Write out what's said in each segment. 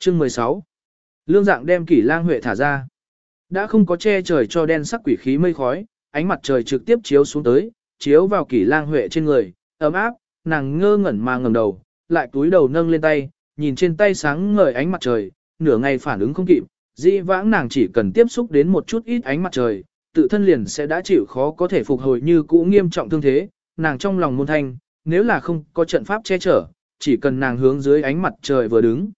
Chương 16 Lương dạng đem kỷ lang huệ thả ra. Đã không có che trời cho đen sắc quỷ khí mây khói, ánh mặt trời trực tiếp chiếu xuống tới, chiếu vào kỷ lang huệ trên người, ấm áp, nàng ngơ ngẩn mà ngầm đầu, lại túi đầu nâng lên tay, nhìn trên tay sáng ngời ánh mặt trời, nửa ngày phản ứng không kịp, dĩ vãng nàng chỉ cần tiếp xúc đến một chút ít ánh mặt trời, tự thân liền sẽ đã chịu khó có thể phục hồi như cũ nghiêm trọng thương thế, nàng trong lòng môn thanh, nếu là không có trận pháp che chở, chỉ cần nàng hướng dưới ánh mặt trời vừa đứng.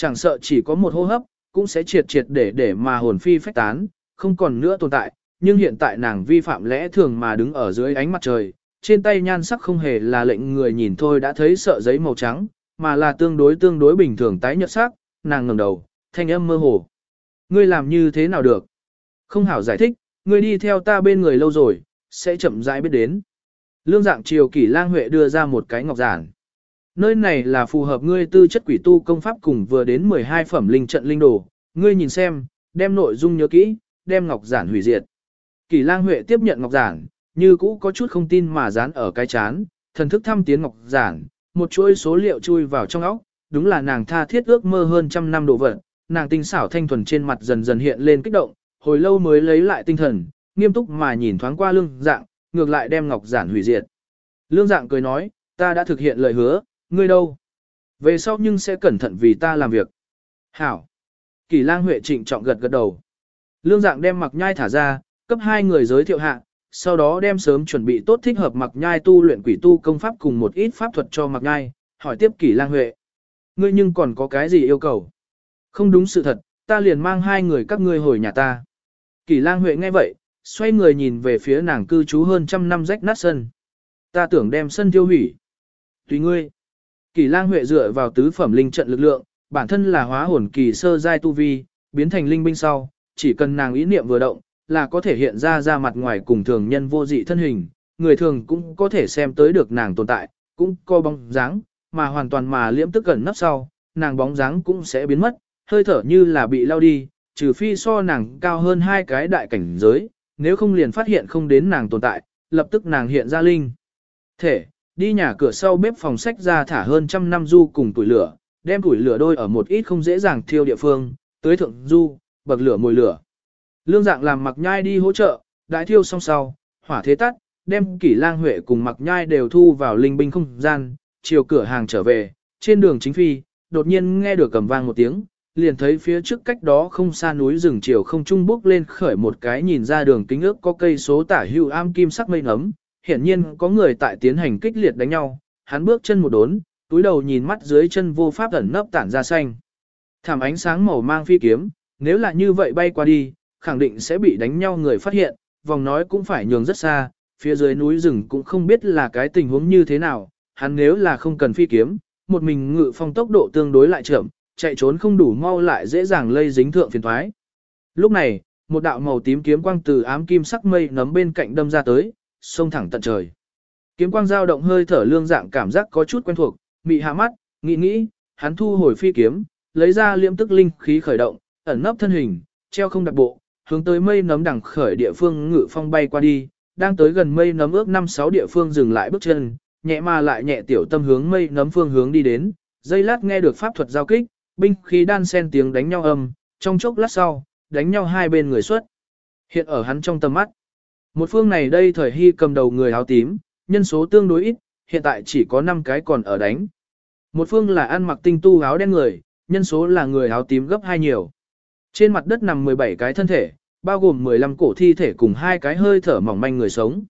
Chẳng sợ chỉ có một hô hấp, cũng sẽ triệt triệt để để mà hồn phi phách tán, không còn nữa tồn tại, nhưng hiện tại nàng vi phạm lẽ thường mà đứng ở dưới ánh mặt trời, trên tay nhan sắc không hề là lệnh người nhìn thôi đã thấy sợ giấy màu trắng, mà là tương đối tương đối bình thường tái nhợt sắc, nàng ngẩng đầu, thanh âm mơ hồ. Ngươi làm như thế nào được? Không hảo giải thích, ngươi đi theo ta bên người lâu rồi, sẽ chậm rãi biết đến. Lương dạng triều kỷ lang huệ đưa ra một cái ngọc giản. Nơi này là phù hợp ngươi tư chất quỷ tu công pháp cùng vừa đến 12 phẩm linh trận linh đồ, ngươi nhìn xem, đem nội dung nhớ kỹ, đem ngọc giản hủy diệt. Kỷ lang huệ tiếp nhận ngọc giản, như cũ có chút không tin mà dán ở cái chán, thần thức thăm tiến ngọc giản, một chuỗi số liệu chui vào trong óc, đúng là nàng tha thiết ước mơ hơn trăm năm độ vật, nàng tinh xảo thanh thuần trên mặt dần dần hiện lên kích động, hồi lâu mới lấy lại tinh thần, nghiêm túc mà nhìn thoáng qua lương dạng, ngược lại đem ngọc giản hủy diệt. Lương dạng cười nói, ta đã thực hiện lời hứa, ngươi đâu? Về sau nhưng sẽ cẩn thận vì ta làm việc. Hảo. Kỳ lang huệ trịnh trọng gật gật đầu. Lương dạng đem mặc nhai thả ra, cấp hai người giới thiệu hạ, sau đó đem sớm chuẩn bị tốt thích hợp mặc nhai tu luyện quỷ tu công pháp cùng một ít pháp thuật cho mặc nhai, hỏi tiếp kỳ lang huệ. Ngươi nhưng còn có cái gì yêu cầu? Không đúng sự thật, ta liền mang hai người các ngươi hồi nhà ta. Kỳ lang huệ nghe vậy, xoay người nhìn về phía nàng cư trú hơn trăm năm rách nát sân. Ta tưởng đem sân tiêu hủy. Tùy ngươi. Kỳ lang huệ dựa vào tứ phẩm linh trận lực lượng, bản thân là hóa hồn kỳ sơ giai tu vi, biến thành linh binh sau, chỉ cần nàng ý niệm vừa động, là có thể hiện ra ra mặt ngoài cùng thường nhân vô dị thân hình, người thường cũng có thể xem tới được nàng tồn tại, cũng co bóng dáng, mà hoàn toàn mà liễm tức gần nấp sau, nàng bóng dáng cũng sẽ biến mất, hơi thở như là bị lao đi, trừ phi so nàng cao hơn hai cái đại cảnh giới, nếu không liền phát hiện không đến nàng tồn tại, lập tức nàng hiện ra linh. Thể, đi nhà cửa sau bếp phòng sách ra thả hơn trăm năm du cùng tuổi lửa, đem tuổi lửa đôi ở một ít không dễ dàng thiêu địa phương, tới thượng du, bậc lửa mồi lửa. Lương dạng làm mặc nhai đi hỗ trợ, đại thiêu xong sau, hỏa thế tắt, đem kỷ lang huệ cùng mặc nhai đều thu vào linh binh không gian, chiều cửa hàng trở về, trên đường chính phi, đột nhiên nghe được cầm vang một tiếng, liền thấy phía trước cách đó không xa núi rừng chiều không trung bước lên khởi một cái nhìn ra đường kính ước có cây số tả hưu am kim sắc mây ngấm, hiển nhiên có người tại tiến hành kích liệt đánh nhau, hắn bước chân một đốn, túi đầu nhìn mắt dưới chân vô pháp ẩn nấp tản ra xanh. Thảm ánh sáng màu mang phi kiếm, nếu là như vậy bay qua đi, khẳng định sẽ bị đánh nhau người phát hiện, vòng nói cũng phải nhường rất xa, phía dưới núi rừng cũng không biết là cái tình huống như thế nào, hắn nếu là không cần phi kiếm, một mình ngự phong tốc độ tương đối lại chậm, chạy trốn không đủ mau lại dễ dàng lây dính thượng phiền thoái. Lúc này, một đạo màu tím kiếm quang từ ám kim sắc mây nấm bên cạnh đâm ra tới, xông thẳng tận trời. Kiếm quang dao động hơi thở lương dạng cảm giác có chút quen thuộc, mị hạ mắt, nghĩ nghĩ, hắn thu hồi phi kiếm, lấy ra liễm tức linh khí khởi động, ẩn nấp thân hình, treo không đặt bộ, hướng tới mây nấm đằng khởi địa phương ngự phong bay qua đi, đang tới gần mây nấm ước 5-6 địa phương dừng lại bước chân, nhẹ mà lại nhẹ tiểu tâm hướng mây nấm phương hướng đi đến, dây lát nghe được pháp thuật giao kích, binh khí đan sen tiếng đánh nhau âm, trong chốc lát sau, đánh nhau hai bên người xuất. Hiện ở hắn trong tầm mắt. Một phương này đây thời hy cầm đầu người áo tím, nhân số tương đối ít, hiện tại chỉ có 5 cái còn ở đánh. Một phương là ăn mặc tinh tu áo đen người, nhân số là người áo tím gấp hai nhiều. Trên mặt đất nằm 17 cái thân thể, bao gồm 15 cổ thi thể cùng hai cái hơi thở mỏng manh người sống.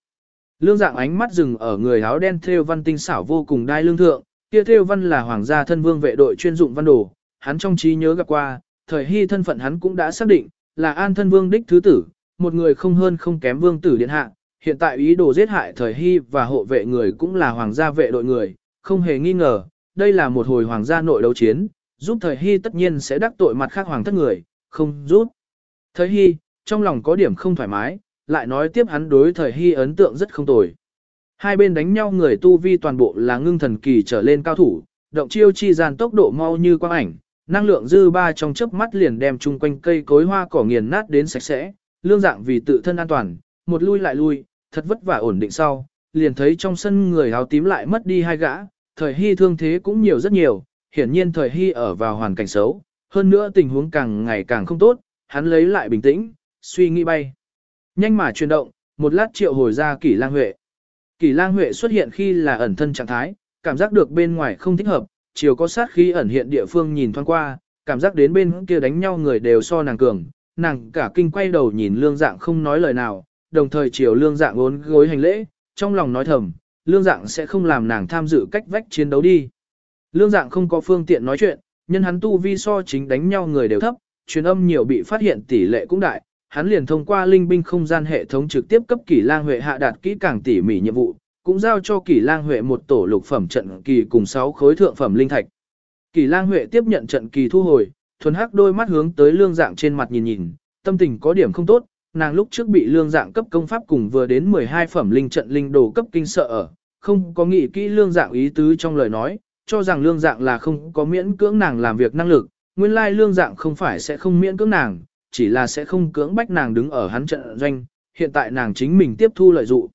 Lương dạng ánh mắt dừng ở người áo đen theo văn tinh xảo vô cùng đai lương thượng, kia theo văn là hoàng gia thân vương vệ đội chuyên dụng văn đồ, hắn trong trí nhớ gặp qua, thời hy thân phận hắn cũng đã xác định, là an thân vương đích thứ tử, một người không hơn không kém vương tử điện hạ, hiện tại ý đồ giết hại thời hy và hộ vệ người cũng là hoàng gia vệ đội người, không hề nghi ngờ, đây là một hồi hoàng gia nội đấu chiến, giúp thời hy tất nhiên sẽ đắc tội mặt khác hoàng thất người, không giúp. Thời hy, trong lòng có điểm không thoải mái, lại nói tiếp hắn đối thời hy ấn tượng rất không tồi. Hai bên đánh nhau người tu vi toàn bộ là ngưng thần kỳ trở lên cao thủ, động chiêu chi gian tốc độ mau như quang ảnh, năng lượng dư ba trong chớp mắt liền đem chung quanh cây cối hoa cỏ nghiền nát đến sạch sẽ, lương dạng vì tự thân an toàn, một lui lại lui, thật vất vả ổn định sau, liền thấy trong sân người áo tím lại mất đi hai gã, thời hy thương thế cũng nhiều rất nhiều, hiển nhiên thời hy ở vào hoàn cảnh xấu, hơn nữa tình huống càng ngày càng không tốt, hắn lấy lại bình tĩnh, suy nghĩ bay. Nhanh mà chuyển động, một lát triệu hồi ra kỷ lang huệ. Kỷ lang huệ xuất hiện khi là ẩn thân trạng thái, cảm giác được bên ngoài không thích hợp, chiều có sát khí ẩn hiện địa phương nhìn thoáng qua, cảm giác đến bên kia đánh nhau người đều so nàng cường, nàng cả kinh quay đầu nhìn lương dạng không nói lời nào, đồng thời chiều lương dạng ốn gối hành lễ, trong lòng nói thầm, lương dạng sẽ không làm nàng tham dự cách vách chiến đấu đi. Lương dạng không có phương tiện nói chuyện, nhân hắn tu vi so chính đánh nhau người đều thấp, truyền âm nhiều bị phát hiện tỷ lệ cũng đại, hắn liền thông qua linh binh không gian hệ thống trực tiếp cấp kỷ lang huệ hạ đạt kỹ càng tỉ mỉ nhiệm vụ, cũng giao cho kỷ lang huệ một tổ lục phẩm trận kỳ cùng 6 khối thượng phẩm linh thạch. Kỷ lang huệ tiếp nhận trận kỳ thu hồi, thuần hắc đôi mắt hướng tới lương dạng trên mặt nhìn nhìn, tâm tình có điểm không tốt, nàng lúc trước bị lương dạng cấp công pháp cùng vừa đến 12 phẩm linh trận linh đồ cấp kinh sợ ở, không có nghĩ kỹ lương dạng ý tứ trong lời nói, cho rằng lương dạng là không có miễn cưỡng nàng làm việc năng lực, nguyên lai lương dạng không phải sẽ không miễn cưỡng nàng, chỉ là sẽ không cưỡng bách nàng đứng ở hắn trận doanh, hiện tại nàng chính mình tiếp thu lợi dụ.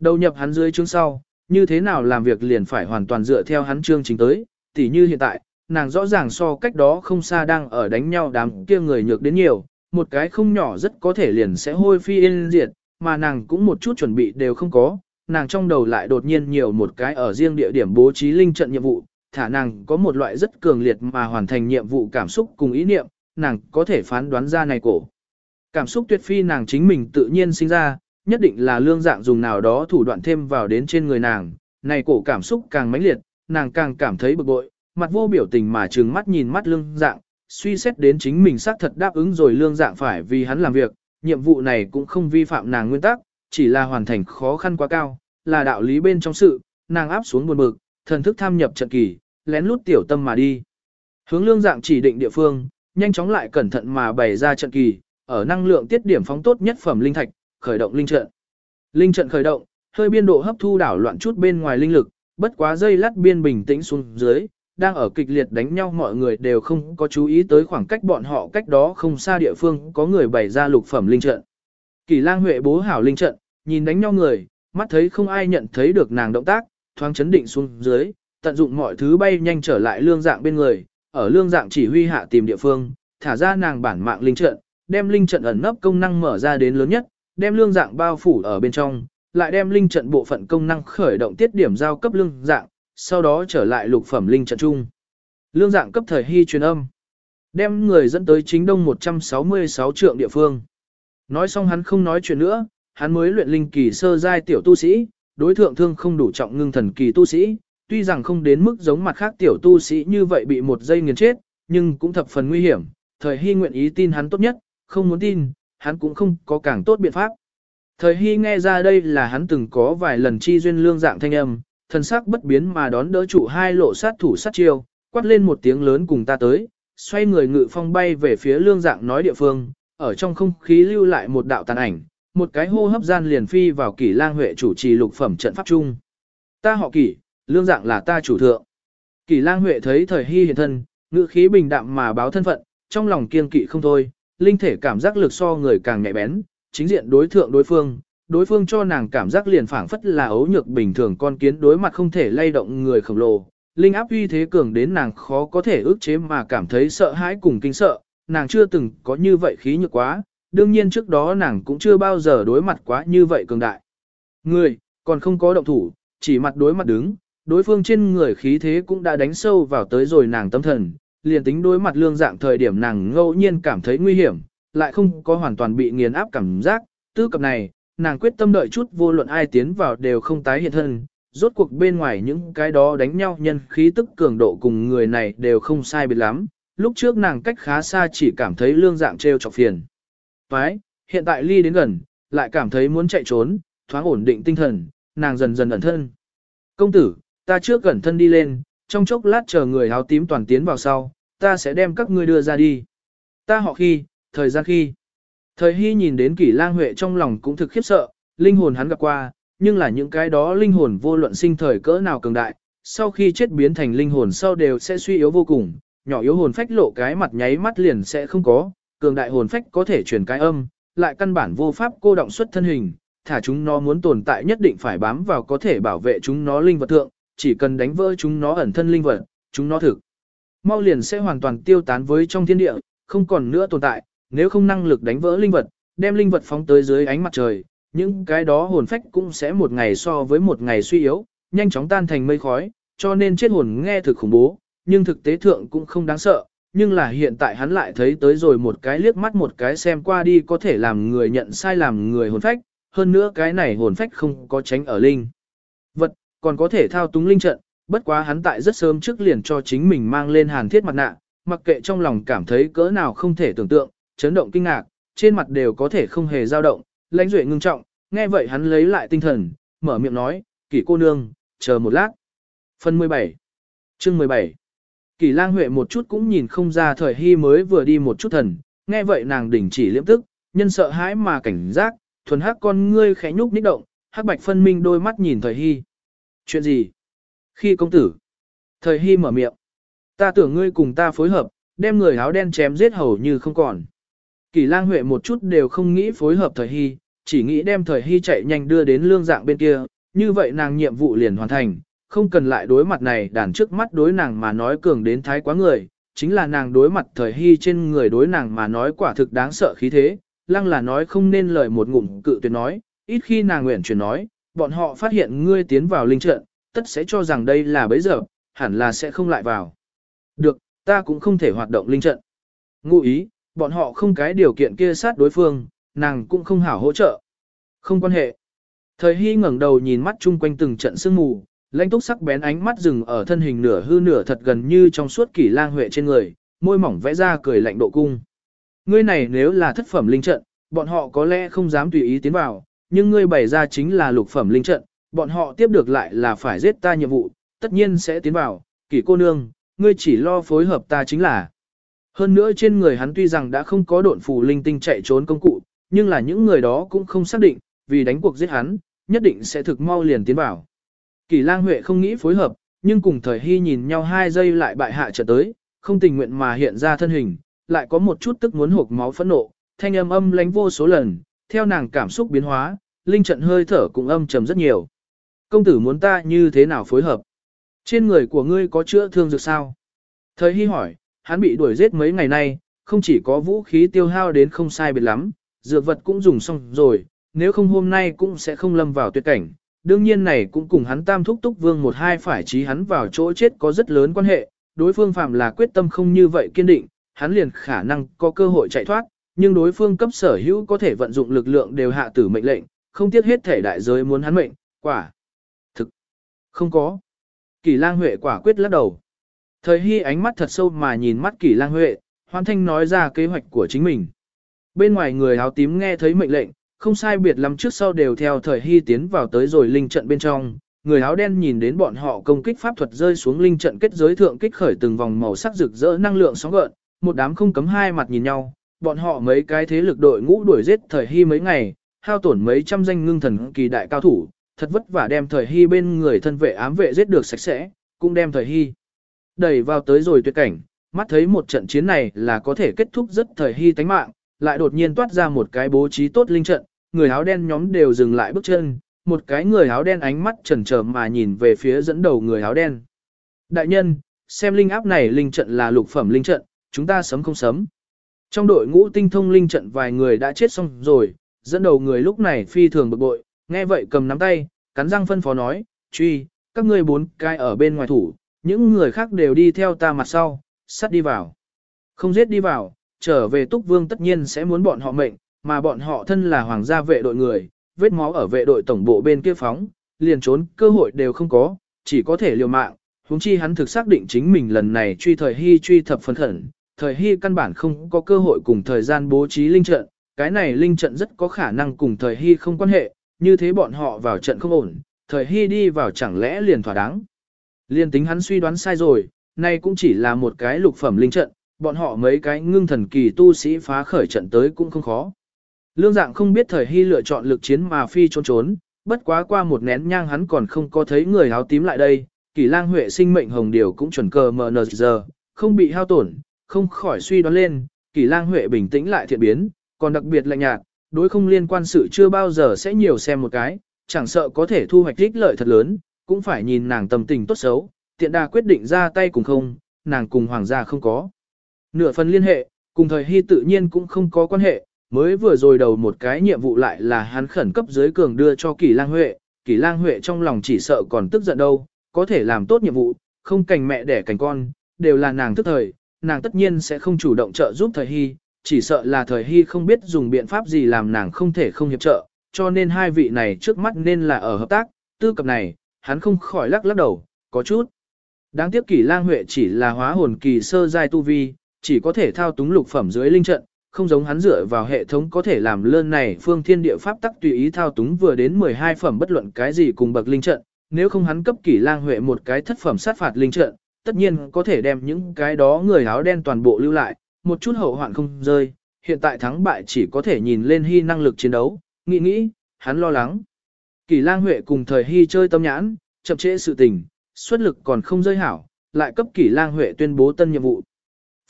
Đầu nhập hắn dưới chương sau, như thế nào làm việc liền phải hoàn toàn dựa theo hắn chương chính tới, tỉ như hiện tại, nàng rõ ràng so cách đó không xa đang ở đánh nhau đám kia người nhược đến nhiều, một cái không nhỏ rất có thể liền sẽ hôi phi yên diệt, mà nàng cũng một chút chuẩn bị đều không có, nàng trong đầu lại đột nhiên nhiều một cái ở riêng địa điểm bố trí linh trận nhiệm vụ, thả nàng có một loại rất cường liệt mà hoàn thành nhiệm vụ cảm xúc cùng ý niệm, nàng có thể phán đoán ra này cổ. Cảm xúc tuyệt phi nàng chính mình tự nhiên sinh ra, nhất định là lương dạng dùng nào đó thủ đoạn thêm vào đến trên người nàng, này cổ cảm xúc càng mãnh liệt, nàng càng cảm thấy bực bội, mặt vô biểu tình mà trừng mắt nhìn mắt lương dạng, suy xét đến chính mình xác thật đáp ứng rồi lương dạng phải vì hắn làm việc, nhiệm vụ này cũng không vi phạm nàng nguyên tắc, chỉ là hoàn thành khó khăn quá cao, là đạo lý bên trong sự, nàng áp xuống buồn bực, thần thức tham nhập trận kỳ, lén lút tiểu tâm mà đi. Hướng lương dạng chỉ định địa phương, nhanh chóng lại cẩn thận mà bày ra trận kỳ, ở năng lượng tiết điểm phóng tốt nhất phẩm linh thạch, khởi động linh trận. Linh trận khởi động, hơi biên độ hấp thu đảo loạn chút bên ngoài linh lực, bất quá dây lát biên bình tĩnh xuống dưới, đang ở kịch liệt đánh nhau mọi người đều không có chú ý tới khoảng cách bọn họ cách đó không xa địa phương có người bày ra lục phẩm linh trận. Kỳ lang huệ bố hảo linh trận, nhìn đánh nhau người, mắt thấy không ai nhận thấy được nàng động tác, thoáng chấn định xuống dưới, tận dụng mọi thứ bay nhanh trở lại lương dạng bên người, ở lương dạng chỉ huy hạ tìm địa phương, thả ra nàng bản mạng linh trận, đem linh trận ẩn nấp công năng mở ra đến lớn nhất, đem lương dạng bao phủ ở bên trong, lại đem linh trận bộ phận công năng khởi động tiết điểm giao cấp lương dạng, sau đó trở lại lục phẩm linh trận trung Lương dạng cấp thời hy truyền âm, đem người dẫn tới chính đông 166 trượng địa phương. Nói xong hắn không nói chuyện nữa, hắn mới luyện linh kỳ sơ giai tiểu tu sĩ, đối thượng thương không đủ trọng ngưng thần kỳ tu sĩ, tuy rằng không đến mức giống mặt khác tiểu tu sĩ như vậy bị một giây nghiền chết, nhưng cũng thập phần nguy hiểm, thời hy nguyện ý tin hắn tốt nhất, không muốn tin, hắn cũng không có càng tốt biện pháp. Thời hy nghe ra đây là hắn từng có vài lần chi duyên lương dạng thanh âm, thần sắc bất biến mà đón đỡ trụ hai lộ sát thủ sát chiêu, quát lên một tiếng lớn cùng ta tới, xoay người ngự phong bay về phía lương dạng nói địa phương, ở trong không khí lưu lại một đạo tàn ảnh, một cái hô hấp gian liền phi vào kỷ lang huệ chủ trì lục phẩm trận pháp trung. Ta họ kỷ, lương dạng là ta chủ thượng. Kỷ lang huệ thấy thời hy hiện thân, ngự khí bình đạm mà báo thân phận, trong lòng kiên kỵ không thôi, linh thể cảm giác lực so người càng nhạy bén, chính diện đối thượng đối phương, đối phương cho nàng cảm giác liền phảng phất là ấu nhược bình thường con kiến đối mặt không thể lay động người khổng lồ. Linh áp uy thế cường đến nàng khó có thể ước chế mà cảm thấy sợ hãi cùng kinh sợ, nàng chưa từng có như vậy khí nhược quá, đương nhiên trước đó nàng cũng chưa bao giờ đối mặt quá như vậy cường đại. Người, còn không có động thủ, chỉ mặt đối mặt đứng, đối phương trên người khí thế cũng đã đánh sâu vào tới rồi nàng tâm thần, liền tính đối mặt lương dạng thời điểm nàng ngẫu nhiên cảm thấy nguy hiểm, lại không có hoàn toàn bị nghiền áp cảm giác, tư cập này, nàng quyết tâm đợi chút vô luận ai tiến vào đều không tái hiện thân, rốt cuộc bên ngoài những cái đó đánh nhau nhân khí tức cường độ cùng người này đều không sai biệt lắm, lúc trước nàng cách khá xa chỉ cảm thấy lương dạng treo chọc phiền. Toái, hiện tại ly đến gần, lại cảm thấy muốn chạy trốn, thoáng ổn định tinh thần, nàng dần dần ẩn thân. Công tử, ta trước gần thân đi lên, trong chốc lát chờ người áo tím toàn tiến vào sau, ta sẽ đem các ngươi đưa ra đi. Ta họ khi, thời gian khi. Thời hy nhìn đến kỷ lang huệ trong lòng cũng thực khiếp sợ, linh hồn hắn gặp qua, nhưng là những cái đó linh hồn vô luận sinh thời cỡ nào cường đại, sau khi chết biến thành linh hồn sau đều sẽ suy yếu vô cùng, nhỏ yếu hồn phách lộ cái mặt nháy mắt liền sẽ không có, cường đại hồn phách có thể truyền cái âm, lại căn bản vô pháp cô động xuất thân hình, thả chúng nó muốn tồn tại nhất định phải bám vào có thể bảo vệ chúng nó linh vật thượng, chỉ cần đánh vỡ chúng nó ẩn thân linh vật, chúng nó thực. mau liền sẽ hoàn toàn tiêu tán với trong thiên địa, không còn nữa tồn tại, nếu không năng lực đánh vỡ linh vật, đem linh vật phóng tới dưới ánh mặt trời, những cái đó hồn phách cũng sẽ một ngày so với một ngày suy yếu, nhanh chóng tan thành mây khói, cho nên chết hồn nghe thực khủng bố, nhưng thực tế thượng cũng không đáng sợ, nhưng là hiện tại hắn lại thấy tới rồi một cái liếc mắt một cái xem qua đi có thể làm người nhận sai làm người hồn phách, hơn nữa cái này hồn phách không có tránh ở linh. Vật, còn có thể thao túng linh trận, bất quá hắn tại rất sớm trước liền cho chính mình mang lên hàn thiết mặt nạ, mặc kệ trong lòng cảm thấy cỡ nào không thể tưởng tượng, chấn động kinh ngạc, trên mặt đều có thể không hề dao động, lãnh duệ ngưng trọng, nghe vậy hắn lấy lại tinh thần, mở miệng nói, kỷ cô nương, chờ một lát. Phần 17 Chương 17 Kỷ lang huệ một chút cũng nhìn không ra thời hy mới vừa đi một chút thần, nghe vậy nàng đỉnh chỉ liễm tức, nhân sợ hãi mà cảnh giác, thuần hắc con ngươi khẽ nhúc nhích động, hắc bạch phân minh đôi mắt nhìn thời hy. Chuyện gì? Khi công tử. Thời hy mở miệng. Ta tưởng ngươi cùng ta phối hợp, đem người áo đen chém giết hầu như không còn. Kỳ lang huệ một chút đều không nghĩ phối hợp thời hy, chỉ nghĩ đem thời hy chạy nhanh đưa đến lương dạng bên kia, như vậy nàng nhiệm vụ liền hoàn thành, không cần lại đối mặt này đàn trước mắt đối nàng mà nói cường đến thái quá người, chính là nàng đối mặt thời hy trên người đối nàng mà nói quả thực đáng sợ khí thế, lăng là nói không nên lời một ngụm cự tuyệt nói, ít khi nàng nguyện chuyển nói, bọn họ phát hiện ngươi tiến vào linh trận, tất sẽ cho rằng đây là bấy giờ, hẳn là sẽ không lại vào. Được, ta cũng không thể hoạt động linh trận. Ngụ ý, bọn họ không cái điều kiện kia sát đối phương, nàng cũng không hảo hỗ trợ. Không quan hệ. Thời Hy ngẩng đầu nhìn mắt chung quanh từng trận sương mù, lãnh túc sắc bén ánh mắt dừng ở thân hình nửa hư nửa thật gần như trong suốt kỷ lang huệ trên người, môi mỏng vẽ ra cười lạnh độ cung. Ngươi này nếu là thất phẩm linh trận, bọn họ có lẽ không dám tùy ý tiến vào, nhưng ngươi bày ra chính là lục phẩm linh trận, bọn họ tiếp được lại là phải giết ta nhiệm vụ, tất nhiên sẽ tiến vào, kỷ cô nương, ngươi chỉ lo phối hợp ta chính là. Hơn nữa trên người hắn tuy rằng đã không có độn phù linh tinh chạy trốn công cụ, nhưng là những người đó cũng không xác định, vì đánh cuộc giết hắn, nhất định sẽ thực mau liền tiến vào. Kỳ lang Huệ không nghĩ phối hợp, nhưng cùng thời hy nhìn nhau hai giây lại bại hạ trở tới, không tình nguyện mà hiện ra thân hình, lại có một chút tức muốn hộp máu phẫn nộ, thanh âm âm lánh vô số lần, theo nàng cảm xúc biến hóa, linh trận hơi thở cũng âm trầm rất nhiều. Công tử muốn ta như thế nào phối hợp? Trên người của ngươi có chữa thương dược sao? Thời hy hỏi, hắn bị đuổi giết mấy ngày nay, không chỉ có vũ khí tiêu hao đến không sai biệt lắm, dược vật cũng dùng xong rồi, nếu không hôm nay cũng sẽ không lâm vào tuyệt cảnh. Đương nhiên này cũng cùng hắn tam thúc túc vương một hai phải trí hắn vào chỗ chết có rất lớn quan hệ, đối phương phạm là quyết tâm không như vậy kiên định, hắn liền khả năng có cơ hội chạy thoát, nhưng đối phương cấp sở hữu có thể vận dụng lực lượng đều hạ tử mệnh lệnh, không tiếc hết thể đại giới muốn hắn mệnh, quả. Thực. Không có. Kỳ lang huệ quả quyết lắc đầu. Thời hy ánh mắt thật sâu mà nhìn mắt Kỷ lang huệ, hoan thanh nói ra kế hoạch của chính mình. Bên ngoài người áo tím nghe thấy mệnh lệnh, không sai biệt lắm trước sau đều theo thời hy tiến vào tới rồi linh trận bên trong. Người áo đen nhìn đến bọn họ công kích pháp thuật rơi xuống linh trận kết giới thượng kích khởi từng vòng màu sắc rực rỡ năng lượng sóng gợn, một đám không cấm hai mặt nhìn nhau, bọn họ mấy cái thế lực đội ngũ đuổi giết thời hy mấy ngày, hao tổn mấy trăm danh ngưng thần kỳ đại cao thủ, thật vất vả đem thời hy bên người thân vệ ám vệ giết được sạch sẽ, cũng đem thời hy đẩy vào tới rồi tuyệt cảnh, mắt thấy một trận chiến này là có thể kết thúc rất thời hy tánh mạng, lại đột nhiên toát ra một cái bố trí tốt linh trận, người áo đen nhóm đều dừng lại bước chân, một cái người áo đen ánh mắt chần chờ mà nhìn về phía dẫn đầu người áo đen. Đại nhân, xem linh áp này linh trận là lục phẩm linh trận, chúng ta sấm không sấm. Trong đội ngũ tinh thông linh trận vài người đã chết xong rồi, dẫn đầu người lúc này phi thường bực bội, nghe vậy cầm nắm tay, cắn răng phân phó nói, truy, các ngươi bốn cái ở bên ngoài thủ, những người khác đều đi theo ta mặt sau, sắt đi vào. Không giết đi vào, trở về túc vương tất nhiên sẽ muốn bọn họ mệnh, mà bọn họ thân là hoàng gia vệ đội người, vết máu ở vệ đội tổng bộ bên kia phóng, liền trốn cơ hội đều không có, chỉ có thể liều mạng. Hùng chi hắn thực xác định chính mình lần này truy thời hy truy thập phân khẩn, thời hy căn bản không có cơ hội cùng thời gian bố trí linh trận, cái này linh trận rất có khả năng cùng thời hy không quan hệ, như thế bọn họ vào trận không ổn, thời hy đi vào chẳng lẽ liền thỏa đáng. Liên tính hắn suy đoán sai rồi, nay cũng chỉ là một cái lục phẩm linh trận, bọn họ mấy cái ngưng thần kỳ tu sĩ phá khởi trận tới cũng không khó. Lương dạng không biết thời hy lựa chọn lực chiến mà phi trốn trốn, bất quá qua một nén nhang hắn còn không có thấy người áo tím lại đây, kỳ lang huệ sinh mệnh hồng điều cũng chuẩn cờ mờ nờ giờ, không bị hao tổn, không khỏi suy đoán lên, kỳ lang huệ bình tĩnh lại thiện biến, còn đặc biệt lạnh nhạt, đối không liên quan sự chưa bao giờ sẽ nhiều xem một cái, chẳng sợ có thể thu hoạch ích lợi thật lớn, cũng phải nhìn nàng tâm tình tốt xấu, tiện đà quyết định ra tay cùng không, nàng cùng hoàng gia không có. Nửa phần liên hệ, cùng thời hy tự nhiên cũng không có quan hệ, mới vừa rồi đầu một cái nhiệm vụ lại là hắn khẩn cấp dưới cường đưa cho Kỳ Lang Huệ, Kỳ Lang Huệ trong lòng chỉ sợ còn tức giận đâu, có thể làm tốt nhiệm vụ, không cành mẹ đẻ cành con, đều là nàng thức thời, nàng tất nhiên sẽ không chủ động trợ giúp thời hy, chỉ sợ là thời hy không biết dùng biện pháp gì làm nàng không thể không hiệp trợ, cho nên hai vị này trước mắt nên là ở hợp tác, tư cập này, hắn không khỏi lắc lắc đầu, có chút. Đáng tiếc Kỷ lang huệ chỉ là hóa hồn kỳ sơ giai tu vi, chỉ có thể thao túng lục phẩm dưới linh trận, không giống hắn dựa vào hệ thống có thể làm lơn này phương thiên địa pháp tắc tùy ý thao túng vừa đến 12 phẩm bất luận cái gì cùng bậc linh trận, nếu không hắn cấp Kỷ lang huệ một cái thất phẩm sát phạt linh trận, tất nhiên có thể đem những cái đó người áo đen toàn bộ lưu lại, một chút hậu hoạn không rơi, hiện tại thắng bại chỉ có thể nhìn lên hy năng lực chiến đấu, nghĩ nghĩ, hắn lo lắng. Kỳ lang huệ cùng thời hy chơi tâm nhãn, chậm trễ sự tình, xuất lực còn không rơi hảo, lại cấp kỳ lang huệ tuyên bố tân nhiệm vụ.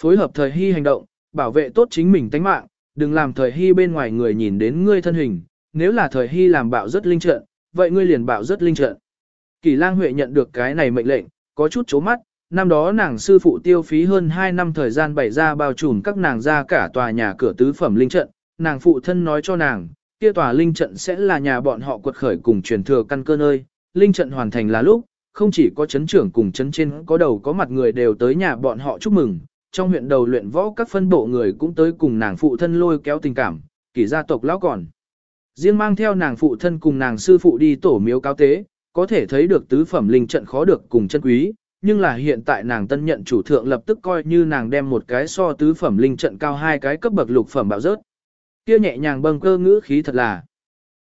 Phối hợp thời hy hành động, bảo vệ tốt chính mình tánh mạng, đừng làm thời hy bên ngoài người nhìn đến ngươi thân hình, nếu là thời hy làm bạo rất linh trận, vậy ngươi liền bạo rất linh trận. Kỳ lang huệ nhận được cái này mệnh lệnh, có chút chố mắt, năm đó nàng sư phụ tiêu phí hơn 2 năm thời gian bày ra bao trùm các nàng ra cả tòa nhà cửa tứ phẩm linh trận, nàng phụ thân nói cho nàng, kia tòa linh trận sẽ là nhà bọn họ quật khởi cùng truyền thừa căn cơ nơi, linh trận hoàn thành là lúc, không chỉ có chấn trưởng cùng chấn trên có đầu có mặt người đều tới nhà bọn họ chúc mừng, trong huyện đầu luyện võ các phân bộ người cũng tới cùng nàng phụ thân lôi kéo tình cảm, kỷ gia tộc lão còn. Riêng mang theo nàng phụ thân cùng nàng sư phụ đi tổ miếu cao tế, có thể thấy được tứ phẩm linh trận khó được cùng chân quý, nhưng là hiện tại nàng tân nhận chủ thượng lập tức coi như nàng đem một cái so tứ phẩm linh trận cao hai cái cấp bậc lục phẩm bạo rớt. Kia nhẹ nhàng bâng cơ ngữ khí thật là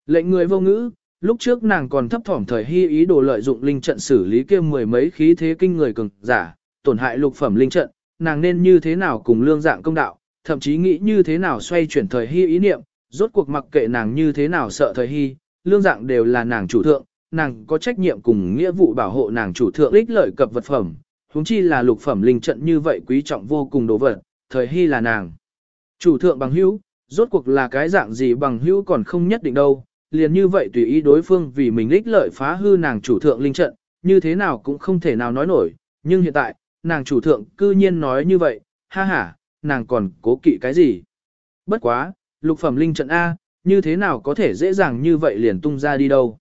lệnh người vô ngữ, lúc trước nàng còn thấp thỏm thời hy ý đồ lợi dụng linh trận xử lý kia mười mấy khí thế kinh người cường giả, tổn hại lục phẩm linh trận, nàng nên như thế nào cùng lương dạng công đạo, thậm chí nghĩ như thế nào xoay chuyển thời hy ý niệm, rốt cuộc mặc kệ nàng như thế nào sợ thời hy, lương dạng đều là nàng chủ thượng, nàng có trách nhiệm cùng nghĩa vụ bảo hộ nàng chủ thượng ích lợi cập vật phẩm, huống chi là lục phẩm linh trận như vậy quý trọng vô cùng đồ vật, thời hy là nàng. Chủ thượng bằng hữu, rốt cuộc là cái dạng gì bằng hữu còn không nhất định đâu, liền như vậy tùy ý đối phương vì mình ích lợi phá hư nàng chủ thượng linh trận, như thế nào cũng không thể nào nói nổi, nhưng hiện tại, nàng chủ thượng cư nhiên nói như vậy, ha ha, nàng còn cố kỵ cái gì. Bất quá, lục phẩm linh trận A, như thế nào có thể dễ dàng như vậy liền tung ra đi đâu.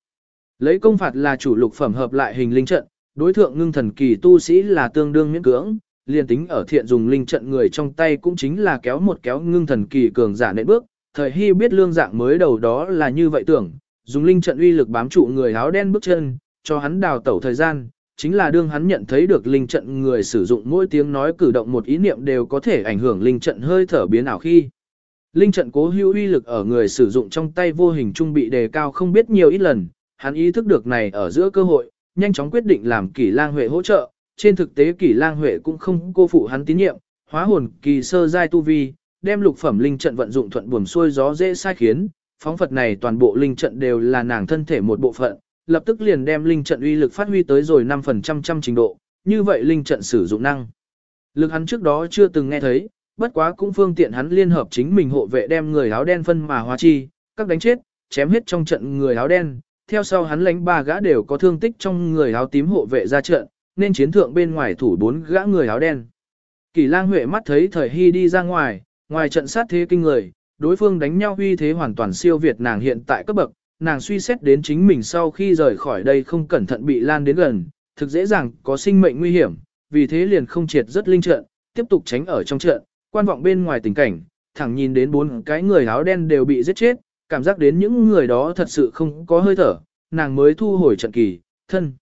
Lấy công phạt là chủ lục phẩm hợp lại hình linh trận, đối thượng ngưng thần kỳ tu sĩ là tương đương miễn cưỡng, liền tính ở thiện dùng linh trận người trong tay cũng chính là kéo một kéo ngưng thần kỳ cường giả nệ bước. Thời hy biết lương dạng mới đầu đó là như vậy tưởng, dùng linh trận uy lực bám trụ người áo đen bước chân, cho hắn đào tẩu thời gian, chính là đương hắn nhận thấy được linh trận người sử dụng mỗi tiếng nói cử động một ý niệm đều có thể ảnh hưởng linh trận hơi thở biến ảo khi. Linh trận cố hữu uy lực ở người sử dụng trong tay vô hình trung bị đề cao không biết nhiều ít lần, hắn ý thức được này ở giữa cơ hội, nhanh chóng quyết định làm kỷ lang huệ hỗ trợ, trên thực tế kỷ lang huệ cũng không cô phụ hắn tín nhiệm, hóa hồn kỳ sơ giai tu vi, đem lục phẩm linh trận vận dụng thuận buồm xuôi gió dễ sai khiến, phóng phật này toàn bộ linh trận đều là nàng thân thể một bộ phận, lập tức liền đem linh trận uy lực phát huy tới rồi 5% trăm trình độ, như vậy linh trận sử dụng năng. Lực hắn trước đó chưa từng nghe thấy, bất quá cũng phương tiện hắn liên hợp chính mình hộ vệ đem người áo đen phân mà hóa chi, các đánh chết, chém hết trong trận người áo đen, theo sau hắn lãnh ba gã đều có thương tích trong người áo tím hộ vệ ra trận, nên chiến thượng bên ngoài thủ bốn gã người áo đen. Kỳ lang huệ mắt thấy thời hy đi ra ngoài, ngoài trận sát thế kinh người, đối phương đánh nhau uy thế hoàn toàn siêu việt nàng hiện tại cấp bậc, nàng suy xét đến chính mình sau khi rời khỏi đây không cẩn thận bị lan đến gần, thực dễ dàng có sinh mệnh nguy hiểm, vì thế liền không triệt rất linh trận, tiếp tục tránh ở trong trận, quan vọng bên ngoài tình cảnh, thẳng nhìn đến bốn cái người áo đen đều bị giết chết, cảm giác đến những người đó thật sự không có hơi thở, nàng mới thu hồi trận kỳ, thân.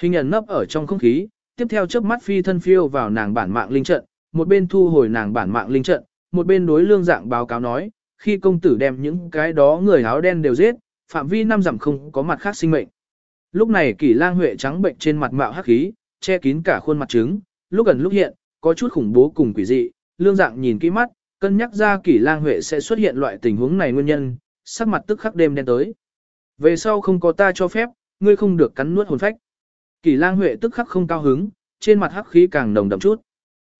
Hình ẩn nấp ở trong không khí, tiếp theo chớp mắt phi thân phiêu vào nàng bản mạng linh trận, một bên thu hồi nàng bản mạng linh trận, một bên đối lương dạng báo cáo nói, khi công tử đem những cái đó người áo đen đều giết, phạm vi năm dặm không có mặt khác sinh mệnh. Lúc này kỷ lang huệ trắng bệnh trên mặt mạo hắc khí, che kín cả khuôn mặt trứng, lúc gần lúc hiện, có chút khủng bố cùng quỷ dị, lương dạng nhìn kỹ mắt, cân nhắc ra kỷ lang huệ sẽ xuất hiện loại tình huống này nguyên nhân, sắc mặt tức khắc đêm đen tới. Về sau không có ta cho phép, ngươi không được cắn nuốt hồn phách. Kỳ lang huệ tức khắc không cao hứng, trên mặt hắc khí càng nồng đậm chút.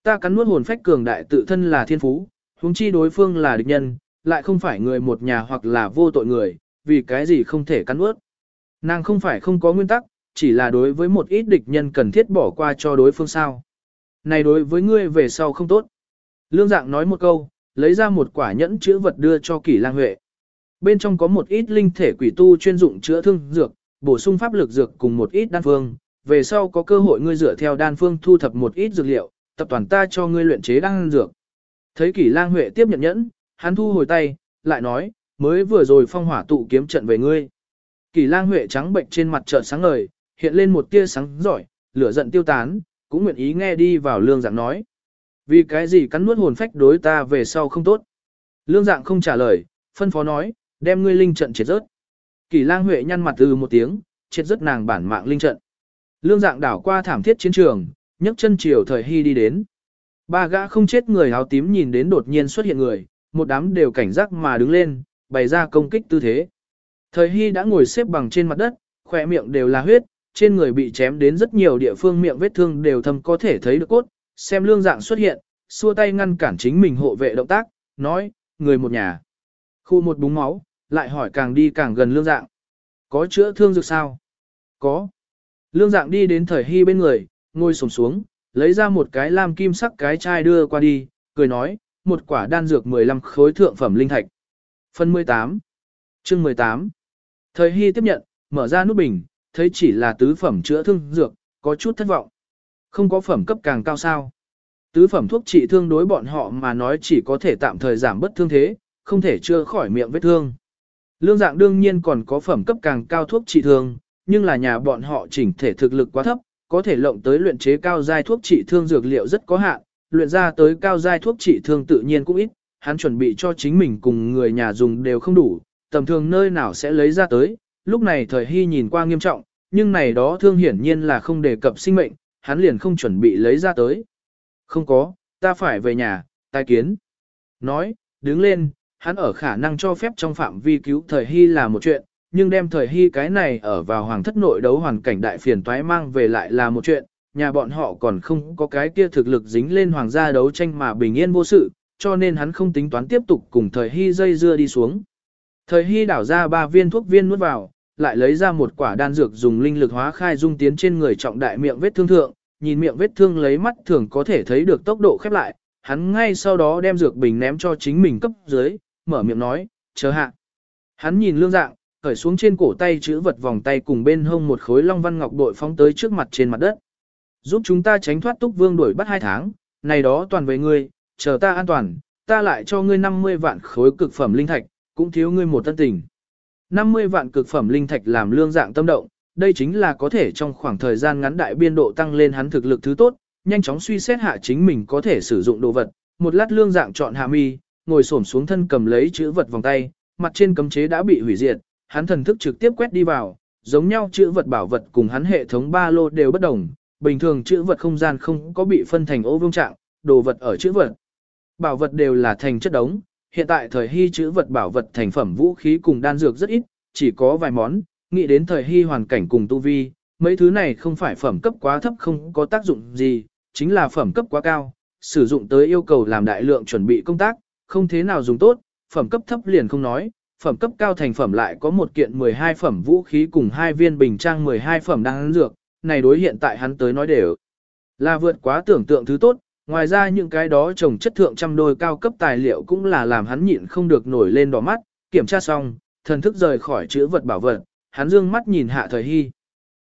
Ta cắn nuốt hồn phách cường đại tự thân là thiên phú, huống chi đối phương là địch nhân, lại không phải người một nhà hoặc là vô tội người, vì cái gì không thể cắn nuốt. Nàng không phải không có nguyên tắc, chỉ là đối với một ít địch nhân cần thiết bỏ qua cho đối phương sao. này đối với ngươi về sau không tốt. Lương dạng nói một câu, lấy ra một quả nhẫn chữa vật đưa cho Kỳ lang huệ. Bên trong có một ít linh thể quỷ tu chuyên dụng chữa thương dược, bổ sung pháp lực dược cùng một ít đan phương. Về sau có cơ hội ngươi dựa theo đan phương thu thập một ít dược liệu, tập toàn ta cho ngươi luyện chế đan dược. Thấy kỷ lang huệ tiếp nhận nhẫn, hắn thu hồi tay, lại nói, mới vừa rồi phong hỏa tụ kiếm trận về ngươi. Kỷ lang huệ trắng bệnh trên mặt chợt sáng ngời, hiện lên một tia sáng giỏi, lửa giận tiêu tán, cũng nguyện ý nghe đi vào lương dạng nói. Vì cái gì cắn nuốt hồn phách đối ta về sau không tốt. Lương dạng không trả lời, phân phó nói, đem ngươi linh trận triệt rớt. Kỷ lang huệ nhăn mặt từ một tiếng, triệt rớt nàng bản mạng linh trận. Lương dạng đảo qua thảm thiết chiến trường, nhấc chân chiều thời hy đi đến. Ba gã không chết người áo tím nhìn đến đột nhiên xuất hiện người, một đám đều cảnh giác mà đứng lên, bày ra công kích tư thế. Thời hy đã ngồi xếp bằng trên mặt đất, khỏe miệng đều là huyết, trên người bị chém đến rất nhiều địa phương miệng vết thương đều thâm có thể thấy được cốt, xem lương dạng xuất hiện, xua tay ngăn cản chính mình hộ vệ động tác, nói, người một nhà. Khu một búng máu, lại hỏi càng đi càng gần lương dạng. Có chữa thương dược sao? Có. Lương dạng đi đến thời hy bên người, ngồi sổng xuống, lấy ra một cái lam kim sắc cái chai đưa qua đi, cười nói, một quả đan dược 15 khối thượng phẩm linh thạch. Phần 18 Chương 18 Thời hy tiếp nhận, mở ra nút bình, thấy chỉ là tứ phẩm chữa thương dược, có chút thất vọng. Không có phẩm cấp càng cao sao. Tứ phẩm thuốc trị thương đối bọn họ mà nói chỉ có thể tạm thời giảm bất thương thế, không thể chữa khỏi miệng vết thương. Lương dạng đương nhiên còn có phẩm cấp càng cao thuốc trị thương, nhưng là nhà bọn họ chỉnh thể thực lực quá thấp, có thể lộng tới luyện chế cao giai thuốc trị thương dược liệu rất có hạn, luyện ra tới cao giai thuốc trị thương tự nhiên cũng ít, hắn chuẩn bị cho chính mình cùng người nhà dùng đều không đủ, tầm thường nơi nào sẽ lấy ra tới, lúc này thời hy nhìn qua nghiêm trọng, nhưng này đó thương hiển nhiên là không đề cập sinh mệnh, hắn liền không chuẩn bị lấy ra tới. Không có, ta phải về nhà, tai kiến. Nói, đứng lên, hắn ở khả năng cho phép trong phạm vi cứu thời hy là một chuyện, nhưng đem thời hy cái này ở vào hoàng thất nội đấu hoàn cảnh đại phiền toái mang về lại là một chuyện, nhà bọn họ còn không có cái kia thực lực dính lên hoàng gia đấu tranh mà bình yên vô sự, cho nên hắn không tính toán tiếp tục cùng thời hy dây dưa đi xuống. Thời hy đảo ra ba viên thuốc viên nuốt vào, lại lấy ra một quả đan dược dùng linh lực hóa khai dung tiến trên người trọng đại miệng vết thương thượng, nhìn miệng vết thương lấy mắt thường có thể thấy được tốc độ khép lại, hắn ngay sau đó đem dược bình ném cho chính mình cấp dưới, mở miệng nói, chờ hạ. Hắn nhìn lương dạng, cởi xuống trên cổ tay chữ vật vòng tay cùng bên hông một khối long văn ngọc bội phóng tới trước mặt trên mặt đất. Giúp chúng ta tránh thoát túc vương đuổi bắt hai tháng, này đó toàn về ngươi, chờ ta an toàn, ta lại cho ngươi 50 vạn khối cực phẩm linh thạch, cũng thiếu ngươi một tân tình. 50 vạn cực phẩm linh thạch làm lương dạng tâm động, đây chính là có thể trong khoảng thời gian ngắn đại biên độ tăng lên hắn thực lực thứ tốt, nhanh chóng suy xét hạ chính mình có thể sử dụng đồ vật. Một lát lương dạng chọn hạ mi, ngồi xổm xuống thân cầm lấy chữ vật vòng tay, mặt trên cấm chế đã bị hủy diệt, hắn thần thức trực tiếp quét đi vào, giống nhau chữ vật bảo vật cùng hắn hệ thống ba lô đều bất đồng, bình thường chữ vật không gian không có bị phân thành ô vương trạng, đồ vật ở chữ vật. Bảo vật đều là thành chất đống, hiện tại thời hy chữ vật bảo vật thành phẩm vũ khí cùng đan dược rất ít, chỉ có vài món, nghĩ đến thời hy hoàn cảnh cùng tu vi, mấy thứ này không phải phẩm cấp quá thấp không có tác dụng gì, chính là phẩm cấp quá cao, sử dụng tới yêu cầu làm đại lượng chuẩn bị công tác, không thế nào dùng tốt, phẩm cấp thấp liền không nói, phẩm cấp cao thành phẩm lại có một kiện 12 phẩm vũ khí cùng hai viên bình trang 12 phẩm đan dược, này đối hiện tại hắn tới nói đều là vượt quá tưởng tượng thứ tốt, ngoài ra những cái đó trồng chất thượng trăm đôi cao cấp tài liệu cũng là làm hắn nhịn không được nổi lên đỏ mắt, kiểm tra xong, thần thức rời khỏi chữ vật bảo vật, hắn dương mắt nhìn hạ thời hy.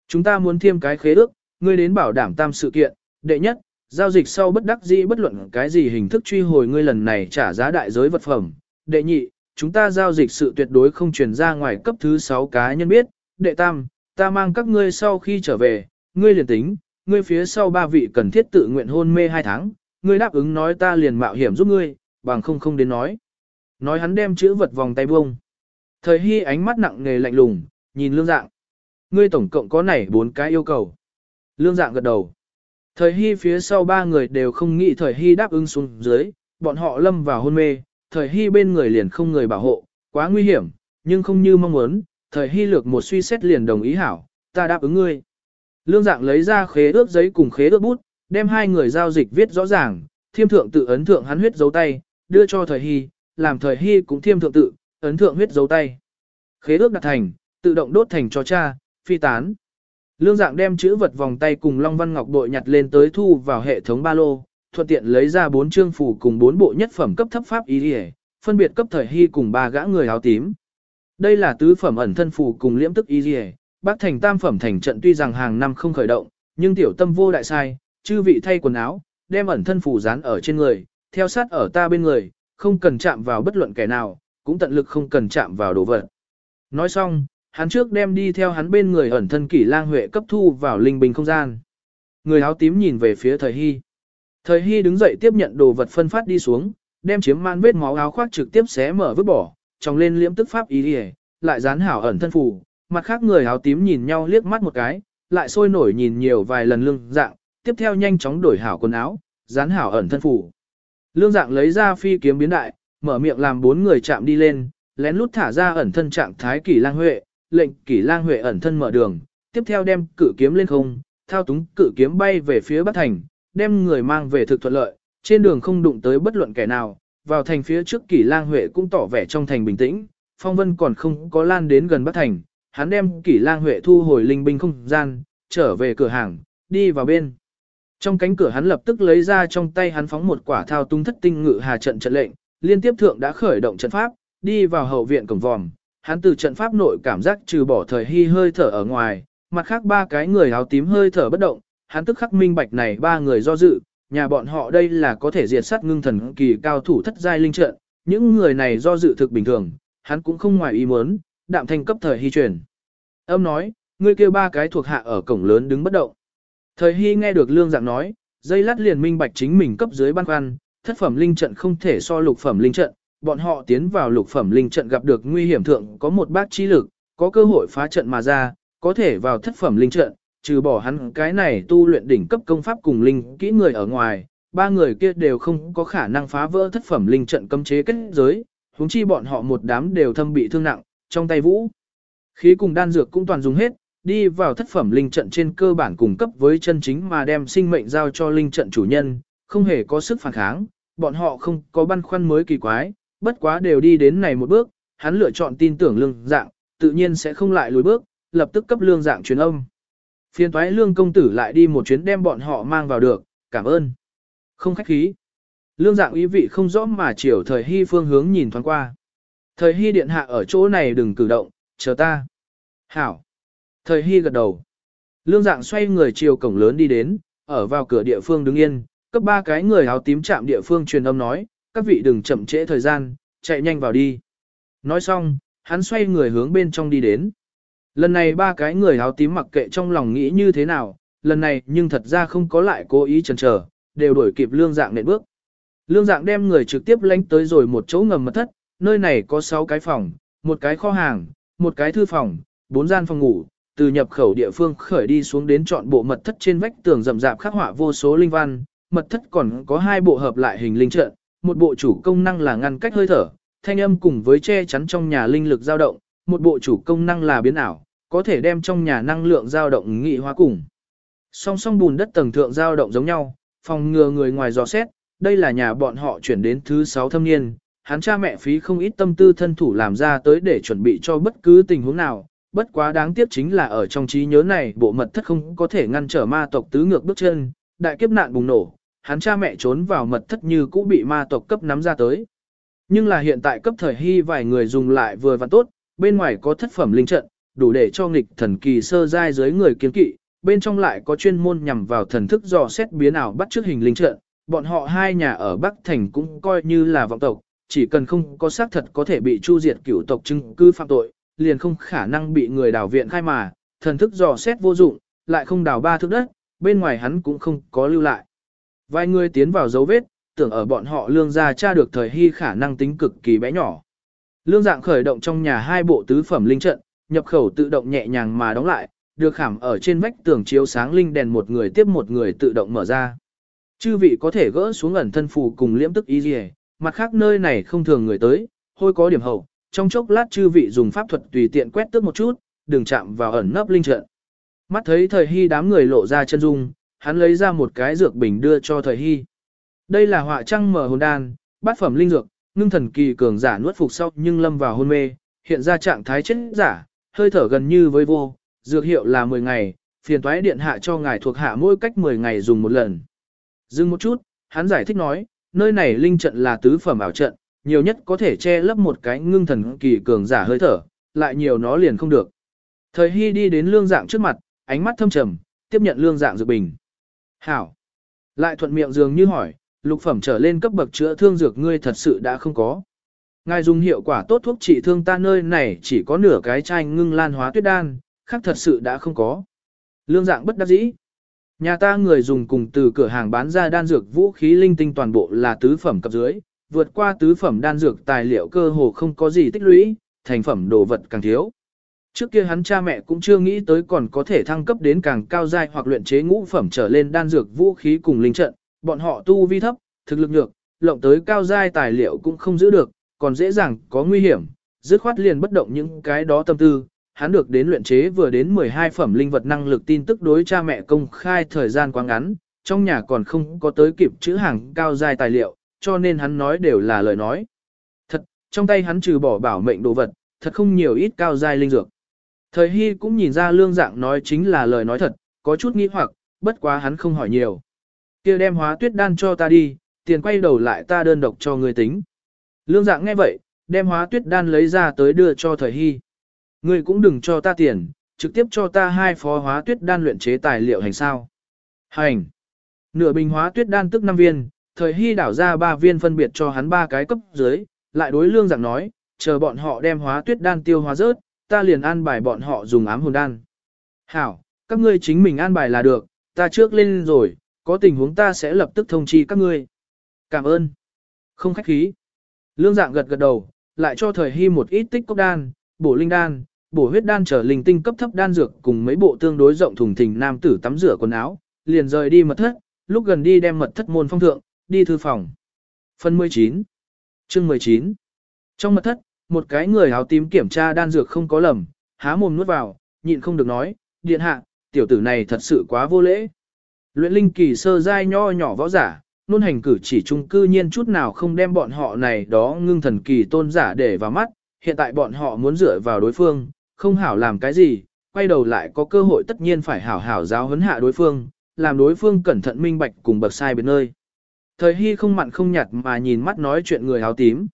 Chúng ta muốn thêm cái khế ước, ngươi đến bảo đảm tam sự kiện, đệ nhất, giao dịch sau bất đắc dĩ bất luận cái gì hình thức truy hồi ngươi lần này trả giá đại giới vật phẩm. Đệ nhị, chúng ta giao dịch sự tuyệt đối không truyền ra ngoài cấp thứ 6 cá nhân biết. Đệ tam, ta mang các ngươi sau khi trở về, ngươi liền tính, ngươi phía sau ba vị cần thiết tự nguyện hôn mê hai tháng, ngươi đáp ứng nói ta liền mạo hiểm giúp ngươi, bằng không không đến nói. Nói hắn đem chữ vật vòng tay buông. Thời hy ánh mắt nặng nề lạnh lùng, nhìn lương dạng. Ngươi tổng cộng có nảy bốn cái yêu cầu. Lương dạng gật đầu. Thời hy phía sau ba người đều không nghĩ thời hy đáp ứng xuống dưới, bọn họ lâm vào hôn mê, thời hy bên người liền không người bảo hộ, quá nguy hiểm, nhưng không như mong muốn, thời hy lược một suy xét liền đồng ý hảo, ta đáp ứng ngươi. Lương dạng lấy ra khế ước giấy cùng khế ước bút, đem hai người giao dịch viết rõ ràng, thiêm thượng tự ấn thượng hắn huyết dấu tay, đưa cho thời hy, làm thời hy cũng thiêm thượng tự, ấn thượng huyết dấu tay. Khế ước đặt thành, tự động đốt thành cho cha, phi tán. Lương dạng đem chữ vật vòng tay cùng Long Văn Ngọc bội nhặt lên tới thu vào hệ thống ba lô, thuận tiện lấy ra bốn chương phủ cùng bốn bộ nhất phẩm cấp thấp pháp ý đi phân biệt cấp thời hy cùng ba gã người áo tím. Đây là tứ phẩm ẩn thân phủ cùng liễm tức y đi bác thành tam phẩm thành trận tuy rằng hàng năm không khởi động, nhưng tiểu tâm vô đại sai, chư vị thay quần áo, đem ẩn thân phủ dán ở trên người, theo sát ở ta bên người, không cần chạm vào bất luận kẻ nào, cũng tận lực không cần chạm vào đồ vật. Nói xong, hắn trước đem đi theo hắn bên người ẩn thân kỷ lang huệ cấp thu vào linh bình không gian. Người áo tím nhìn về phía thời hy. Thời hy đứng dậy tiếp nhận đồ vật phân phát đi xuống, đem chiếm man vết máu áo khoác trực tiếp xé mở vứt bỏ, trong lên liễm tức pháp ý đi lại dán hảo ẩn thân phù. Mặt khác người áo tím nhìn nhau liếc mắt một cái, lại sôi nổi nhìn nhiều vài lần lương dạng, tiếp theo nhanh chóng đổi hảo quần áo, dán hảo ẩn thân phù. Lương dạng lấy ra phi kiếm biến đại, mở miệng làm bốn người chạm đi lên, lén lút thả ra ẩn thân trạng thái kỷ lang huệ, lệnh kỷ lang huệ ẩn thân mở đường, tiếp theo đem cử kiếm lên không, thao túng cử kiếm bay về phía Bắc Thành, đem người mang về thực thuận lợi, trên đường không đụng tới bất luận kẻ nào, vào thành phía trước kỷ lang huệ cũng tỏ vẻ trong thành bình tĩnh, phong vân còn không có lan đến gần Bắc Thành, hắn đem kỷ lang huệ thu hồi linh binh không gian, trở về cửa hàng, đi vào bên. Trong cánh cửa hắn lập tức lấy ra trong tay hắn phóng một quả thao tung thất tinh ngự hà trận trận lệnh, liên tiếp thượng đã khởi động trận pháp, đi vào hậu viện cổng vòm, hắn từ trận pháp nội cảm giác trừ bỏ thời hy hơi thở ở ngoài, mặt khác ba cái người áo tím hơi thở bất động, hắn tức khắc minh bạch này ba người do dự, nhà bọn họ đây là có thể diệt sát ngưng thần kỳ cao thủ thất giai linh trận, những người này do dự thực bình thường, hắn cũng không ngoài ý muốn, đạm thanh cấp thời hy truyền. Âm nói, ngươi kêu ba cái thuộc hạ ở cổng lớn đứng bất động. Thời hy nghe được lương dạng nói, dây lát liền minh bạch chính mình cấp dưới ban quan, thất phẩm linh trận không thể so lục phẩm linh trận, bọn họ tiến vào lục phẩm linh trận gặp được nguy hiểm thượng có một bác chi lực, có cơ hội phá trận mà ra, có thể vào thất phẩm linh trận, trừ bỏ hắn cái này tu luyện đỉnh cấp công pháp cùng linh kỹ người ở ngoài, ba người kia đều không có khả năng phá vỡ thất phẩm linh trận cấm chế kết giới, huống chi bọn họ một đám đều thâm bị thương nặng, trong tay vũ. Khí cùng đan dược cũng toàn dùng hết, đi vào thất phẩm linh trận trên cơ bản cung cấp với chân chính mà đem sinh mệnh giao cho linh trận chủ nhân, không hề có sức phản kháng, bọn họ không có băn khoăn mới kỳ quái, bất quá đều đi đến này một bước, hắn lựa chọn tin tưởng lương dạng, tự nhiên sẽ không lại lùi bước, lập tức cấp lương dạng truyền âm. Phiên toái lương công tử lại đi một chuyến đem bọn họ mang vào được, cảm ơn. Không khách khí. Lương dạng ý vị không rõ mà chiều thời hy phương hướng nhìn thoáng qua. Thời hy điện hạ ở chỗ này đừng cử động, chờ ta. Hảo. Thời hy gật đầu. Lương dạng xoay người chiều cổng lớn đi đến, ở vào cửa địa phương đứng yên, cấp ba cái người áo tím chạm địa phương truyền âm nói, các vị đừng chậm trễ thời gian, chạy nhanh vào đi. Nói xong, hắn xoay người hướng bên trong đi đến. Lần này ba cái người áo tím mặc kệ trong lòng nghĩ như thế nào, lần này nhưng thật ra không có lại cố ý chần chờ, đều đuổi kịp lương dạng nện bước. Lương dạng đem người trực tiếp lánh tới rồi một chỗ ngầm mật thất, nơi này có 6 cái phòng, một cái kho hàng, một cái thư phòng, bốn gian phòng ngủ, từ nhập khẩu địa phương khởi đi xuống đến chọn bộ mật thất trên vách tường rậm rạp khắc họa vô số linh văn, mật thất còn có hai bộ hợp lại hình linh trận, một bộ chủ công năng là ngăn cách hơi thở, thanh âm cùng với che chắn trong nhà linh lực dao động, một bộ chủ công năng là biến ảo, có thể đem trong nhà năng lượng dao động nghị hóa cùng. Song song bùn đất tầng thượng dao động giống nhau, phòng ngừa người ngoài dò xét, đây là nhà bọn họ chuyển đến thứ 6 thâm niên, hắn cha mẹ phí không ít tâm tư thân thủ làm ra tới để chuẩn bị cho bất cứ tình huống nào, bất quá đáng tiếc chính là ở trong trí nhớ này bộ mật thất không có thể ngăn trở ma tộc tứ ngược bước chân, đại kiếp nạn bùng nổ, hắn cha mẹ trốn vào mật thất như cũ bị ma tộc cấp nắm ra tới. Nhưng là hiện tại cấp thời hy vài người dùng lại vừa và tốt, bên ngoài có thất phẩm linh trận, đủ để cho nghịch thần kỳ sơ giai dưới người kiến kỵ, bên trong lại có chuyên môn nhằm vào thần thức dò xét biến ảo bắt trước hình linh trận. Bọn họ hai nhà ở Bắc Thành cũng coi như là vọng tộc, chỉ cần không có xác thật có thể bị chu diệt cửu tộc chứng cư phạm tội, liền không khả năng bị người đào viện khai mà, thần thức dò xét vô dụng, lại không đào ba thước đất, bên ngoài hắn cũng không có lưu lại. Vài người tiến vào dấu vết, tưởng ở bọn họ lương gia tra được thời hy khả năng tính cực kỳ bé nhỏ. Lương dạng khởi động trong nhà hai bộ tứ phẩm linh trận, nhập khẩu tự động nhẹ nhàng mà đóng lại, được khảm ở trên vách tường chiếu sáng linh đèn một người tiếp một người tự động mở ra. Chư vị có thể gỡ xuống ẩn thân phù cùng liễm tức y dì mặt khác nơi này không thường người tới, hôi có điểm hậu, trong chốc lát chư vị dùng pháp thuật tùy tiện quét tước một chút, đừng chạm vào ẩn nấp linh trận. Mắt thấy thời hy đám người lộ ra chân dung, hắn lấy ra một cái dược bình đưa cho thời hy. Đây là họa trăng mở hồn đan, bát phẩm linh dược, ngưng thần kỳ cường giả nuốt phục sau nhưng lâm vào hôn mê, hiện ra trạng thái chết giả, hơi thở gần như với vô, dược hiệu là 10 ngày, phiền toái điện hạ cho ngài thuộc hạ mỗi cách 10 ngày dùng một lần. Dừng một chút, hắn giải thích nói, nơi này linh trận là tứ phẩm ảo trận, nhiều nhất có thể che lấp một cái ngưng thần kỳ cường giả hơi thở, lại nhiều nó liền không được. Thời Hy đi đến lương dạng trước mặt, ánh mắt thâm trầm, tiếp nhận lương dạng dược bình. Hảo. Lại thuận miệng dường như hỏi, lục phẩm trở lên cấp bậc chữa thương dược ngươi thật sự đã không có. Ngài dùng hiệu quả tốt thuốc trị thương ta nơi này chỉ có nửa cái chai ngưng lan hóa tuyết đan, khác thật sự đã không có. Lương dạng bất đắc dĩ. Nhà ta người dùng cùng từ cửa hàng bán ra đan dược vũ khí linh tinh toàn bộ là tứ phẩm cấp dưới, vượt qua tứ phẩm đan dược tài liệu cơ hồ không có gì tích lũy, thành phẩm đồ vật càng thiếu. Trước kia hắn cha mẹ cũng chưa nghĩ tới còn có thể thăng cấp đến càng cao giai hoặc luyện chế ngũ phẩm trở lên đan dược vũ khí cùng linh trận, bọn họ tu vi thấp, thực lực nhược, lộng tới cao giai tài liệu cũng không giữ được, còn dễ dàng có nguy hiểm, dứt khoát liền bất động những cái đó tâm tư. Hắn được đến luyện chế vừa đến 12 phẩm linh vật năng lực tin tức đối cha mẹ công khai thời gian quá ngắn, trong nhà còn không có tới kịp chữ hàng cao giai tài liệu, cho nên hắn nói đều là lời nói. Thật, trong tay hắn trừ bỏ bảo mệnh đồ vật, thật không nhiều ít cao giai linh dược. Thời Hy cũng nhìn ra lương dạng nói chính là lời nói thật, có chút nghi hoặc, bất quá hắn không hỏi nhiều kia đem hóa tuyết đan cho ta đi, tiền quay đầu lại ta đơn độc cho người tính. Lương dạng nghe vậy, đem hóa tuyết đan lấy ra tới đưa cho thời Hy. Ngươi cũng đừng cho ta tiền, trực tiếp cho ta hai phó hóa tuyết đan luyện chế tài liệu hành sao. Hành. Nửa bình hóa tuyết đan tức 5 viên, thời Hy đảo ra 3 viên phân biệt cho hắn ba cái cấp dưới, lại đối lương dạng nói, chờ bọn họ đem hóa tuyết đan tiêu hóa rớt, ta liền an bài bọn họ dùng ám hồn đan. Hảo, các ngươi chính mình an bài là được, ta trước lên rồi, có tình huống ta sẽ lập tức thông chi các ngươi. Cảm ơn. Không khách khí. Lương dạng gật gật đầu, lại cho thời hy một ít tích cốc đan, bổ linh đan, bổ huyết đan trở linh tinh cấp thấp đan dược cùng mấy bộ tương đối rộng thùng thình nam tử tắm rửa quần áo, liền rời đi mật thất, lúc gần đi đem mật thất môn phong thượng, đi thư phòng. Phần 19 Chương 19 Trong mật thất, một cái người áo tím kiểm tra đan dược không có lầm, há mồm nuốt vào, nhịn không được nói, điện hạ, tiểu tử này thật sự quá vô lễ. Luyện linh kỳ sơ giai nho nhỏ võ giả, nôn hành cử chỉ trung cư nhiên chút nào không đem bọn họ này đó ngưng thần kỳ tôn giả để vào mắt, hiện tại bọn họ muốn dựa vào đối phương, không hảo làm cái gì, quay đầu lại có cơ hội tất nhiên phải hảo hảo giáo huấn hạ đối phương, làm đối phương cẩn thận minh bạch cùng bậc sai bên nơi. Thời hy không mặn không nhạt mà nhìn mắt nói chuyện người áo tím.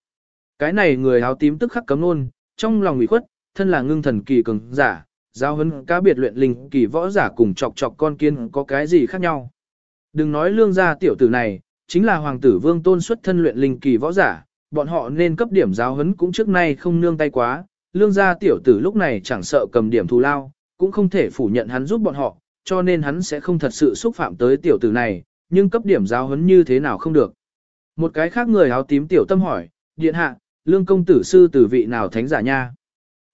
Cái này người áo tím tức khắc cấm nôn, trong lòng ủy khuất, thân là ngưng thần kỳ cường giả, giao hấn cá biệt luyện linh kỳ võ giả cùng chọc chọc con kiên có cái gì khác nhau. Đừng nói lương gia tiểu tử này, chính là hoàng tử vương tôn xuất thân luyện linh kỳ võ giả, bọn họ nên cấp điểm giáo hấn cũng trước nay không nương tay quá, lương gia tiểu tử lúc này chẳng sợ cầm điểm thù lao, cũng không thể phủ nhận hắn giúp bọn họ, cho nên hắn sẽ không thật sự xúc phạm tới tiểu tử này, nhưng cấp điểm giáo hấn như thế nào không được. Một cái khác người áo tím tiểu tâm hỏi, điện hạ, lương công tử sư tử vị nào thánh giả nha.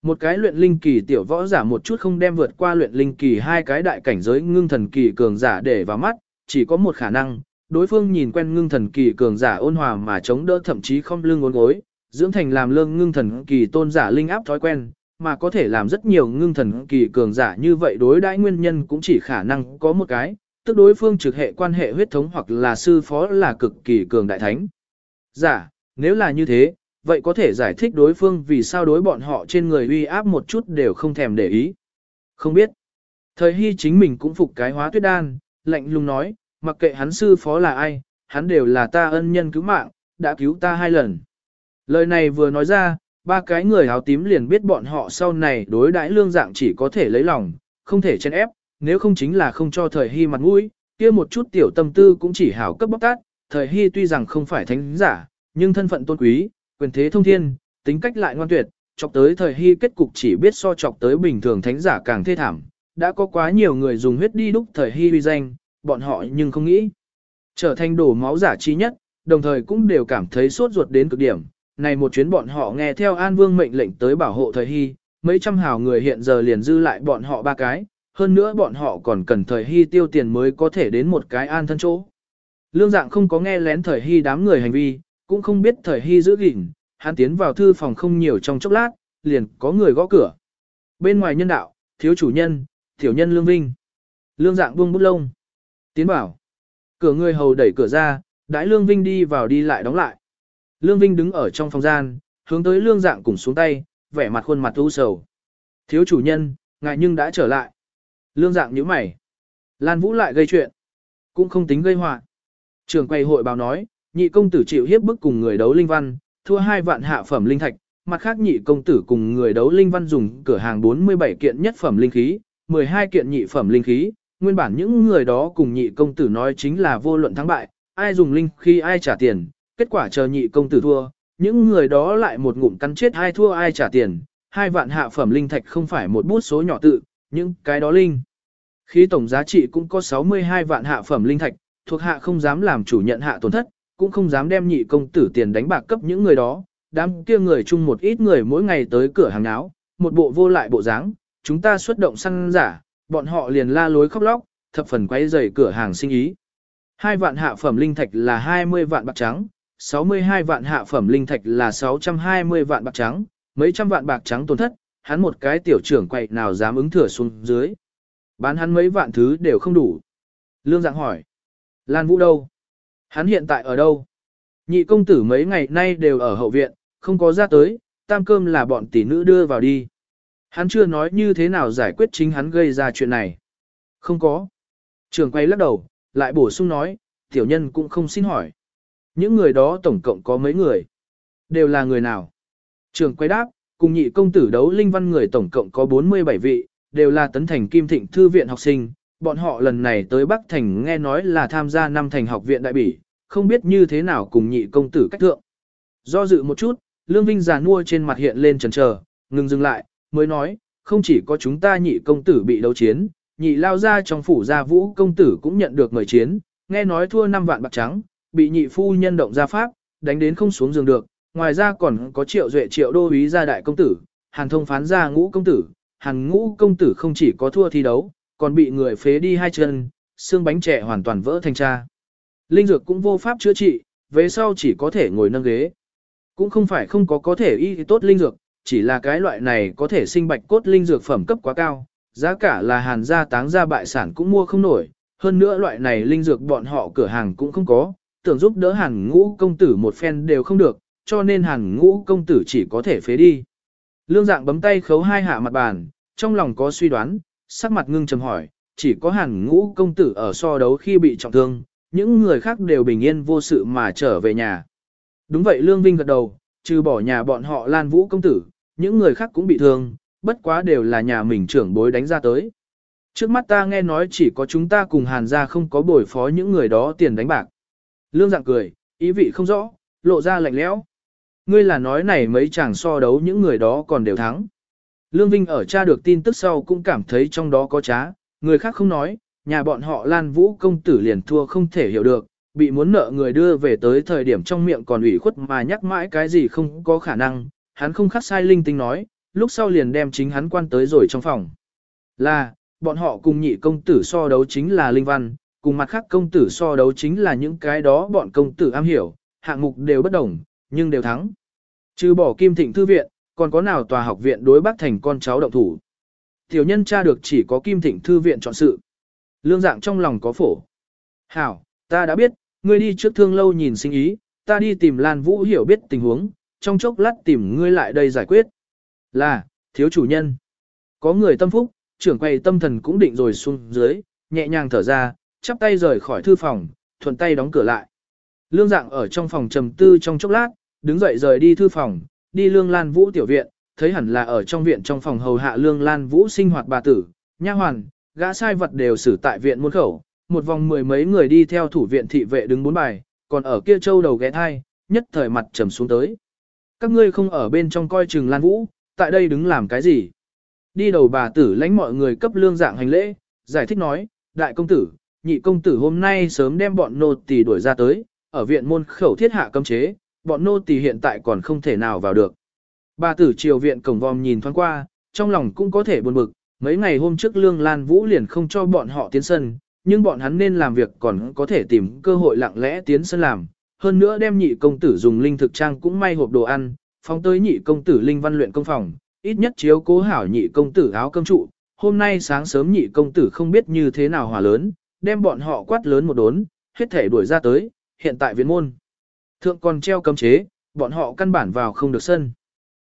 Một cái luyện linh kỳ tiểu võ giả một chút không đem vượt qua luyện linh kỳ hai cái đại cảnh giới ngưng thần kỳ cường giả để vào mắt, chỉ có một khả năng, đối phương nhìn quen ngưng thần kỳ cường giả ôn hòa mà chống đỡ thậm chí không lưng ốn gối, dưỡng thành làm lương ngưng thần kỳ tôn giả linh áp thói quen, mà có thể làm rất nhiều ngưng thần kỳ cường giả như vậy đối đãi nguyên nhân cũng chỉ khả năng có một cái, tức đối phương trực hệ quan hệ huyết thống hoặc là sư phó là cực kỳ cường đại thánh. Giả, nếu là như thế, vậy có thể giải thích đối phương vì sao đối bọn họ trên người uy áp một chút đều không thèm để ý. Không biết. Thời hy chính mình cũng phục cái hóa tuyết đan, lạnh lùng nói, mặc kệ hắn sư phó là ai, hắn đều là ta ân nhân cứu mạng, đã cứu ta hai lần. Lời này vừa nói ra, ba cái người áo tím liền biết bọn họ sau này đối đãi lương dạng chỉ có thể lấy lòng, không thể chen ép, nếu không chính là không cho thời hy mặt mũi, kia một chút tiểu tâm tư cũng chỉ hảo cấp bóc tát, thời hy tuy rằng không phải thánh giả, nhưng thân phận tôn quý, quyền thế thông thiên, tính cách lại ngoan tuyệt, chọc tới thời hy kết cục chỉ biết so chọc tới bình thường thánh giả càng thê thảm. Đã có quá nhiều người dùng huyết đi đúc thời hy uy danh, bọn họ nhưng không nghĩ. Trở thành đổ máu giả chi nhất, đồng thời cũng đều cảm thấy sốt ruột đến cực điểm. Này một chuyến bọn họ nghe theo An Vương mệnh lệnh tới bảo hộ thời hy, mấy trăm hào người hiện giờ liền dư lại bọn họ ba cái, hơn nữa bọn họ còn cần thời hy tiêu tiền mới có thể đến một cái an thân chỗ. Lương dạng không có nghe lén thời hy đám người hành vi, cũng không biết thời hy giữ gìn, hắn tiến vào thư phòng không nhiều trong chốc lát, liền có người gõ cửa. Bên ngoài nhân đạo, thiếu chủ nhân, tiểu nhân lương vinh. Lương dạng buông bút lông. Tiến bảo. Cửa người hầu đẩy cửa ra, đãi lương vinh đi vào đi lại đóng lại. Lương vinh đứng ở trong phòng gian, hướng tới lương dạng cùng xuống tay, vẻ mặt khuôn mặt u sầu. Thiếu chủ nhân, ngài nhưng đã trở lại. Lương dạng nhíu mày. Lan Vũ lại gây chuyện. Cũng không tính gây họa. Trường quầy hội báo nói, nhị công tử chịu hiếp bức cùng người đấu linh văn, thua hai vạn hạ phẩm linh thạch, mặt khác nhị công tử cùng người đấu linh văn dùng cửa hàng 47 kiện nhất phẩm linh khí, 12 kiện nhị phẩm linh khí, nguyên bản những người đó cùng nhị công tử nói chính là vô luận thắng bại, ai dùng linh khí ai trả tiền, kết quả chờ nhị công tử thua, những người đó lại một ngụm cắn chết ai thua ai trả tiền, hai vạn hạ phẩm linh thạch không phải một bút số nhỏ tự, những cái đó linh. Khí tổng giá trị cũng có 62 vạn hạ phẩm linh thạch, thuộc hạ không dám làm chủ nhận hạ tổn thất, cũng không dám đem nhị công tử tiền đánh bạc cấp những người đó, đám kia người chung một ít người mỗi ngày tới cửa hàng áo, một bộ vô lại bộ dáng, chúng ta xuất động săn giả, bọn họ liền la lối khóc lóc, thập phần quay rời cửa hàng sinh ý. Hai vạn hạ phẩm linh thạch là 20 vạn bạc trắng, 62 vạn hạ phẩm linh thạch là 620 vạn bạc trắng, mấy trăm vạn bạc trắng tổn thất, hắn một cái tiểu trưởng quậy nào dám ứng thừa xuống dưới. Bán hắn mấy vạn thứ đều không đủ. Lương dạng hỏi. Lan Vũ đâu? Hắn hiện tại ở đâu? Nhị công tử mấy ngày nay đều ở hậu viện, không có ra tới, tam cơm là bọn tỷ nữ đưa vào đi. Hắn chưa nói như thế nào giải quyết chính hắn gây ra chuyện này. Không có. Trường quay lắc đầu, lại bổ sung nói, tiểu nhân cũng không xin hỏi. Những người đó tổng cộng có mấy người? Đều là người nào? Trường quay đáp, cùng nhị công tử đấu linh văn người tổng cộng có 47 vị, đều là tấn thành kim thịnh thư viện học sinh. Bọn họ lần này tới Bắc Thành nghe nói là tham gia năm thành học viện đại bỉ, không biết như thế nào cùng nhị công tử cách thượng. Do dự một chút, Lương Vinh già nua trên mặt hiện lên chần chờ, ngừng dừng lại, mới nói, không chỉ có chúng ta nhị công tử bị đấu chiến, nhị lao ra trong phủ gia vũ công tử cũng nhận được mời chiến, nghe nói thua 5 vạn bạc trắng, bị nhị phu nhân động ra pháp, đánh đến không xuống giường được, ngoài ra còn có triệu duệ triệu đô úy gia đại công tử, hàn thông phán gia ngũ công tử, hàn ngũ công tử không chỉ có thua thi đấu, còn bị người phế đi hai chân, xương bánh trẻ hoàn toàn vỡ thành cha. Linh dược cũng vô pháp chữa trị, về sau chỉ có thể ngồi nâng ghế. Cũng không phải không có có thể y tốt linh dược, chỉ là cái loại này có thể sinh bạch cốt linh dược phẩm cấp quá cao, giá cả là hàn gia táng gia bại sản cũng mua không nổi, hơn nữa loại này linh dược bọn họ cửa hàng cũng không có, tưởng giúp đỡ hàn ngũ công tử một phen đều không được, cho nên hàn ngũ công tử chỉ có thể phế đi. Lương dạng bấm tay khấu hai hạ mặt bàn, trong lòng có suy đoán, sắc mặt ngưng trầm hỏi, chỉ có hàn ngũ công tử ở so đấu khi bị trọng thương, những người khác đều bình yên vô sự mà trở về nhà. Đúng vậy Lương Vinh gật đầu, trừ bỏ nhà bọn họ Lan Vũ công tử, những người khác cũng bị thương, bất quá đều là nhà mình trưởng bối đánh ra tới. Trước mắt ta nghe nói chỉ có chúng ta cùng hàn gia không có bồi phó những người đó tiền đánh bạc. Lương dạng cười, ý vị không rõ, lộ ra lạnh lẽo. Ngươi là nói này mấy chàng so đấu những người đó còn đều thắng. Lương Vinh ở tra được tin tức sau cũng cảm thấy trong đó có trá, người khác không nói, nhà bọn họ Lan Vũ công tử liền thua không thể hiểu được, bị muốn nợ người đưa về tới thời điểm trong miệng còn ủy khuất mà nhắc mãi cái gì không có khả năng, hắn không khắc sai linh tinh nói, lúc sau liền đem chính hắn quan tới rồi trong phòng. Là, bọn họ cùng nhị công tử so đấu chính là linh văn, cùng mặt khác công tử so đấu chính là những cái đó bọn công tử am hiểu, hạng mục đều bất đồng, nhưng đều thắng. Trừ bỏ kim thịnh thư viện, còn có nào tòa học viện đối bác thành con cháu động thủ. Tiểu nhân tra được chỉ có kim thịnh thư viện chọn sự. Lương dạng trong lòng có phổ. Hảo, ta đã biết, ngươi đi trước thương lâu nhìn sinh ý, ta đi tìm Lan Vũ hiểu biết tình huống, trong chốc lát tìm ngươi lại đây giải quyết. Là, thiếu chủ nhân. Có người tâm phúc, trưởng quầy tâm thần cũng định rồi xuống dưới, nhẹ nhàng thở ra, chắp tay rời khỏi thư phòng, thuận tay đóng cửa lại. Lương dạng ở trong phòng trầm tư trong chốc lát, đứng dậy rời đi thư phòng, đi lương lan vũ tiểu viện, thấy hẳn là ở trong viện trong phòng hầu hạ lương lan vũ sinh hoạt bà tử, nha hoàn, gã sai vật đều xử tại viện môn khẩu, một vòng mười mấy người đi theo thủ viện thị vệ đứng bốn bài, còn ở kia châu đầu ghé thai, nhất thời mặt trầm xuống tới. Các ngươi không ở bên trong coi chừng Lan Vũ, tại đây đứng làm cái gì? Đi đầu bà tử lãnh mọi người cấp lương dạng hành lễ, giải thích nói, đại công tử, nhị công tử hôm nay sớm đem bọn nô tỳ đuổi ra tới, ở viện môn khẩu thiết hạ cấm chế, bọn nô tỳ hiện tại còn không thể nào vào được. Bà tử triều viện cổng vòm nhìn thoáng qua, trong lòng cũng có thể buồn bực, mấy ngày hôm trước lương lan vũ liền không cho bọn họ tiến sân, nhưng bọn hắn nên làm việc còn có thể tìm cơ hội lặng lẽ tiến sân làm. Hơn nữa đem nhị công tử dùng linh thực trang cũng may hộp đồ ăn, phóng tới nhị công tử linh văn luyện công phòng, ít nhất chiếu cố hảo nhị công tử áo cơm trụ. Hôm nay sáng sớm nhị công tử không biết như thế nào hòa lớn, đem bọn họ quát lớn một đốn, hết thể đuổi ra tới, hiện tại viện môn. Thượng còn treo cấm chế, bọn họ căn bản vào không được sân.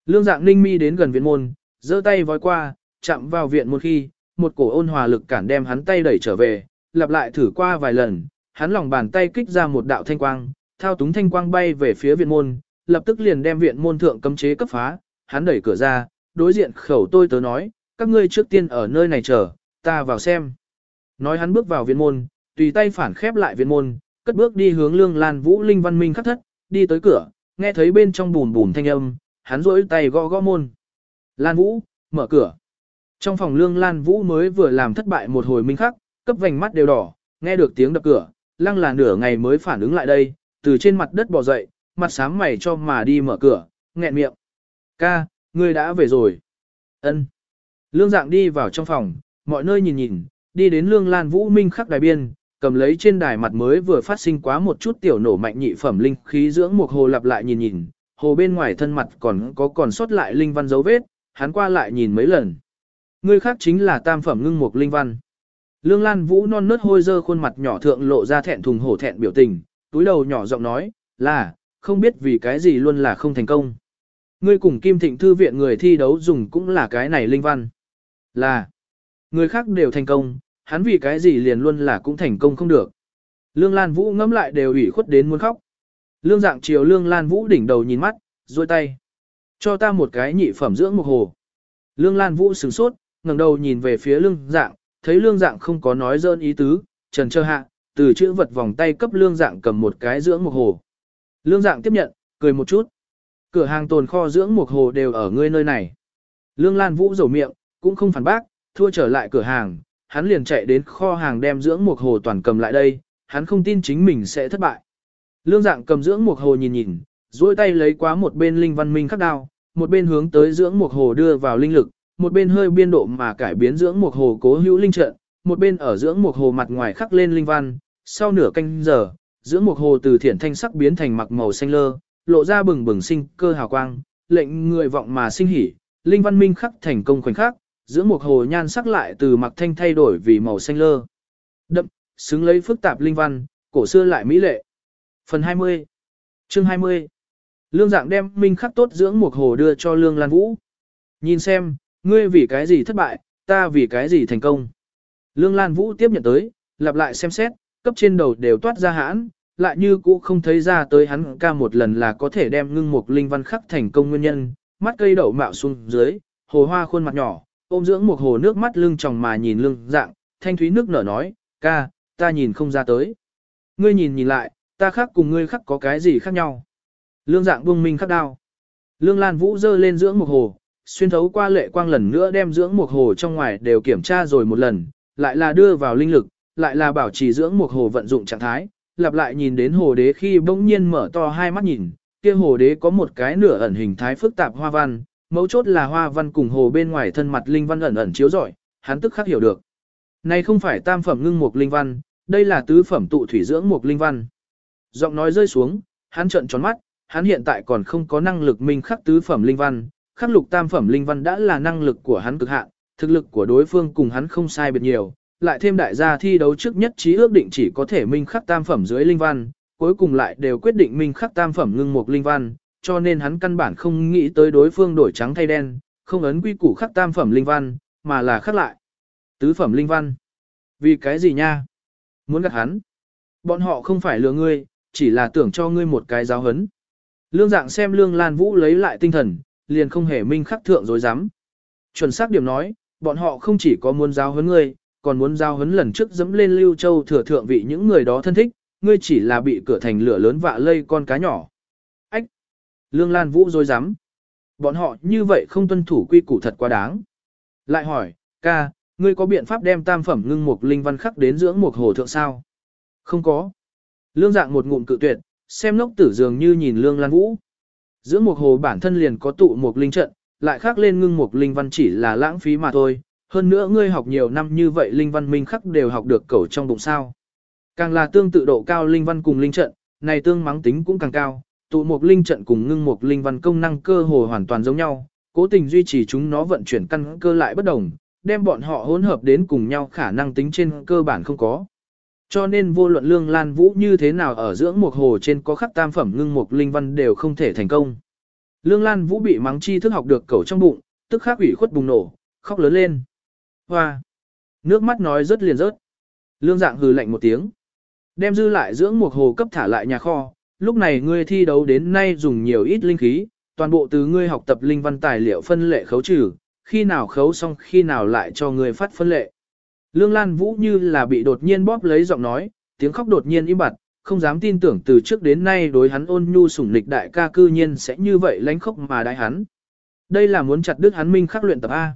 Lương dạng ninh mi đến gần viện môn, giơ tay vói qua, chạm vào viện môn khi, một cổ ôn hòa lực cản đem hắn tay đẩy trở về, lặp lại thử qua vài lần, hắn lòng bàn tay kích ra một đạo thanh quang, thao túng thanh quang bay về phía viện môn, lập tức liền đem viện môn thượng cấm chế cấp phá, hắn đẩy cửa ra, đối diện khẩu tôi tớ nói, các ngươi trước tiên ở nơi này chờ, ta vào xem. Nói hắn bước vào viện môn, tùy tay phản khép lại viện môn, cất bước đi hướng lương lan vũ linh văn minh khắc thất, đi tới cửa, nghe thấy bên trong bùn bùn thanh âm, hắn rỗi tay gõ gõ môn. Lan vũ, mở cửa. Trong phòng lương lan vũ mới vừa làm thất bại một hồi minh khắc, cấp vành mắt đều đỏ, nghe được tiếng đập cửa, lăng là nửa ngày mới phản ứng lại đây, từ trên mặt đất bò dậy, mặt sám mày cho mà đi mở cửa, nghẹn miệng. Ca, ngươi đã về rồi. Ân. Lương dạng đi vào trong phòng, mọi nơi nhìn nhìn, đi đến lương lan vũ minh khắc đài biên, cầm lấy trên đài mặt mới vừa phát sinh quá một chút tiểu nổ mạnh nhị phẩm linh khí dưỡng một hồ lặp lại nhìn nhìn, hồ bên ngoài thân mặt còn có còn sót lại linh văn dấu vết, hắn qua lại nhìn mấy lần. Người khác chính là tam phẩm ngưng mục linh văn. Lương Lan Vũ non nớt hôi dơ khuôn mặt nhỏ thượng lộ ra thẹn thùng hổ thẹn biểu tình, túi đầu nhỏ giọng nói, là, không biết vì cái gì luôn là không thành công. Ngươi cùng Kim Thịnh Thư viện người thi đấu dùng cũng là cái này linh văn. Là, người khác đều thành công, hắn vì cái gì liền luôn là cũng thành công không được. Lương Lan Vũ ngẫm lại đều ủy khuất đến muốn khóc. Lương dạng chiều Lương Lan Vũ đỉnh đầu nhìn mắt, duỗi tay. Cho ta một cái nhị phẩm dưỡng một hồ. Lương Lan Vũ sửng sốt, ngẩng đầu nhìn về phía lương dạng, thấy lương dạng không có nói dơn ý tứ, trần trơ hạ, từ chữ vật vòng tay cấp lương dạng cầm một cái dưỡng một hồ. Lương dạng tiếp nhận, cười một chút. Cửa hàng tồn kho dưỡng một hồ đều ở ngươi nơi này. Lương Lan Vũ rầu miệng, cũng không phản bác, thua trở lại cửa hàng, hắn liền chạy đến kho hàng đem dưỡng một hồ toàn cầm lại đây, hắn không tin chính mình sẽ thất bại. Lương dạng cầm dưỡng một hồ nhìn nhìn, duỗi tay lấy quá một bên linh văn minh khắc đao, một bên hướng tới dưỡng một hồ đưa vào linh lực, một bên hơi biên độ mà cải biến dưỡng một hồ cố hữu linh trận, một bên ở dưỡng một hồ mặt ngoài khắc lên linh văn, sau nửa canh giờ, dưỡng một hồ từ thiển thanh sắc biến thành mặc màu xanh lơ, lộ ra bừng bừng sinh cơ hào quang, lệnh người vọng mà sinh hỉ, linh văn minh khắc thành công khoảnh khắc, giữa một hồ nhan sắc lại từ mặc thanh thay đổi vì màu xanh lơ. Đậm, xứng lấy phức tạp linh văn, cổ xưa lại mỹ lệ. Phần 20 Chương 20 Lương dạng đem minh khắc tốt dưỡng một hồ đưa cho Lương Lan Vũ. Nhìn xem, ngươi vì cái gì thất bại, ta vì cái gì thành công. Lương Lan Vũ tiếp nhận tới, lặp lại xem xét, cấp trên đầu đều toát ra hãn, lại như cũ không thấy ra tới hắn ca một lần là có thể đem ngưng một linh văn khắc thành công nguyên nhân, mắt cây đậu mạo xuống dưới, hồ hoa khuôn mặt nhỏ, ôm dưỡng một hồ nước mắt lưng tròng mà nhìn lưng dạng, thanh thúy nước nở nói, ca, ta nhìn không ra tới. Ngươi nhìn nhìn lại, ta khác cùng ngươi khác có cái gì khác nhau. Lương dạng buông minh khắc đao. Lương Lan Vũ dơ lên dưỡng một hồ, xuyên thấu qua lệ quang lần nữa đem dưỡng một hồ trong ngoài đều kiểm tra rồi một lần, lại là đưa vào linh lực, lại là bảo trì dưỡng một hồ vận dụng trạng thái, lặp lại nhìn đến hồ đế khi bỗng nhiên mở to hai mắt nhìn, kia hồ đế có một cái nửa ẩn hình thái phức tạp hoa văn, mấu chốt là hoa văn cùng hồ bên ngoài thân mặt linh văn ẩn ẩn chiếu rọi, hắn tức khắc hiểu được. Này không phải tam phẩm ngưng mục linh văn, đây là tứ phẩm tụ thủy dưỡng mục linh văn. Giọng nói rơi xuống, hắn trợn tròn mắt, hắn hiện tại còn không có năng lực minh khắc tứ phẩm linh văn, khắc lục tam phẩm linh văn đã là năng lực của hắn cực hạn, thực lực của đối phương cùng hắn không sai biệt nhiều, lại thêm đại gia thi đấu trước nhất trí ước định chỉ có thể minh khắc tam phẩm dưới linh văn, cuối cùng lại đều quyết định minh khắc tam phẩm ngưng một linh văn, cho nên hắn căn bản không nghĩ tới đối phương đổi trắng thay đen, không ấn quy củ khắc tam phẩm linh văn, mà là khắc lại. Tứ phẩm linh văn. Vì cái gì nha? Muốn gạt hắn. Bọn họ không phải lừa ngươi, chỉ là tưởng cho ngươi một cái giáo hấn. Lương dạng xem lương lan vũ lấy lại tinh thần, liền không hề minh khắc thượng dối dám. Chuẩn xác điểm nói, bọn họ không chỉ có muốn giáo hấn ngươi, còn muốn giao hấn lần trước dẫm lên Lưu Châu thừa thượng vị những người đó thân thích, ngươi chỉ là bị cửa thành lửa lớn vạ lây con cá nhỏ. Lương Lan Vũ dối rắm Bọn họ như vậy không tuân thủ quy củ thật quá đáng. Lại hỏi, ca, ngươi có biện pháp đem tam phẩm ngưng mục linh văn khắc đến dưỡng mục hồ thượng sao? Không có. Lương dạng một ngụm cự tuyệt, xem lốc tử dường như nhìn Lương Lan Vũ. Dưỡng mục hồ bản thân liền có tụ mục linh trận, lại khắc lên ngưng mục linh văn chỉ là lãng phí mà thôi, hơn nữa ngươi học nhiều năm như vậy linh văn minh khắc đều học được cầu trong bụng sao. Càng là tương tự độ cao linh văn cùng linh trận, này tương mắng tính cũng càng cao, tụ một linh trận cùng ngưng một linh văn công năng cơ hồ hoàn toàn giống nhau, cố tình duy trì chúng nó vận chuyển căn cơ lại bất đồng, đem bọn họ hỗn hợp đến cùng nhau khả năng tính trên cơ bản không có. Cho nên vô luận lương lan vũ như thế nào ở dưỡng một hồ trên có khắc tam phẩm ngưng một linh văn đều không thể thành công. Lương lan vũ bị mắng chi thức học được cầu trong bụng, tức khắc ủy khuất bùng nổ, khóc lớn lên. Hoa! Nước mắt nói rất liền rớt. Lương dạng hừ lạnh một tiếng. Đem dư lại dưỡng một hồ cấp thả lại nhà kho, lúc này ngươi thi đấu đến nay dùng nhiều ít linh khí, toàn bộ từ ngươi học tập linh văn tài liệu phân lệ khấu trừ, khi nào khấu xong khi nào lại cho ngươi phát phân lệ. Lương Lan Vũ như là bị đột nhiên bóp lấy giọng nói, tiếng khóc đột nhiên im bặt, không dám tin tưởng từ trước đến nay đối hắn ôn nhu sủng lịch đại ca cư nhiên sẽ như vậy lánh khóc mà đại hắn. Đây là muốn chặt đứt hắn minh khắc luyện tập A.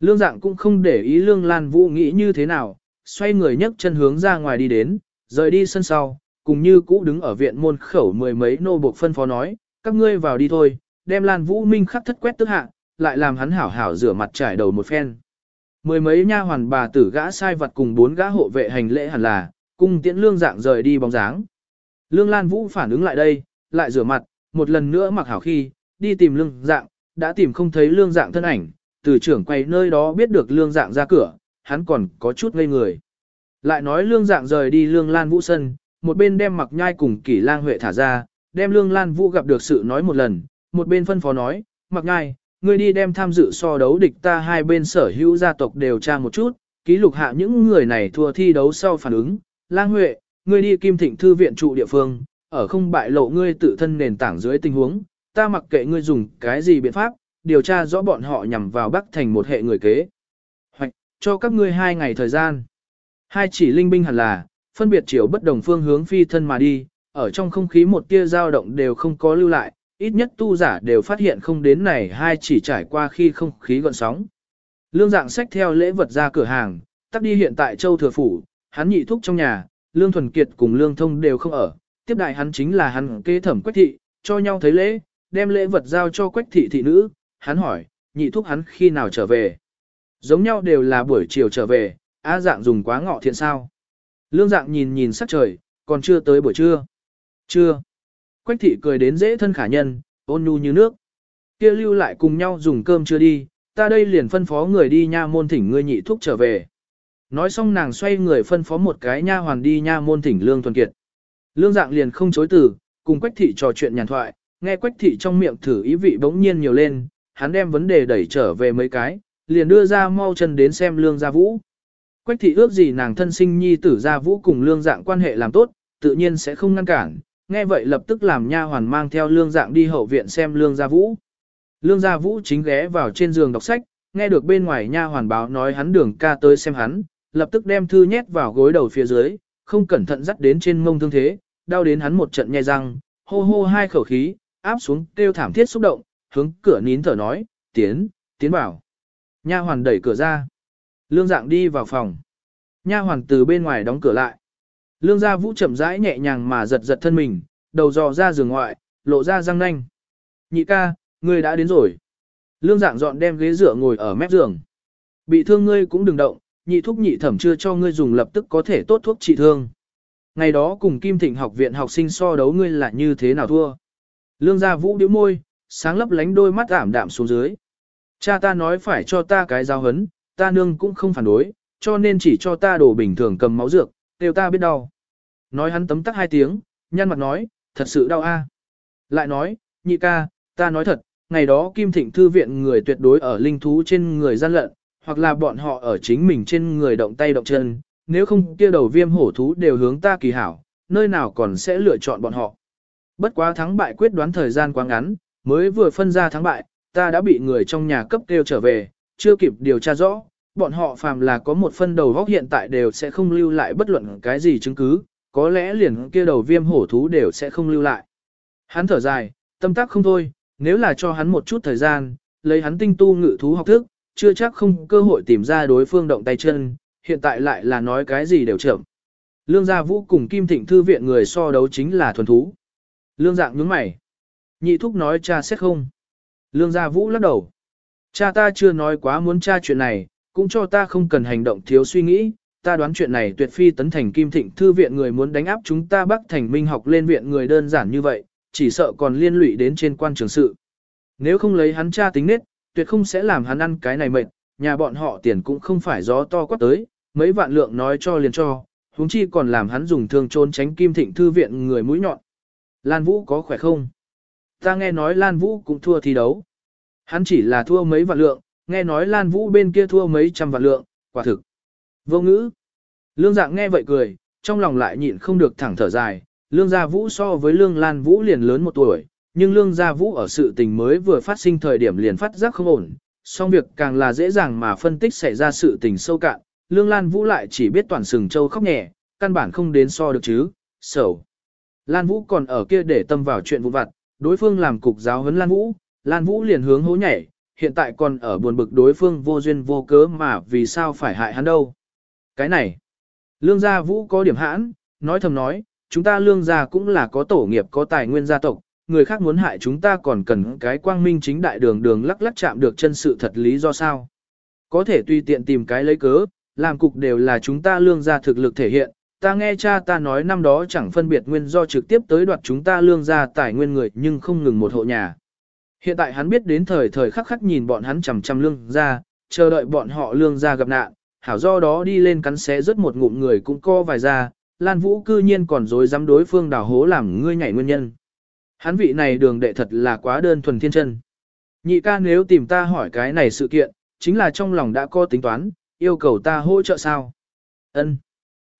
Lương dạng cũng không để ý Lương Lan Vũ nghĩ như thế nào, xoay người nhấc chân hướng ra ngoài đi đến, rời đi sân sau, cùng như cũ đứng ở viện môn khẩu mười mấy nô buộc phân phó nói, các ngươi vào đi thôi, đem Lan Vũ Minh khắc thất quét tức hạ, lại làm hắn hảo hảo rửa mặt trải đầu một phen. Mười mấy nha hoàn bà tử gã sai vật cùng bốn gã hộ vệ hành lễ hẳn là, cung tiễn lương dạng rời đi bóng dáng. Lương Lan Vũ phản ứng lại đây, lại rửa mặt, một lần nữa mặc hảo khi, đi tìm lương dạng, đã tìm không thấy lương dạng thân ảnh, từ trưởng quay nơi đó biết được lương dạng ra cửa, hắn còn có chút ngây người. Lại nói lương dạng rời đi lương Lan Vũ sân, một bên đem mặc nhai cùng kỷ lang huệ thả ra, đem lương Lan Vũ gặp được sự nói một lần, một bên phân phó nói, mặc nhai, ngươi đi đem tham dự so đấu địch ta hai bên sở hữu gia tộc đều tra một chút, ký lục hạ những người này thua thi đấu sau phản ứng, lang huệ, ngươi đi kim thịnh thư viện trụ địa phương, ở không bại lộ ngươi tự thân nền tảng dưới tình huống, ta mặc kệ ngươi dùng cái gì biện pháp, điều tra rõ bọn họ nhằm vào Bắc thành một hệ người kế. hoạch cho các ngươi hai ngày thời gian. Hai chỉ linh binh hẳn là, phân biệt chiều bất đồng phương hướng phi thân mà đi, ở trong không khí một tia dao động đều không có lưu lại, ít nhất tu giả đều phát hiện không đến này hai chỉ trải qua khi không khí gọn sóng. Lương dạng sách theo lễ vật ra cửa hàng, tắt đi hiện tại châu thừa phủ, hắn nhị thúc trong nhà, lương thuần kiệt cùng lương thông đều không ở, tiếp đại hắn chính là hắn kế thẩm quách thị, cho nhau thấy lễ, đem lễ vật giao cho quách thị thị nữ, hắn hỏi, nhị thúc hắn khi nào trở về. Giống nhau đều là buổi chiều trở về, á dạng dùng quá ngọ thiện sao. Lương dạng nhìn nhìn sắc trời, còn chưa tới buổi trưa. Chưa. Quách thị cười đến dễ thân khả nhân, ôn nhu như nước. kia lưu lại cùng nhau dùng cơm chưa đi, ta đây liền phân phó người đi nha môn thỉnh ngươi nhị thúc trở về. Nói xong nàng xoay người phân phó một cái nha hoàn đi nha môn thỉnh Lương Thuần Kiệt. Lương dạng liền không chối từ, cùng Quách thị trò chuyện nhàn thoại, nghe Quách thị trong miệng thử ý vị bỗng nhiên nhiều lên, hắn đem vấn đề đẩy trở về mấy cái, liền đưa ra mau chân đến xem Lương Gia Vũ. Quách thị ước gì nàng thân sinh nhi tử Gia Vũ cùng Lương dạng quan hệ làm tốt, tự nhiên sẽ không ngăn cản, nghe vậy lập tức làm nha hoàn mang theo Lương dạng đi hậu viện xem Lương Gia Vũ. Lương Gia Vũ chính ghé vào trên giường đọc sách, nghe được bên ngoài nha hoàn báo nói hắn đường ca tới xem hắn, lập tức đem thư nhét vào gối đầu phía dưới, không cẩn thận dắt đến trên mông thương thế, đau đến hắn một trận nhai răng, hô hô hai khẩu khí, áp xuống kêu thảm thiết xúc động, hướng cửa nín thở nói, tiến, tiến vào. Nha hoàn đẩy cửa ra. Lương dạng đi vào phòng. Nha hoàn từ bên ngoài đóng cửa lại. Lương gia vũ chậm rãi nhẹ nhàng mà giật giật thân mình, đầu dò ra giường ngoại, lộ ra răng nanh. Nhị ca, ngươi đã đến rồi. Lương dạng dọn đem ghế dựa ngồi ở mép giường. Bị thương ngươi cũng đừng động, nhị thúc nhị thẩm chưa cho ngươi dùng lập tức có thể tốt thuốc trị thương. Ngày đó cùng Kim Thịnh học viện học sinh so đấu ngươi là như thế nào thua. Lương gia vũ điếu môi, sáng lấp lánh đôi mắt ảm đạm xuống dưới. Cha ta nói phải cho ta cái giáo hấn, ta nương cũng không phản đối, cho nên chỉ cho ta đồ bình thường cầm máu dược, đều ta biết đau. Nói hắn tấm tắc hai tiếng, nhăn mặt nói, thật sự đau a. Lại nói, nhị ca, ta nói thật, ngày đó Kim Thịnh Thư viện người tuyệt đối ở linh thú trên người gian lận, hoặc là bọn họ ở chính mình trên người động tay động chân, nếu không kia đầu viêm hổ thú đều hướng ta kỳ hảo, nơi nào còn sẽ lựa chọn bọn họ. Bất quá thắng bại quyết đoán thời gian quá ngắn, mới vừa phân ra thắng bại, ta đã bị người trong nhà cấp kêu trở về, chưa kịp điều tra rõ, bọn họ phàm là có một phân đầu góc hiện tại đều sẽ không lưu lại bất luận cái gì chứng cứ, có lẽ liền kia đầu viêm hổ thú đều sẽ không lưu lại. Hắn thở dài, tâm tác không thôi, nếu là cho hắn một chút thời gian, lấy hắn tinh tu ngự thú học thức, chưa chắc không cơ hội tìm ra đối phương động tay chân, hiện tại lại là nói cái gì đều chậm. Lương Gia Vũ cùng Kim Thịnh Thư viện người so đấu chính là thuần thú. Lương dạng nhướng mày. Nhị thúc nói cha xét không. Lương Gia Vũ lắc đầu. Cha ta chưa nói quá muốn tra chuyện này, cũng cho ta không cần hành động thiếu suy nghĩ. Ta đoán chuyện này tuyệt phi tấn thành Kim Thịnh Thư viện người muốn đánh áp chúng ta bắc thành minh học lên viện người đơn giản như vậy, chỉ sợ còn liên lụy đến trên quan trường sự. Nếu không lấy hắn cha tính nết, tuyệt không sẽ làm hắn ăn cái này mệt, nhà bọn họ tiền cũng không phải gió to quát tới, mấy vạn lượng nói cho liền cho, huống chi còn làm hắn dùng thương trốn tránh kim thịnh thư viện người mũi nhọn. Lan Vũ có khỏe không? Ta nghe nói Lan Vũ cũng thua thi đấu. Hắn chỉ là thua mấy vạn lượng, nghe nói Lan Vũ bên kia thua mấy trăm vạn lượng, quả thực. Vô ngữ. Lương dạng nghe vậy cười, trong lòng lại nhịn không được thẳng thở dài, lương gia vũ so với lương lan vũ liền lớn một tuổi, nhưng lương gia vũ ở sự tình mới vừa phát sinh thời điểm liền phát giác không ổn, song việc càng là dễ dàng mà phân tích xảy ra sự tình sâu cạn, lương lan vũ lại chỉ biết toàn sừng châu khóc nhẹ, căn bản không đến so được chứ, sầu. Lan vũ còn ở kia để tâm vào chuyện vụ vặt, đối phương làm cục giáo huấn Lan vũ, Lan vũ liền hướng hố nhảy, hiện tại còn ở buồn bực đối phương vô duyên vô cớ mà vì sao phải hại hắn đâu. Cái này, lương gia vũ có điểm hãn, nói thầm nói, chúng ta lương gia cũng là có tổ nghiệp có tài nguyên gia tộc, người khác muốn hại chúng ta còn cần cái quang minh chính đại đường đường lắc lắc chạm được chân sự thật lý do sao. Có thể tùy tiện tìm cái lấy cớ, làm cục đều là chúng ta lương gia thực lực thể hiện, ta nghe cha ta nói năm đó chẳng phân biệt nguyên do trực tiếp tới đoạt chúng ta lương gia tài nguyên người nhưng không ngừng một hộ nhà. Hiện tại hắn biết đến thời thời khắc khắc nhìn bọn hắn chằm chằm lương ra, chờ đợi bọn họ lương ra gặp nạn, hảo do đó đi lên cắn xé rất một ngụm người cũng co vài ra, Lan Vũ cư nhiên còn dối dám đối phương đào hố làm ngươi nhảy nguyên nhân. Hắn vị này đường đệ thật là quá đơn thuần thiên chân. Nhị ca nếu tìm ta hỏi cái này sự kiện, chính là trong lòng đã có tính toán, yêu cầu ta hỗ trợ sao? Ân.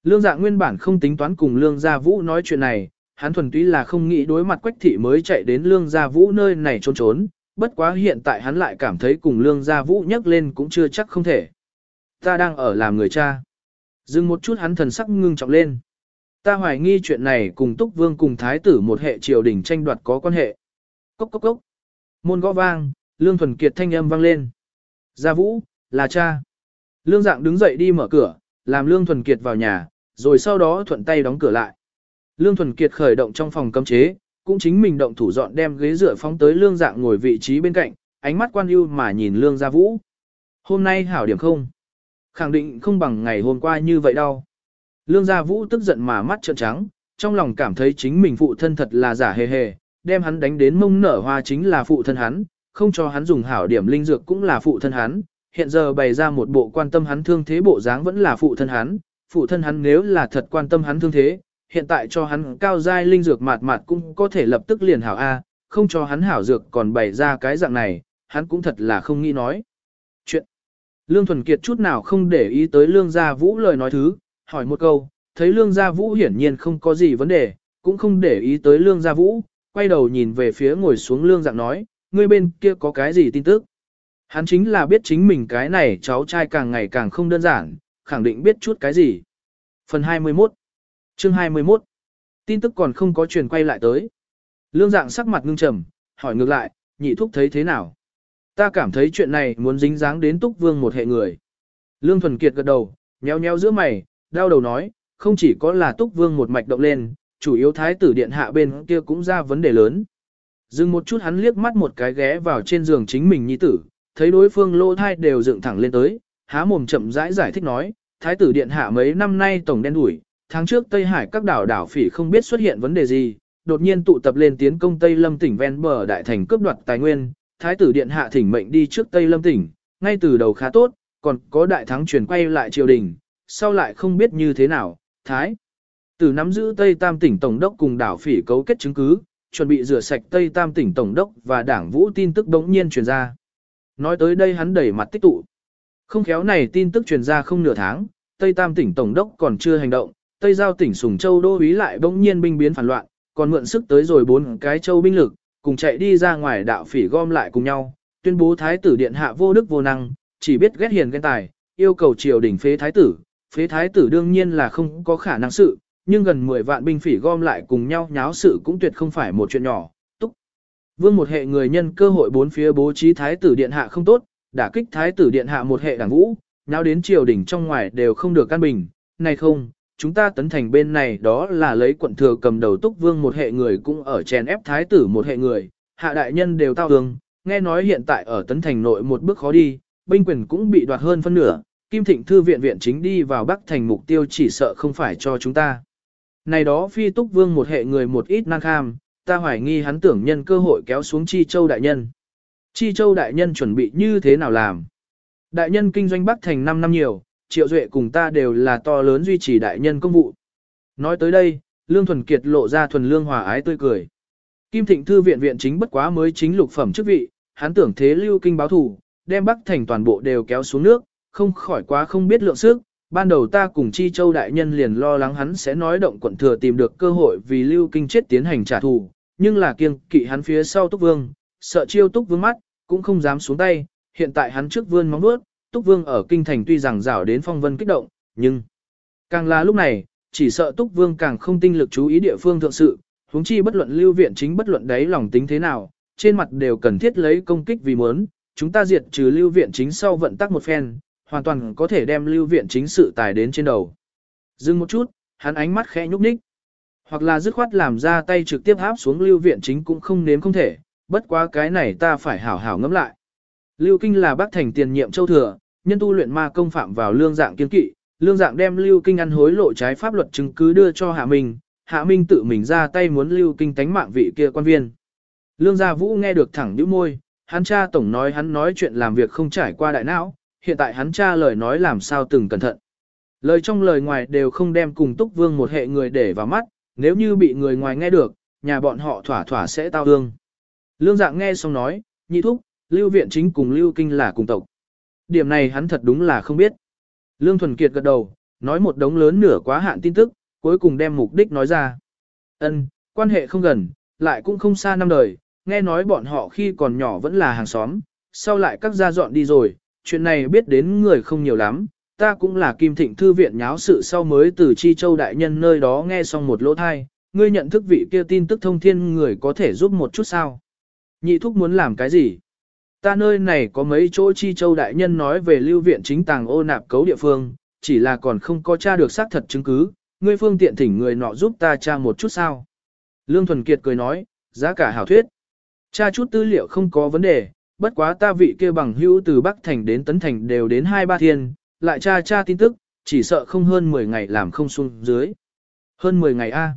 Lương dạ nguyên bản không tính toán cùng Lương Gia Vũ nói chuyện này, hắn thuần túy là không nghĩ đối mặt Quách Thị mới chạy đến Lương Gia Vũ nơi này trốn trốn, bất quá hiện tại hắn lại cảm thấy cùng Lương Gia Vũ nhắc lên cũng chưa chắc không thể. Ta đang ở làm người cha. Dừng một chút hắn thần sắc ngưng trọng lên. Ta hoài nghi chuyện này cùng Túc Vương cùng Thái tử một hệ triều đình tranh đoạt có quan hệ. Cốc cốc cốc. Môn gõ vang, Lương Thuần Kiệt thanh âm vang lên. Gia Vũ, là cha. Lương Dạng đứng dậy đi mở cửa, làm Lương Thuần Kiệt vào nhà, rồi sau đó thuận tay đóng cửa lại. Lương Thuần Kiệt khởi động trong phòng cấm chế, cũng chính mình động thủ dọn đem ghế dựa phóng tới Lương Dạng ngồi vị trí bên cạnh, ánh mắt quan ưu mà nhìn Lương Gia Vũ. Hôm nay hảo điểm không? Khẳng định không bằng ngày hôm qua như vậy đâu. Lương Gia Vũ tức giận mà mắt trợn trắng, trong lòng cảm thấy chính mình phụ thân thật là giả hề hề, đem hắn đánh đến mông nở hoa chính là phụ thân hắn, không cho hắn dùng hảo điểm linh dược cũng là phụ thân hắn, hiện giờ bày ra một bộ quan tâm hắn thương thế bộ dáng vẫn là phụ thân hắn, phụ thân hắn nếu là thật quan tâm hắn thương thế, hiện tại cho hắn cao giai linh dược mạt mạt cũng có thể lập tức liền hảo A, không cho hắn hảo dược còn bày ra cái dạng này, hắn cũng thật là không nghĩ nói. Chuyện Lương Thuần Kiệt chút nào không để ý tới Lương Gia Vũ lời nói thứ, hỏi một câu, thấy Lương Gia Vũ hiển nhiên không có gì vấn đề, cũng không để ý tới Lương Gia Vũ, quay đầu nhìn về phía ngồi xuống Lương Dạng nói, ngươi bên kia có cái gì tin tức. Hắn chính là biết chính mình cái này cháu trai càng ngày càng không đơn giản, khẳng định biết chút cái gì. Phần 21 Chương 21 Tin tức còn không có truyền quay lại tới. Lương dạng sắc mặt ngưng trầm, hỏi ngược lại, nhị thúc thấy thế nào? Ta cảm thấy chuyện này muốn dính dáng đến túc vương một hệ người. Lương Thuần Kiệt gật đầu, nheo nheo giữa mày, đau đầu nói, không chỉ có là túc vương một mạch động lên, chủ yếu thái tử điện hạ bên kia cũng ra vấn đề lớn. Dừng một chút hắn liếc mắt một cái ghé vào trên giường chính mình nhi tử, thấy đối phương lô thai đều dựng thẳng lên tới, há mồm chậm rãi giải, giải thích nói, thái tử điện hạ mấy năm nay tổng đen đuổi, tháng trước Tây Hải các đảo đảo phỉ không biết xuất hiện vấn đề gì, đột nhiên tụ tập lên tiến công Tây Lâm tỉnh ven bờ đại thành cướp đoạt tài nguyên, thái tử điện hạ thỉnh mệnh đi trước Tây Lâm tỉnh, ngay từ đầu khá tốt, còn có đại thắng truyền quay lại triều đình, sau lại không biết như thế nào, thái tử nắm giữ Tây Tam tỉnh tổng đốc cùng đảo phỉ cấu kết chứng cứ, chuẩn bị rửa sạch Tây Tam tỉnh tổng đốc và đảng vũ tin tức đống nhiên truyền ra. Nói tới đây hắn đẩy mặt tích tụ. Không khéo này tin tức truyền ra không nửa tháng, Tây Tam tỉnh Tổng đốc còn chưa hành động, Tây Giao tỉnh Sùng Châu đô úy lại bỗng nhiên binh biến phản loạn, còn mượn sức tới rồi bốn cái châu binh lực, cùng chạy đi ra ngoài đạo phỉ gom lại cùng nhau, tuyên bố thái tử điện hạ vô đức vô năng, chỉ biết ghét hiền ghen tài, yêu cầu triều đình phế thái tử, phế thái tử đương nhiên là không có khả năng sự, nhưng gần 10 vạn binh phỉ gom lại cùng nhau nháo sự cũng tuyệt không phải một chuyện nhỏ, túc. Vương một hệ người nhân cơ hội bốn phía bố trí thái tử điện hạ không tốt, đã kích thái tử điện hạ một hệ đảng vũ, nháo đến triều đình trong ngoài đều không được căn bình, này không, chúng ta tấn thành bên này đó là lấy quận thừa cầm đầu túc vương một hệ người cũng ở chèn ép thái tử một hệ người, hạ đại nhân đều tao tường, nghe nói hiện tại ở tấn thành nội một bước khó đi, binh quyền cũng bị đoạt hơn phân nửa, Kim Thịnh Thư viện viện chính đi vào Bắc thành mục tiêu chỉ sợ không phải cho chúng ta. Này đó phi túc vương một hệ người một ít năng kham, ta hoài nghi hắn tưởng nhân cơ hội kéo xuống Chi Châu đại nhân. Chi Châu đại nhân chuẩn bị như thế nào làm? Đại nhân kinh doanh Bắc Thành 5 năm nhiều, Triệu Duệ cùng ta đều là to lớn duy trì đại nhân công vụ. Nói tới đây, Lương Thuần Kiệt lộ ra thuần lương hòa ái tươi cười. Kim Thịnh Thư viện viện chính bất quá mới chính lục phẩm chức vị, hắn tưởng thế lưu kinh báo thủ, đem Bắc Thành toàn bộ đều kéo xuống nước, không khỏi quá không biết lượng sức, ban đầu ta cùng Chi Châu đại nhân liền lo lắng hắn sẽ nói động quận thừa tìm được cơ hội vì Lưu Kinh chết tiến hành trả thù, nhưng là kiêng kỵ hắn phía sau Túc Vương, sợ chiêu Túc Vương mắt, cũng không dám xuống tay, hiện tại hắn trước vươn móng vuốt, Túc Vương ở kinh thành tuy rằng rảo đến phong vân kích động, nhưng càng là lúc này, chỉ sợ Túc Vương càng không tinh lực chú ý địa phương thượng sự, huống chi bất luận lưu viện chính bất luận đấy lòng tính thế nào, trên mặt đều cần thiết lấy công kích vì muốn, chúng ta diệt trừ lưu viện chính sau vận tắc một phen, hoàn toàn có thể đem lưu viện chính sự tài đến trên đầu. Dừng một chút, hắn ánh mắt khẽ nhúc nhích. Hoặc là dứt khoát làm ra tay trực tiếp áp xuống lưu viện chính cũng không nếm không thể, bất quá cái này ta phải hảo hảo ngẫm lại. Lưu Kinh là bác thành tiền nhiệm châu thừa, nhân tu luyện ma công phạm vào lương dạng kiên kỵ, lương dạng đem Lưu Kinh ăn hối lộ trái pháp luật chứng cứ đưa cho Hạ Minh, Hạ Minh tự mình ra tay muốn Lưu Kinh tánh mạng vị kia quan viên. Lương Gia Vũ nghe được thẳng nhíu môi, hắn cha tổng nói hắn nói chuyện làm việc không trải qua đại não, hiện tại hắn cha lời nói làm sao từng cẩn thận. Lời trong lời ngoài đều không đem cùng Túc Vương một hệ người để vào mắt, nếu như bị người ngoài nghe được, nhà bọn họ thỏa thỏa sẽ tao ương. Lương dạng nghe xong nói, nhị thúc, lưu viện chính cùng lưu kinh là cùng tộc. Điểm này hắn thật đúng là không biết. Lương Thuần Kiệt gật đầu, nói một đống lớn nửa quá hạn tin tức, cuối cùng đem mục đích nói ra. Ân, quan hệ không gần, lại cũng không xa năm đời, nghe nói bọn họ khi còn nhỏ vẫn là hàng xóm, sau lại các gia dọn đi rồi, chuyện này biết đến người không nhiều lắm, ta cũng là Kim Thịnh Thư viện nháo sự sau mới từ Chi Châu Đại Nhân nơi đó nghe xong một lỗ thai, ngươi nhận thức vị kia tin tức thông thiên người có thể giúp một chút sao? Nhị thúc muốn làm cái gì? Ta nơi này có mấy chỗ Chi Châu Đại Nhân nói về lưu viện chính tàng ô nạp cấu địa phương, chỉ là còn không có tra được xác thật chứng cứ, ngươi phương tiện thỉnh người nọ giúp ta tra một chút sao? Lương Thuần Kiệt cười nói, giá cả hảo thuyết. Tra chút tư liệu không có vấn đề, bất quá ta vị kia bằng hữu từ Bắc Thành đến Tấn Thành đều đến hai ba thiên, lại tra tra tin tức, chỉ sợ không hơn 10 ngày làm không xuống dưới. Hơn 10 ngày a.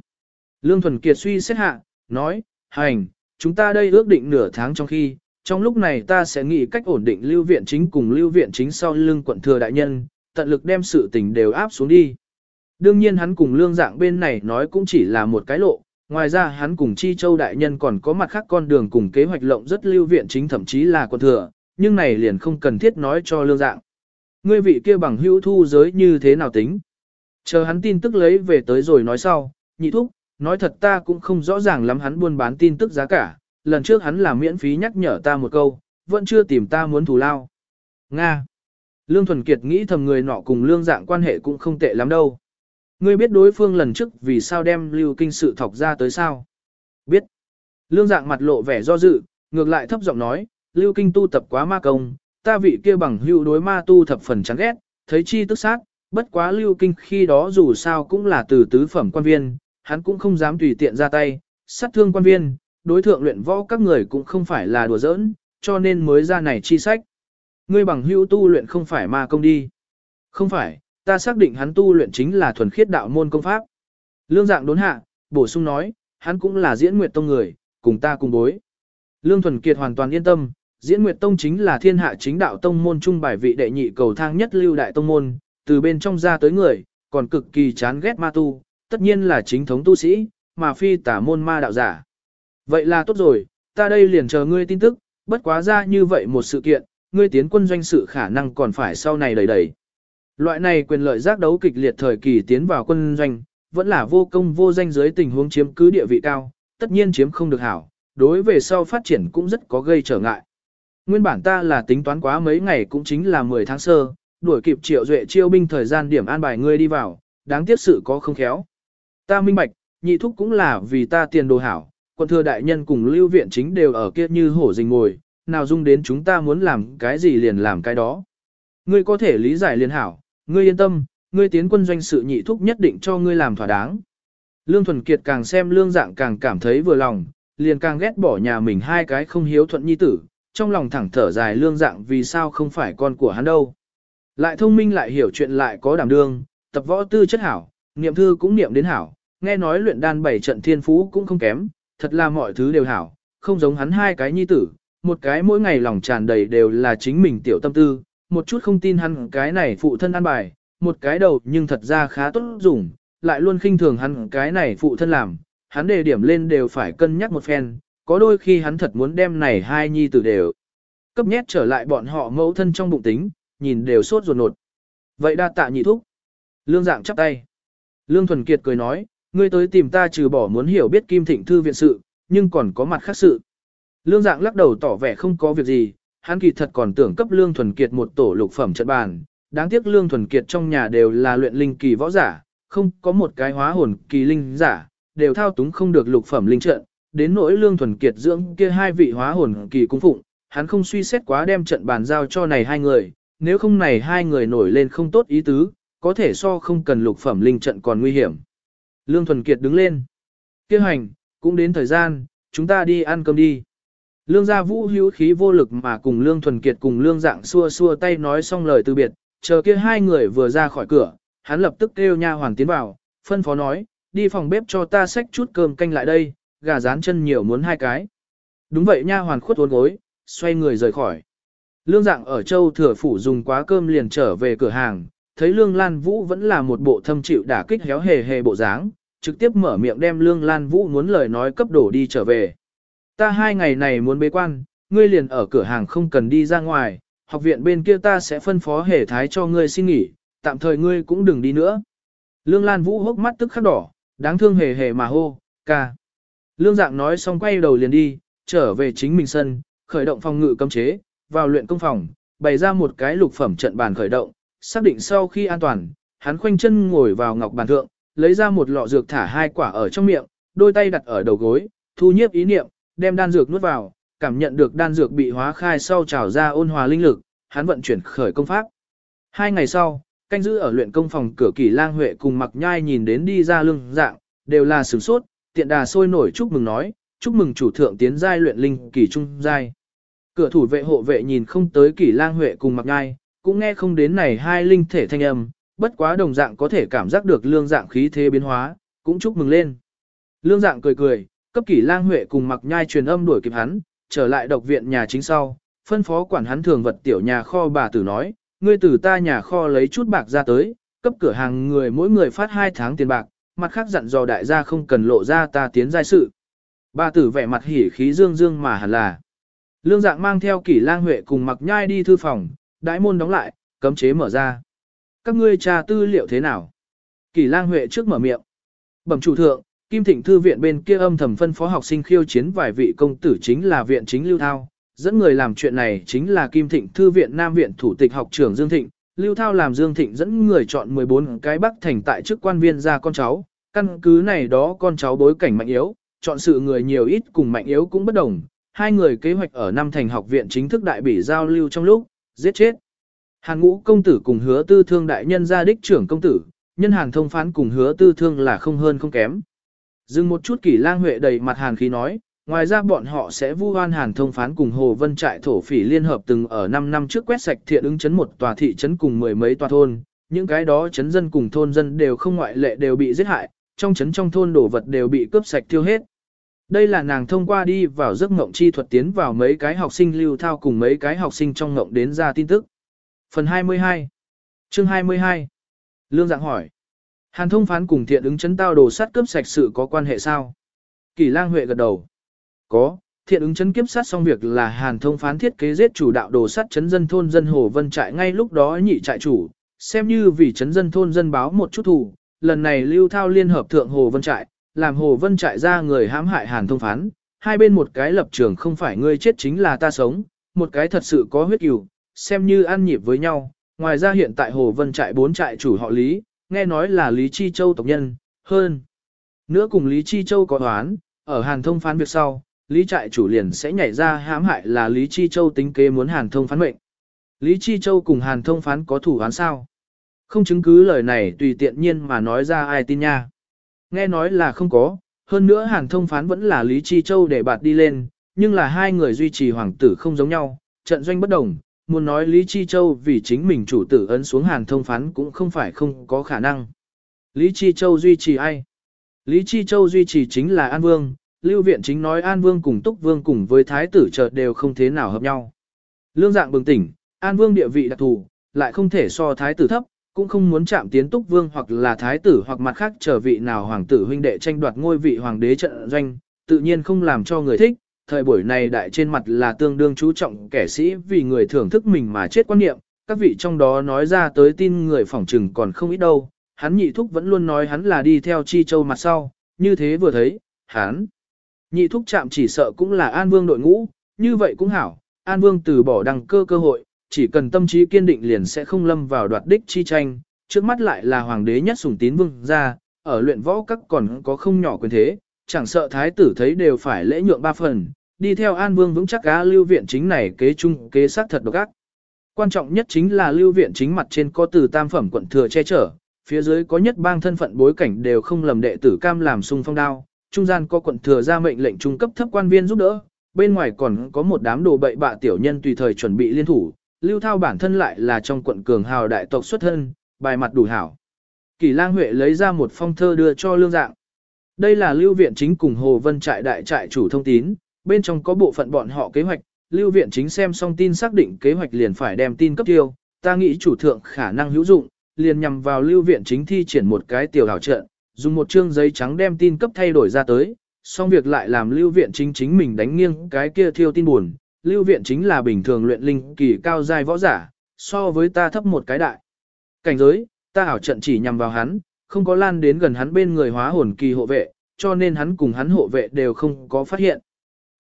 Lương Thuần Kiệt suy xét hạ, nói, hành, chúng ta đây ước định nửa tháng trong khi, trong lúc này ta sẽ nghĩ cách ổn định lưu viện chính cùng lưu viện chính sau lưng quận thừa đại nhân, tận lực đem sự tình đều áp xuống đi. Đương nhiên hắn cùng lương dạng bên này nói cũng chỉ là một cái lộ, ngoài ra hắn cùng Chi Châu Đại Nhân còn có mặt khác con đường cùng kế hoạch lộng rất lưu viện chính thậm chí là quận thừa, nhưng này liền không cần thiết nói cho lương dạng. Ngươi vị kia bằng hữu thu giới như thế nào tính? Chờ hắn tin tức lấy về tới rồi nói sau, nhị thúc, nói thật ta cũng không rõ ràng lắm hắn buôn bán tin tức giá cả, lần trước hắn là miễn phí nhắc nhở ta một câu, vẫn chưa tìm ta muốn thù lao. Nga. Lương Thuần Kiệt nghĩ thầm người nọ cùng lương dạng quan hệ cũng không tệ lắm đâu. Ngươi biết đối phương lần trước vì sao đem lưu kinh sự thọc ra tới sao? Biết. Lương dạng mặt lộ vẻ do dự, ngược lại thấp giọng nói, lưu kinh tu tập quá ma công, ta vị kia bằng hữu đối ma tu thập phần chán ghét, thấy chi tức sát, bất quá lưu kinh khi đó dù sao cũng là từ tứ phẩm quan viên, hắn cũng không dám tùy tiện ra tay, sát thương quan viên, đối thượng luyện võ các người cũng không phải là đùa giỡn, cho nên mới ra này chi sách. Ngươi bằng hữu tu luyện không phải ma công đi. Không phải, ta xác định hắn tu luyện chính là thuần khiết đạo môn công pháp. Lương dạng đốn hạ, bổ sung nói, hắn cũng là diễn nguyệt tông người, cùng ta cùng bối. Lương thuần kiệt hoàn toàn yên tâm, diễn nguyệt tông chính là thiên hạ chính đạo tông môn trung bài vị đệ nhị cầu thang nhất lưu đại tông môn, từ bên trong ra tới người, còn cực kỳ chán ghét ma tu, tất nhiên là chính thống tu sĩ, mà phi tả môn ma đạo giả. Vậy là tốt rồi, ta đây liền chờ ngươi tin tức, bất quá ra như vậy một sự kiện, ngươi tiến quân doanh sự khả năng còn phải sau này đầy đầy. Loại này quyền lợi giác đấu kịch liệt thời kỳ tiến vào quân doanh, vẫn là vô công vô danh dưới tình huống chiếm cứ địa vị cao, tất nhiên chiếm không được hảo, đối về sau phát triển cũng rất có gây trở ngại. Nguyên bản ta là tính toán quá mấy ngày cũng chính là 10 tháng sơ, đuổi kịp triệu duệ chiêu binh thời gian điểm an bài ngươi đi vào, đáng tiếc sự có không khéo. Ta minh bạch, nhị thúc cũng là vì ta tiền đồ hảo, quân thừa đại nhân cùng lưu viện chính đều ở kia như hổ rình ngồi, nào dung đến chúng ta muốn làm cái gì liền làm cái đó. Ngươi có thể lý giải liền hảo, Ngươi yên tâm, ngươi tiến quân doanh sự nhị thúc nhất định cho ngươi làm thỏa đáng. Lương Thuần Kiệt càng xem lương dạng càng cảm thấy vừa lòng, liền càng ghét bỏ nhà mình hai cái không hiếu thuận nhi tử, trong lòng thẳng thở dài lương dạng vì sao không phải con của hắn đâu. Lại thông minh lại hiểu chuyện lại có đảm đương, tập võ tư chất hảo, niệm thư cũng niệm đến hảo, nghe nói luyện đan bảy trận thiên phú cũng không kém, thật là mọi thứ đều hảo, không giống hắn hai cái nhi tử, một cái mỗi ngày lòng tràn đầy đều là chính mình tiểu tâm tư, một chút không tin hắn cái này phụ thân ăn bài, một cái đầu nhưng thật ra khá tốt dùng, lại luôn khinh thường hắn cái này phụ thân làm, hắn đề điểm lên đều phải cân nhắc một phen, có đôi khi hắn thật muốn đem này hai nhi tử đều cấp nhét trở lại bọn họ mẫu thân trong bụng tính, nhìn đều sốt ruột nột. Vậy đa tạ nhị thúc. Lương dạng chắp tay. Lương Thuần Kiệt cười nói, ngươi tới tìm ta trừ bỏ muốn hiểu biết Kim Thịnh Thư viện sự, nhưng còn có mặt khác sự. Lương dạng lắc đầu tỏ vẻ không có việc gì, hắn kỳ thật còn tưởng cấp Lương Thuần Kiệt một tổ lục phẩm trận bàn. Đáng tiếc Lương Thuần Kiệt trong nhà đều là luyện linh kỳ võ giả, không có một cái hóa hồn kỳ linh giả, đều thao túng không được lục phẩm linh trận. Đến nỗi Lương Thuần Kiệt dưỡng kia hai vị hóa hồn kỳ cung phụng, hắn không suy xét quá đem trận bàn giao cho này hai người, nếu không này hai người nổi lên không tốt ý tứ, có thể so không cần lục phẩm linh trận còn nguy hiểm. Lương Thuần Kiệt đứng lên. Kêu hành, cũng đến thời gian, chúng ta đi ăn cơm đi. Lương gia vũ hữu khí vô lực mà cùng Lương Thuần Kiệt cùng Lương dạng xua xua tay nói xong lời từ biệt, chờ kia hai người vừa ra khỏi cửa, hắn lập tức kêu nha hoàn tiến vào, phân phó nói, đi phòng bếp cho ta xách chút cơm canh lại đây, gà rán chân nhiều muốn hai cái. Đúng vậy nha hoàn khuất uốn gối, xoay người rời khỏi. Lương dạng ở châu thừa phủ dùng quá cơm liền trở về cửa hàng, thấy Lương Lan Vũ vẫn là một bộ thâm chịu đả kích héo hề hề bộ dáng, trực tiếp mở miệng đem Lương Lan Vũ muốn lời nói cấp đổ đi trở về. Ta hai ngày này muốn bế quan, ngươi liền ở cửa hàng không cần đi ra ngoài, học viện bên kia ta sẽ phân phó hề thái cho ngươi xin nghỉ, tạm thời ngươi cũng đừng đi nữa. Lương Lan Vũ hốc mắt tức khắc đỏ, đáng thương hề hề mà hô, ca. Lương dạng nói xong quay đầu liền đi, trở về chính mình sân, khởi động phòng ngự cấm chế, vào luyện công phòng, bày ra một cái lục phẩm trận bàn khởi động, xác định sau khi an toàn, hắn khoanh chân ngồi vào ngọc bàn thượng, lấy ra một lọ dược thả hai quả ở trong miệng, đôi tay đặt ở đầu gối, thu nhiếp ý niệm, đem đan dược nuốt vào, cảm nhận được đan dược bị hóa khai sau trào ra ôn hòa linh lực, hắn vận chuyển khởi công pháp. Hai ngày sau, canh giữ ở luyện công phòng cửa kỳ lang huệ cùng mặc nhai nhìn đến đi ra lưng dạng, đều là sửng sốt, tiện đà sôi nổi chúc mừng nói, chúc mừng chủ thượng tiến giai luyện linh kỳ trung giai. Cửa thủ vệ hộ vệ nhìn không tới kỳ lang huệ cùng mặc nhai, cũng nghe không đến này hai linh thể thanh âm, bất quá đồng dạng có thể cảm giác được lương dạng khí thế biến hóa, cũng chúc mừng lên. Lương dạng cười cười, cấp kỷ lang huệ cùng mặc nhai truyền âm đuổi kịp hắn, trở lại độc viện nhà chính sau, phân phó quản hắn thường vật tiểu nhà kho bà tử nói, ngươi từ ta nhà kho lấy chút bạc ra tới, cấp cửa hàng người mỗi người phát hai tháng tiền bạc, mặt khác dặn dò đại gia không cần lộ ra ta tiến giai sự. Bà tử vẻ mặt hỉ khí dương dương mà hẳn là. Lương dạng mang theo kỷ lang huệ cùng mặc nhai đi thư phòng, đãi môn đóng lại, cấm chế mở ra. Các ngươi tra tư liệu thế nào? Kỷ lang huệ trước mở miệng. Bẩm chủ thượng, Kim Thịnh Thư viện bên kia âm thầm phân phó học sinh khiêu chiến vài vị công tử chính là viện chính Lưu Thao. Dẫn người làm chuyện này chính là Kim Thịnh Thư viện Nam viện thủ tịch học trưởng Dương Thịnh. Lưu Thao làm Dương Thịnh dẫn người chọn 14 cái bắc thành tại chức quan viên ra con cháu. Căn cứ này đó con cháu bối cảnh mạnh yếu, chọn sự người nhiều ít cùng mạnh yếu cũng bất đồng. Hai người kế hoạch ở Nam thành học viện chính thức đại bỉ giao lưu trong lúc, giết chết. Hàn ngũ công tử cùng hứa tư thương đại nhân gia đích trưởng công tử, nhân hàn thông phán cùng hứa tư thương là không hơn không kém. Dừng một chút kỷ lang huệ đầy mặt hàn khí nói, ngoài ra bọn họ sẽ vu oan hàn thông phán cùng Hồ Vân trại thổ phỉ liên hợp từng ở 5 năm trước quét sạch thiện ứng chấn một tòa thị trấn cùng mười mấy tòa thôn, những cái đó chấn dân cùng thôn dân đều không ngoại lệ đều bị giết hại, trong chấn trong thôn đồ vật đều bị cướp sạch tiêu hết. Đây là nàng thông qua đi vào giấc ngộng chi thuật tiến vào mấy cái học sinh lưu thao cùng mấy cái học sinh trong ngộng đến ra tin tức. Phần 22 Chương 22 Lương dạng hỏi Hàn thông phán cùng thiện ứng chấn tao đồ sát cướp sạch sự có quan hệ sao? Kỳ lang huệ gật đầu. Có, thiện ứng chấn kiếp sát xong việc là hàn thông phán thiết kế giết chủ đạo đồ sát chấn dân thôn dân Hồ Vân trại ngay lúc đó nhị trại chủ, xem như vì chấn dân thôn dân báo một chút thù. Lần này lưu thao liên hợp thượng Hồ Vân trại, làm Hồ Vân trại ra người hãm hại hàn thông phán. Hai bên một cái lập trường không phải ngươi chết chính là ta sống, một cái thật sự có huyết cừu, xem như ăn nhịp với nhau. Ngoài ra hiện tại Hồ Vân trại bốn trại chủ họ Lý, nghe nói là Lý Chi Châu tộc nhân, hơn. Nữa cùng Lý Chi Châu có đoán, ở Hàn Thông phán việc sau, Lý trại chủ liền sẽ nhảy ra hãm hại là Lý Chi Châu tính kế muốn Hàn Thông phán mệnh. Lý Chi Châu cùng Hàn Thông phán có thủ án sao? Không chứng cứ lời này tùy tiện nhiên mà nói ra ai tin nha. Nghe nói là không có, hơn nữa Hàn Thông phán vẫn là Lý Chi Châu để bạt đi lên, nhưng là hai người duy trì hoàng tử không giống nhau, trận doanh bất đồng, muốn nói Lý Chi Châu vì chính mình chủ tử ấn xuống hàn thông phán cũng không phải không có khả năng. Lý Chi Châu duy trì ai? Lý Chi Châu duy trì chính là An Vương, Lưu Viện chính nói An Vương cùng Túc Vương cùng với Thái tử chợt đều không thế nào hợp nhau. Lương dạng bừng tỉnh, An Vương địa vị đặc thù, lại không thể so Thái tử thấp, cũng không muốn chạm tiến Túc Vương hoặc là Thái tử hoặc mặt khác trở vị nào hoàng tử huynh đệ tranh đoạt ngôi vị hoàng đế trận doanh, tự nhiên không làm cho người thích, thời buổi này đại trên mặt là tương đương chú trọng kẻ sĩ vì người thưởng thức mình mà chết quan niệm, các vị trong đó nói ra tới tin người phỏng trừng còn không ít đâu, hắn nhị thúc vẫn luôn nói hắn là đi theo chi châu mặt sau, như thế vừa thấy, hắn. Nhị thúc chạm chỉ sợ cũng là An Vương đội ngũ, như vậy cũng hảo, An Vương từ bỏ đăng cơ cơ hội, chỉ cần tâm trí kiên định liền sẽ không lâm vào đoạt đích chi tranh, trước mắt lại là hoàng đế nhất sủng tín vương gia ở luyện võ các còn có không nhỏ quyền thế, chẳng sợ thái tử thấy đều phải lễ nhượng ba phần, đi theo An Vương vững chắc cá lưu viện chính này kế trung kế sát thật độc ác. Quan trọng nhất chính là lưu viện chính mặt trên có từ tam phẩm quận thừa che chở, phía dưới có nhất bang thân phận bối cảnh đều không lầm đệ tử cam làm sung phong đao, trung gian có quận thừa ra mệnh lệnh trung cấp thấp quan viên giúp đỡ, bên ngoài còn có một đám đồ bậy bạ tiểu nhân tùy thời chuẩn bị liên thủ, lưu thao bản thân lại là trong quận cường hào đại tộc xuất thân, bài mặt đủ hảo. Kỳ lang Huệ lấy ra một phong thơ đưa cho lương dạng. Đây là lưu viện chính cùng Hồ Vân trại đại trại chủ thông tín, bên trong có bộ phận bọn họ kế hoạch, lưu viện chính xem xong tin xác định kế hoạch liền phải đem tin cấp tiêu, ta nghĩ chủ thượng khả năng hữu dụng, liền nhằm vào lưu viện chính thi triển một cái tiểu đảo trận, dùng một chương giấy trắng đem tin cấp thay đổi ra tới, xong việc lại làm lưu viện chính chính mình đánh nghiêng cái kia thiêu tin buồn, lưu viện chính là bình thường luyện linh kỳ cao giai võ giả, so với ta thấp một cái đại. Cảnh giới, ta ảo trận chỉ nhằm vào hắn, không có lan đến gần hắn bên người hóa hồn kỳ hộ vệ, cho nên hắn cùng hắn hộ vệ đều không có phát hiện.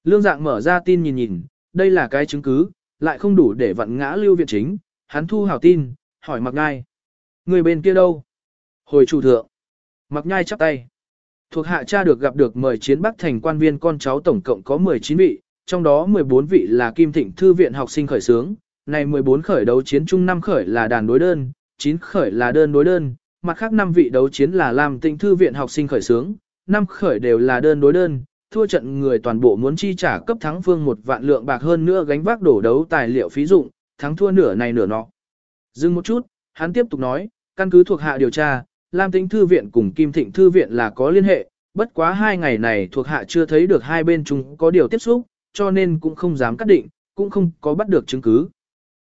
Lương dạng mở ra tin nhìn nhìn, đây là cái chứng cứ, lại không đủ để vặn ngã lưu viện chính, hắn thu hảo tin, hỏi mặc ngai. Người bên kia đâu? Hồi chủ thượng. Mặc nhai chắp tay. Thuộc hạ cha được gặp được mời chiến bắc thành quan viên con cháu tổng cộng có 19 vị, trong đó 14 vị là Kim Thịnh Thư viện học sinh khởi sướng, này 14 khởi đấu chiến chung 5 khởi là đàn đối đơn, 9 khởi là đơn đối đơn, mặt khác 5 vị đấu chiến là làm Tịnh Thư viện học sinh khởi sướng, 5 khởi đều là đơn đối đơn, thua trận người toàn bộ muốn chi trả cấp thắng phương một vạn lượng bạc hơn nữa gánh vác đổ đấu tài liệu phí dụng, thắng thua nửa này nửa nọ. Dừng một chút, hắn tiếp tục nói, căn cứ thuộc hạ điều tra, Lam Tĩnh Thư viện cùng Kim Thịnh Thư viện là có liên hệ, bất quá hai ngày này thuộc hạ chưa thấy được hai bên chúng có điều tiếp xúc, cho nên cũng không dám cắt định, cũng không có bắt được chứng cứ.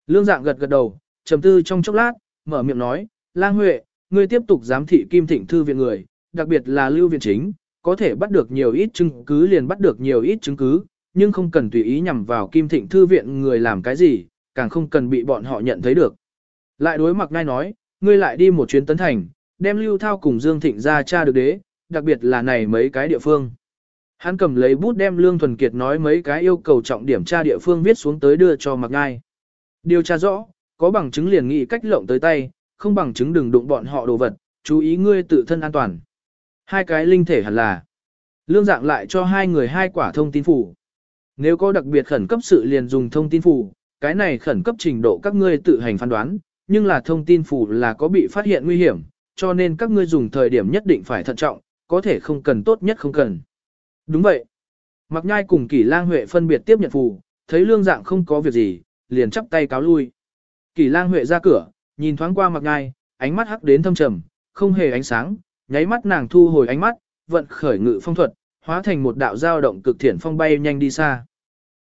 Lương dạng gật gật đầu, trầm tư trong chốc lát, mở miệng nói, Lang Huệ, ngươi tiếp tục giám thị Kim Thịnh Thư viện người, đặc biệt là Lưu Viện Chính, có thể bắt được nhiều ít chứng cứ liền bắt được nhiều ít chứng cứ, nhưng không cần tùy ý nhằm vào Kim Thịnh Thư viện người làm cái gì, càng không cần bị bọn họ nhận thấy được. Lại đối mặt ngay nói, ngươi lại đi một chuyến tấn thành, đem Lưu Thao cùng Dương Thịnh ra cha được đế, đặc biệt là này mấy cái địa phương. Hắn cầm lấy bút đem Lương Thuần Kiệt nói mấy cái yêu cầu trọng điểm tra địa phương viết xuống tới đưa cho Mạc Ngai. Điều tra rõ, có bằng chứng liền nghị cách lộng tới tay, không bằng chứng đừng đụng bọn họ đồ vật, chú ý ngươi tự thân an toàn. Hai cái linh thể hẳn là. Lương dạng lại cho hai người hai quả thông tin phủ. Nếu có đặc biệt khẩn cấp sự liền dùng thông tin phủ, cái này khẩn cấp trình độ các ngươi tự hành phán đoán, nhưng là thông tin phủ là có bị phát hiện nguy hiểm, cho nên các ngươi dùng thời điểm nhất định phải thận trọng, có thể không cần tốt nhất không cần. Đúng vậy. Mặc nhai cùng kỷ lang huệ phân biệt tiếp nhận phù, thấy lương dạng không có việc gì, liền chắp tay cáo lui. Kỷ lang huệ ra cửa, nhìn thoáng qua mặc nhai, ánh mắt hắc đến thâm trầm, không hề ánh sáng, nháy mắt nàng thu hồi ánh mắt, vận khởi ngự phong thuật, hóa thành một đạo dao động cực thiển phong bay nhanh đi xa.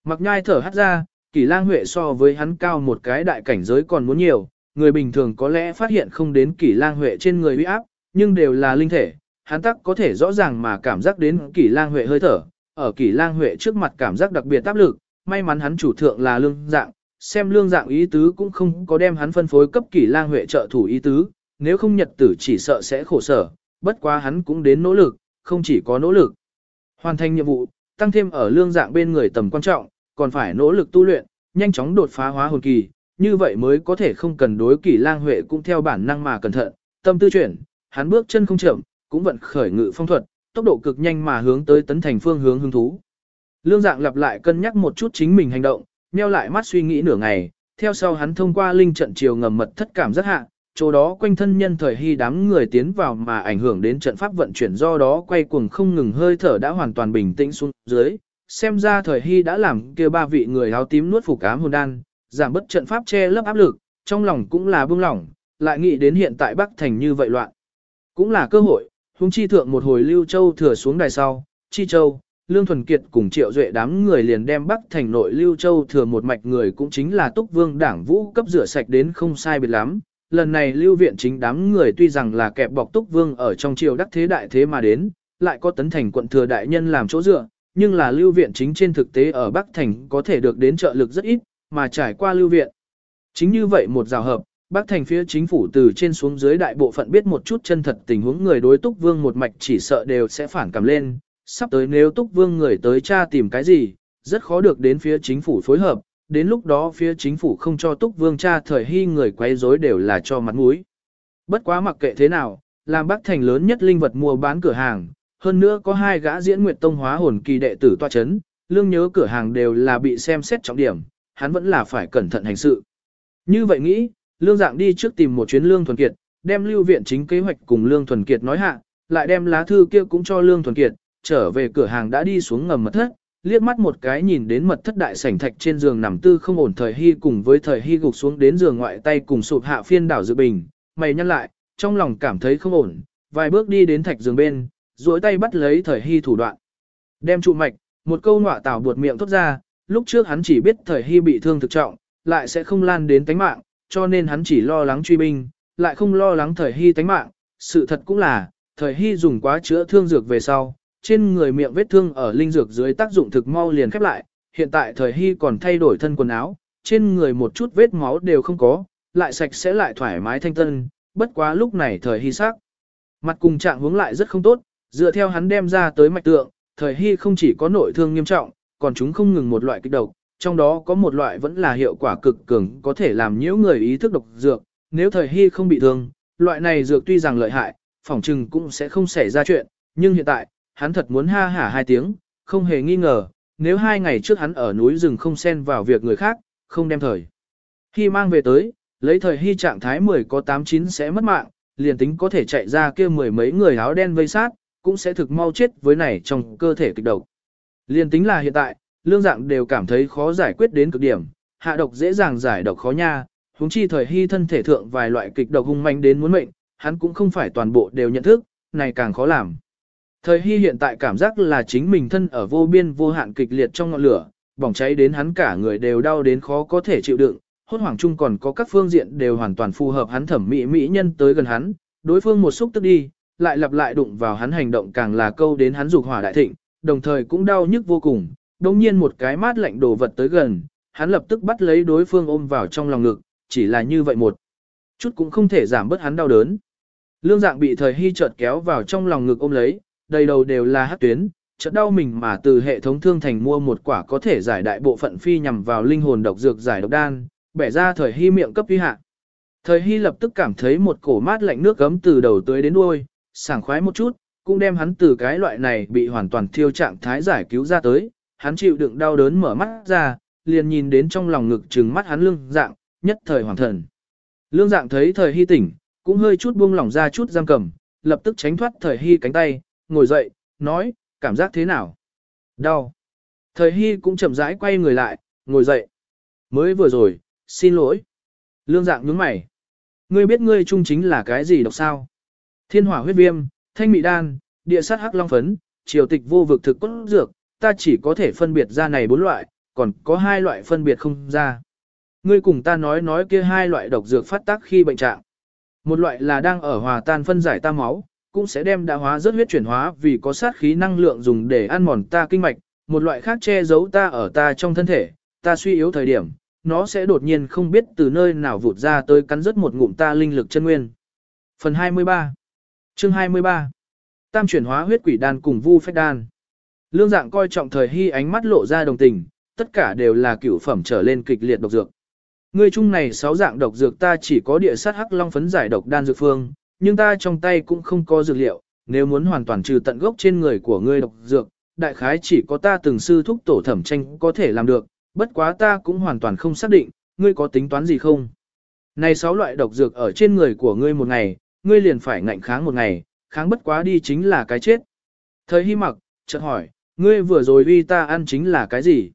Mặc nhai thở hắt ra, kỷ lang huệ so với hắn cao một cái đại cảnh giới còn muốn nhiều, người bình thường có lẽ phát hiện không đến kỷ lang huệ trên người uy áp, nhưng đều là linh thể, hắn tắc có thể rõ ràng mà cảm giác đến kỷ lang huệ hơi thở, ở kỷ lang huệ trước mặt cảm giác đặc biệt áp lực, may mắn hắn chủ thượng là lương dạng, xem lương dạng ý tứ cũng không có đem hắn phân phối cấp kỷ lang huệ trợ thủ ý tứ, nếu không nhật tử chỉ sợ sẽ khổ sở, bất quá hắn cũng đến nỗ lực, không chỉ có nỗ lực. Hoàn thành nhiệm vụ, tăng thêm ở lương dạng bên người tầm quan trọng, còn phải nỗ lực tu luyện, nhanh chóng đột phá hóa hồn kỳ, như vậy mới có thể không cần đối kỷ lang huệ cũng theo bản năng mà cẩn thận, tâm tư chuyển, hắn bước chân không chậm, cũng vận khởi ngự phong thuật, tốc độ cực nhanh mà hướng tới tấn thành phương hướng hứng thú. Lương dạng lặp lại cân nhắc một chút chính mình hành động, nheo lại mắt suy nghĩ nửa ngày, theo sau hắn thông qua linh trận chiều ngầm mật thất cảm rất hạ, chỗ đó quanh thân nhân thời hy đám người tiến vào mà ảnh hưởng đến trận pháp vận chuyển do đó quay cuồng không ngừng hơi thở đã hoàn toàn bình tĩnh xuống dưới. Xem ra thời hy đã làm kia ba vị người áo tím nuốt phục ám hồn đan, giảm bất trận pháp che lớp áp lực, trong lòng cũng là bưng lỏng, lại nghĩ đến hiện tại Bắc Thành như vậy loạn. Cũng là cơ hội, huống chi thượng một hồi Lưu Châu thừa xuống đài sau, Chi Châu, Lương Thuần Kiệt cùng Triệu Duệ đám người liền đem Bắc Thành nội Lưu Châu thừa một mạch người cũng chính là Túc Vương Đảng Vũ cấp rửa sạch đến không sai biệt lắm. Lần này Lưu Viện chính đám người tuy rằng là kẹp bọc Túc Vương ở trong triều đắc thế đại thế mà đến, lại có tấn thành quận thừa đại nhân làm chỗ dựa, nhưng là Lưu Viện chính trên thực tế ở Bắc Thành có thể được đến trợ lực rất ít, mà trải qua lưu viện. Chính như vậy một rào hợp, Bắc thành phía chính phủ từ trên xuống dưới đại bộ phận biết một chút chân thật tình huống người đối Túc Vương một mạch chỉ sợ đều sẽ phản cảm lên, sắp tới nếu Túc Vương người tới tra tìm cái gì, rất khó được đến phía chính phủ phối hợp, đến lúc đó phía chính phủ không cho Túc Vương tra thời hy người quấy rối đều là cho mặt mũi. Bất quá mặc kệ thế nào, làm Bắc thành lớn nhất linh vật mua bán cửa hàng, hơn nữa có hai gã diễn nguyệt tông hóa hồn kỳ đệ tử toa chấn, lương nhớ cửa hàng đều là bị xem xét trọng điểm, hắn vẫn là phải cẩn thận hành sự. Như vậy nghĩ, lương dạng đi trước tìm một chuyến lương thuần kiệt, đem lưu viện chính kế hoạch cùng lương thuần kiệt nói hạ, lại đem lá thư kia cũng cho lương thuần kiệt, trở về cửa hàng đã đi xuống ngầm mật thất, liếc mắt một cái nhìn đến mật thất đại sảnh thạch trên giường nằm tư không ổn thời hy cùng với thời hy gục xuống đến giường ngoại tay cùng sụp hạ phiên đảo dự bình, mày nhăn lại, trong lòng cảm thấy không ổn, vài bước đi đến thạch giường bên, duỗi tay bắt lấy thời hy thủ đoạn. Đem trụ mạch, một câu ngọa tảo buột miệng thốt ra, lúc trước hắn chỉ biết thời hy bị thương thực trọng, lại sẽ không lan đến tánh mạng, cho nên hắn chỉ lo lắng truy binh, lại không lo lắng thời hy tánh mạng. Sự thật cũng là, thời hy dùng quá chữa thương dược về sau, trên người miệng vết thương ở linh dược dưới tác dụng thực mau liền khép lại, hiện tại thời hy còn thay đổi thân quần áo, trên người một chút vết máu đều không có, lại sạch sẽ lại thoải mái thanh tân, bất quá lúc này thời hy sắc. Mặt cùng trạng hướng lại rất không tốt, dựa theo hắn đem ra tới mạch tượng, thời hy không chỉ có nội thương nghiêm trọng, còn chúng không ngừng một loại kích độc, trong đó có một loại vẫn là hiệu quả cực cường có thể làm nhiễu người ý thức độc dược, nếu thời hy không bị thương, loại này dược tuy rằng lợi hại, phỏng chừng cũng sẽ không xảy ra chuyện, nhưng hiện tại, hắn thật muốn ha hả hai tiếng, không hề nghi ngờ, nếu hai ngày trước hắn ở núi rừng không xen vào việc người khác, không đem thời. Khi mang về tới, lấy thời hy trạng thái 10 có 8-9 sẽ mất mạng, liền tính có thể chạy ra kia mười mấy người áo đen vây sát, cũng sẽ thực mau chết với này trong cơ thể kịch độc. Liền tính là hiện tại, lương dạng đều cảm thấy khó giải quyết đến cực điểm, hạ độc dễ dàng giải độc khó nha, huống chi thời hy thân thể thượng vài loại kịch độc hung manh đến muốn mệnh, hắn cũng không phải toàn bộ đều nhận thức, này càng khó làm. Thời hy hiện tại cảm giác là chính mình thân ở vô biên vô hạn kịch liệt trong ngọn lửa, bỏng cháy đến hắn cả người đều đau đến khó có thể chịu đựng, hốt hoảng chung còn có các phương diện đều hoàn toàn phù hợp hắn thẩm mỹ mỹ nhân tới gần hắn, đối phương một xúc tức đi, lại lặp lại đụng vào hắn hành động càng là câu đến hắn dục hỏa đại thịnh, đồng thời cũng đau nhức vô cùng, đồng nhiên một cái mát lạnh đồ vật tới gần, hắn lập tức bắt lấy đối phương ôm vào trong lòng ngực, chỉ là như vậy một chút cũng không thể giảm bớt hắn đau đớn. Lương dạng bị thời hy chợt kéo vào trong lòng ngực ôm lấy, đầy đầu đều là hát tuyến, chợt đau mình mà từ hệ thống thương thành mua một quả có thể giải đại bộ phận phi nhằm vào linh hồn độc dược giải độc đan, bẻ ra thời hy miệng cấp vi hạ. Thời hy lập tức cảm thấy một cổ mát lạnh nước gấm từ đầu tới đến đuôi, sảng khoái một chút, cũng đem hắn từ cái loại này bị hoàn toàn thiêu trạng thái giải cứu ra tới, hắn chịu đựng đau đớn mở mắt ra, liền nhìn đến trong lòng ngực trừng mắt hắn lương dạng, nhất thời hoàng thần. Lương dạng thấy thời hy tỉnh, cũng hơi chút buông lỏng ra chút giam cầm, lập tức tránh thoát thời hy cánh tay, ngồi dậy, nói, cảm giác thế nào? Đau. Thời hy cũng chậm rãi quay người lại, ngồi dậy. Mới vừa rồi, xin lỗi. Lương dạng nhướng mày. Ngươi biết ngươi trung chính là cái gì độc sao? Thiên hỏa huyết viêm, thanh mị đan, địa sát hắc long phấn, triều tịch vô vực thực cốt dược, ta chỉ có thể phân biệt ra này bốn loại, còn có hai loại phân biệt không ra. Ngươi cùng ta nói nói kia hai loại độc dược phát tác khi bệnh trạng. Một loại là đang ở hòa tan phân giải ta máu, cũng sẽ đem đã hóa rất huyết chuyển hóa vì có sát khí năng lượng dùng để ăn mòn ta kinh mạch, một loại khác che giấu ta ở ta trong thân thể, ta suy yếu thời điểm, nó sẽ đột nhiên không biết từ nơi nào vụt ra tới cắn rớt một ngụm ta linh lực chân nguyên. Phần 23 Chương 23 Tam chuyển hóa huyết quỷ đan cùng vu phách đan Lương dạng coi trọng thời hy ánh mắt lộ ra đồng tình, tất cả đều là cửu phẩm trở lên kịch liệt độc dược. Người chung này sáu dạng độc dược ta chỉ có địa sát hắc long phấn giải độc đan dược phương, nhưng ta trong tay cũng không có dược liệu, nếu muốn hoàn toàn trừ tận gốc trên người của ngươi độc dược, đại khái chỉ có ta từng sư thúc tổ thẩm tranh có thể làm được, bất quá ta cũng hoàn toàn không xác định, ngươi có tính toán gì không? Này sáu loại độc dược ở trên người của ngươi một ngày, ngươi liền phải ngạnh kháng một ngày, kháng bất quá đi chính là cái chết. Thời hy mặc, chợt hỏi, ngươi vừa rồi uy ta ăn chính là cái gì?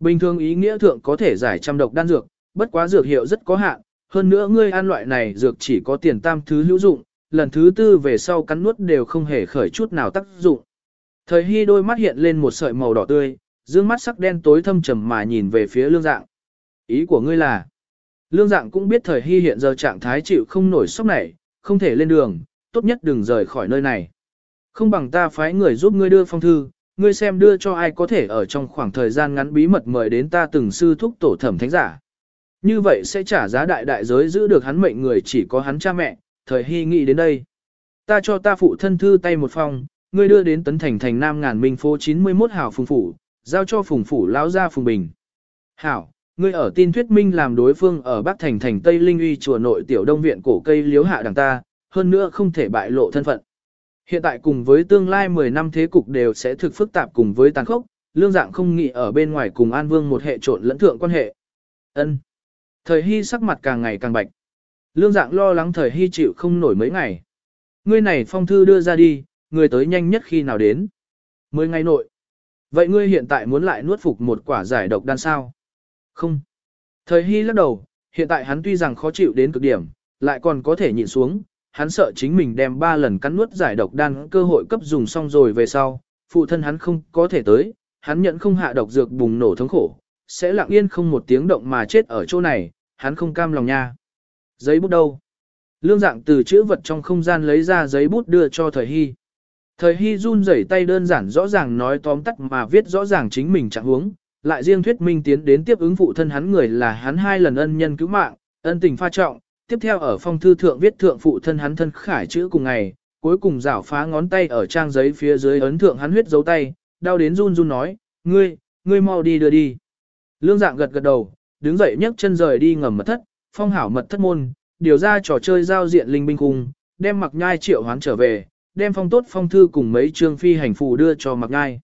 Bình thường ý nghĩa thượng có thể giải trăm độc đan dược, bất quá dược hiệu rất có hạn, hơn nữa ngươi ăn loại này dược chỉ có tiền tam thứ hữu dụng, lần thứ tư về sau cắn nuốt đều không hề khởi chút nào tác dụng. Thời hy đôi mắt hiện lên một sợi màu đỏ tươi, dương mắt sắc đen tối thâm trầm mà nhìn về phía lương dạng. Ý của ngươi là, lương dạng cũng biết thời hy hiện giờ trạng thái chịu không nổi sốc này, không thể lên đường, tốt nhất đừng rời khỏi nơi này. Không bằng ta phái người giúp ngươi đưa phong thư, ngươi xem đưa cho ai có thể ở trong khoảng thời gian ngắn bí mật mời đến ta từng sư thúc tổ thẩm thánh giả. Như vậy sẽ trả giá đại đại giới giữ được hắn mệnh người chỉ có hắn cha mẹ, thời hy nghĩ đến đây. Ta cho ta phụ thân thư tay một phòng, ngươi đưa đến tấn thành thành nam ngàn minh phố 91 hảo phùng phủ, giao cho phùng phủ lão gia phùng bình. Hảo, ngươi ở tin thuyết minh làm đối phương ở Bắc Thành thành Tây Linh uy chùa nội tiểu đông viện cổ cây liếu hạ đằng ta, hơn nữa không thể bại lộ thân phận. Hiện tại cùng với tương lai 10 năm thế cục đều sẽ thực phức tạp cùng với tàn khốc, lương dạng không nghĩ ở bên ngoài cùng An Vương một hệ trộn lẫn thượng quan hệ. Ân. Thời Hy sắc mặt càng ngày càng bạch. Lương dạng lo lắng thời Hy chịu không nổi mấy ngày. Ngươi này phong thư đưa ra đi, người tới nhanh nhất khi nào đến. Mười ngày nội. Vậy ngươi hiện tại muốn lại nuốt phục một quả giải độc đan sao? Không. Thời Hy lắc đầu, hiện tại hắn tuy rằng khó chịu đến cực điểm, lại còn có thể nhịn xuống, hắn sợ chính mình đem ba lần cắn nuốt giải độc đan cơ hội cấp dùng xong rồi về sau, phụ thân hắn không có thể tới, hắn nhận không hạ độc dược bùng nổ thống khổ, sẽ lặng yên không một tiếng động mà chết ở chỗ này, hắn không cam lòng nha. Giấy bút đâu? Lương dạng từ chữ vật trong không gian lấy ra giấy bút đưa cho thời hy. Thời hy run rẩy tay đơn giản rõ ràng nói tóm tắt mà viết rõ ràng chính mình trạng huống, lại riêng thuyết minh tiến đến tiếp ứng phụ thân hắn người là hắn hai lần ân nhân cứu mạng, ân tình pha trọng, tiếp theo ở phong thư thượng viết thượng phụ thân hắn thân khải chữ cùng ngày, cuối cùng rảo phá ngón tay ở trang giấy phía dưới ấn thượng hắn huyết dấu tay, đau đến run run nói, ngươi, ngươi mau đi đưa đi. Lương dạng gật gật đầu, đứng dậy nhấc chân rời đi ngầm mật thất, phong hảo mật thất môn, điều ra trò chơi giao diện linh binh cùng, đem mặc nhai triệu hoán trở về, đem phong tốt phong thư cùng mấy trương phi hành phù đưa cho mặc nhai.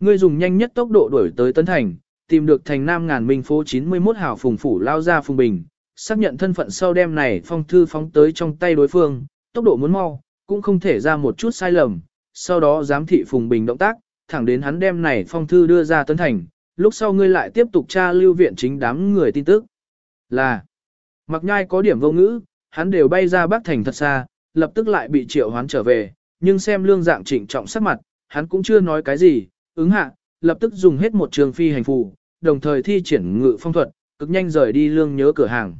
Ngươi dùng nhanh nhất tốc độ đuổi tới Tấn Thành, tìm được thành Nam ngàn minh phố 91 hảo phùng phủ lao ra phùng bình, xác nhận thân phận sau đem này phong thư phóng tới trong tay đối phương, tốc độ muốn mau, cũng không thể ra một chút sai lầm, sau đó giám thị phùng bình động tác, thẳng đến hắn đem này phong thư đưa ra Tấn Thành, lúc sau ngươi lại tiếp tục tra lưu viện chính đám người tin tức. Là, mặc nhai có điểm vô ngữ, hắn đều bay ra Bắc Thành thật xa, lập tức lại bị triệu hoán trở về, nhưng xem lương dạng trịnh trọng sắc mặt, hắn cũng chưa nói cái gì, ứng hạ, lập tức dùng hết một trường phi hành phù, đồng thời thi triển ngự phong thuật, cực nhanh rời đi lương nhớ cửa hàng.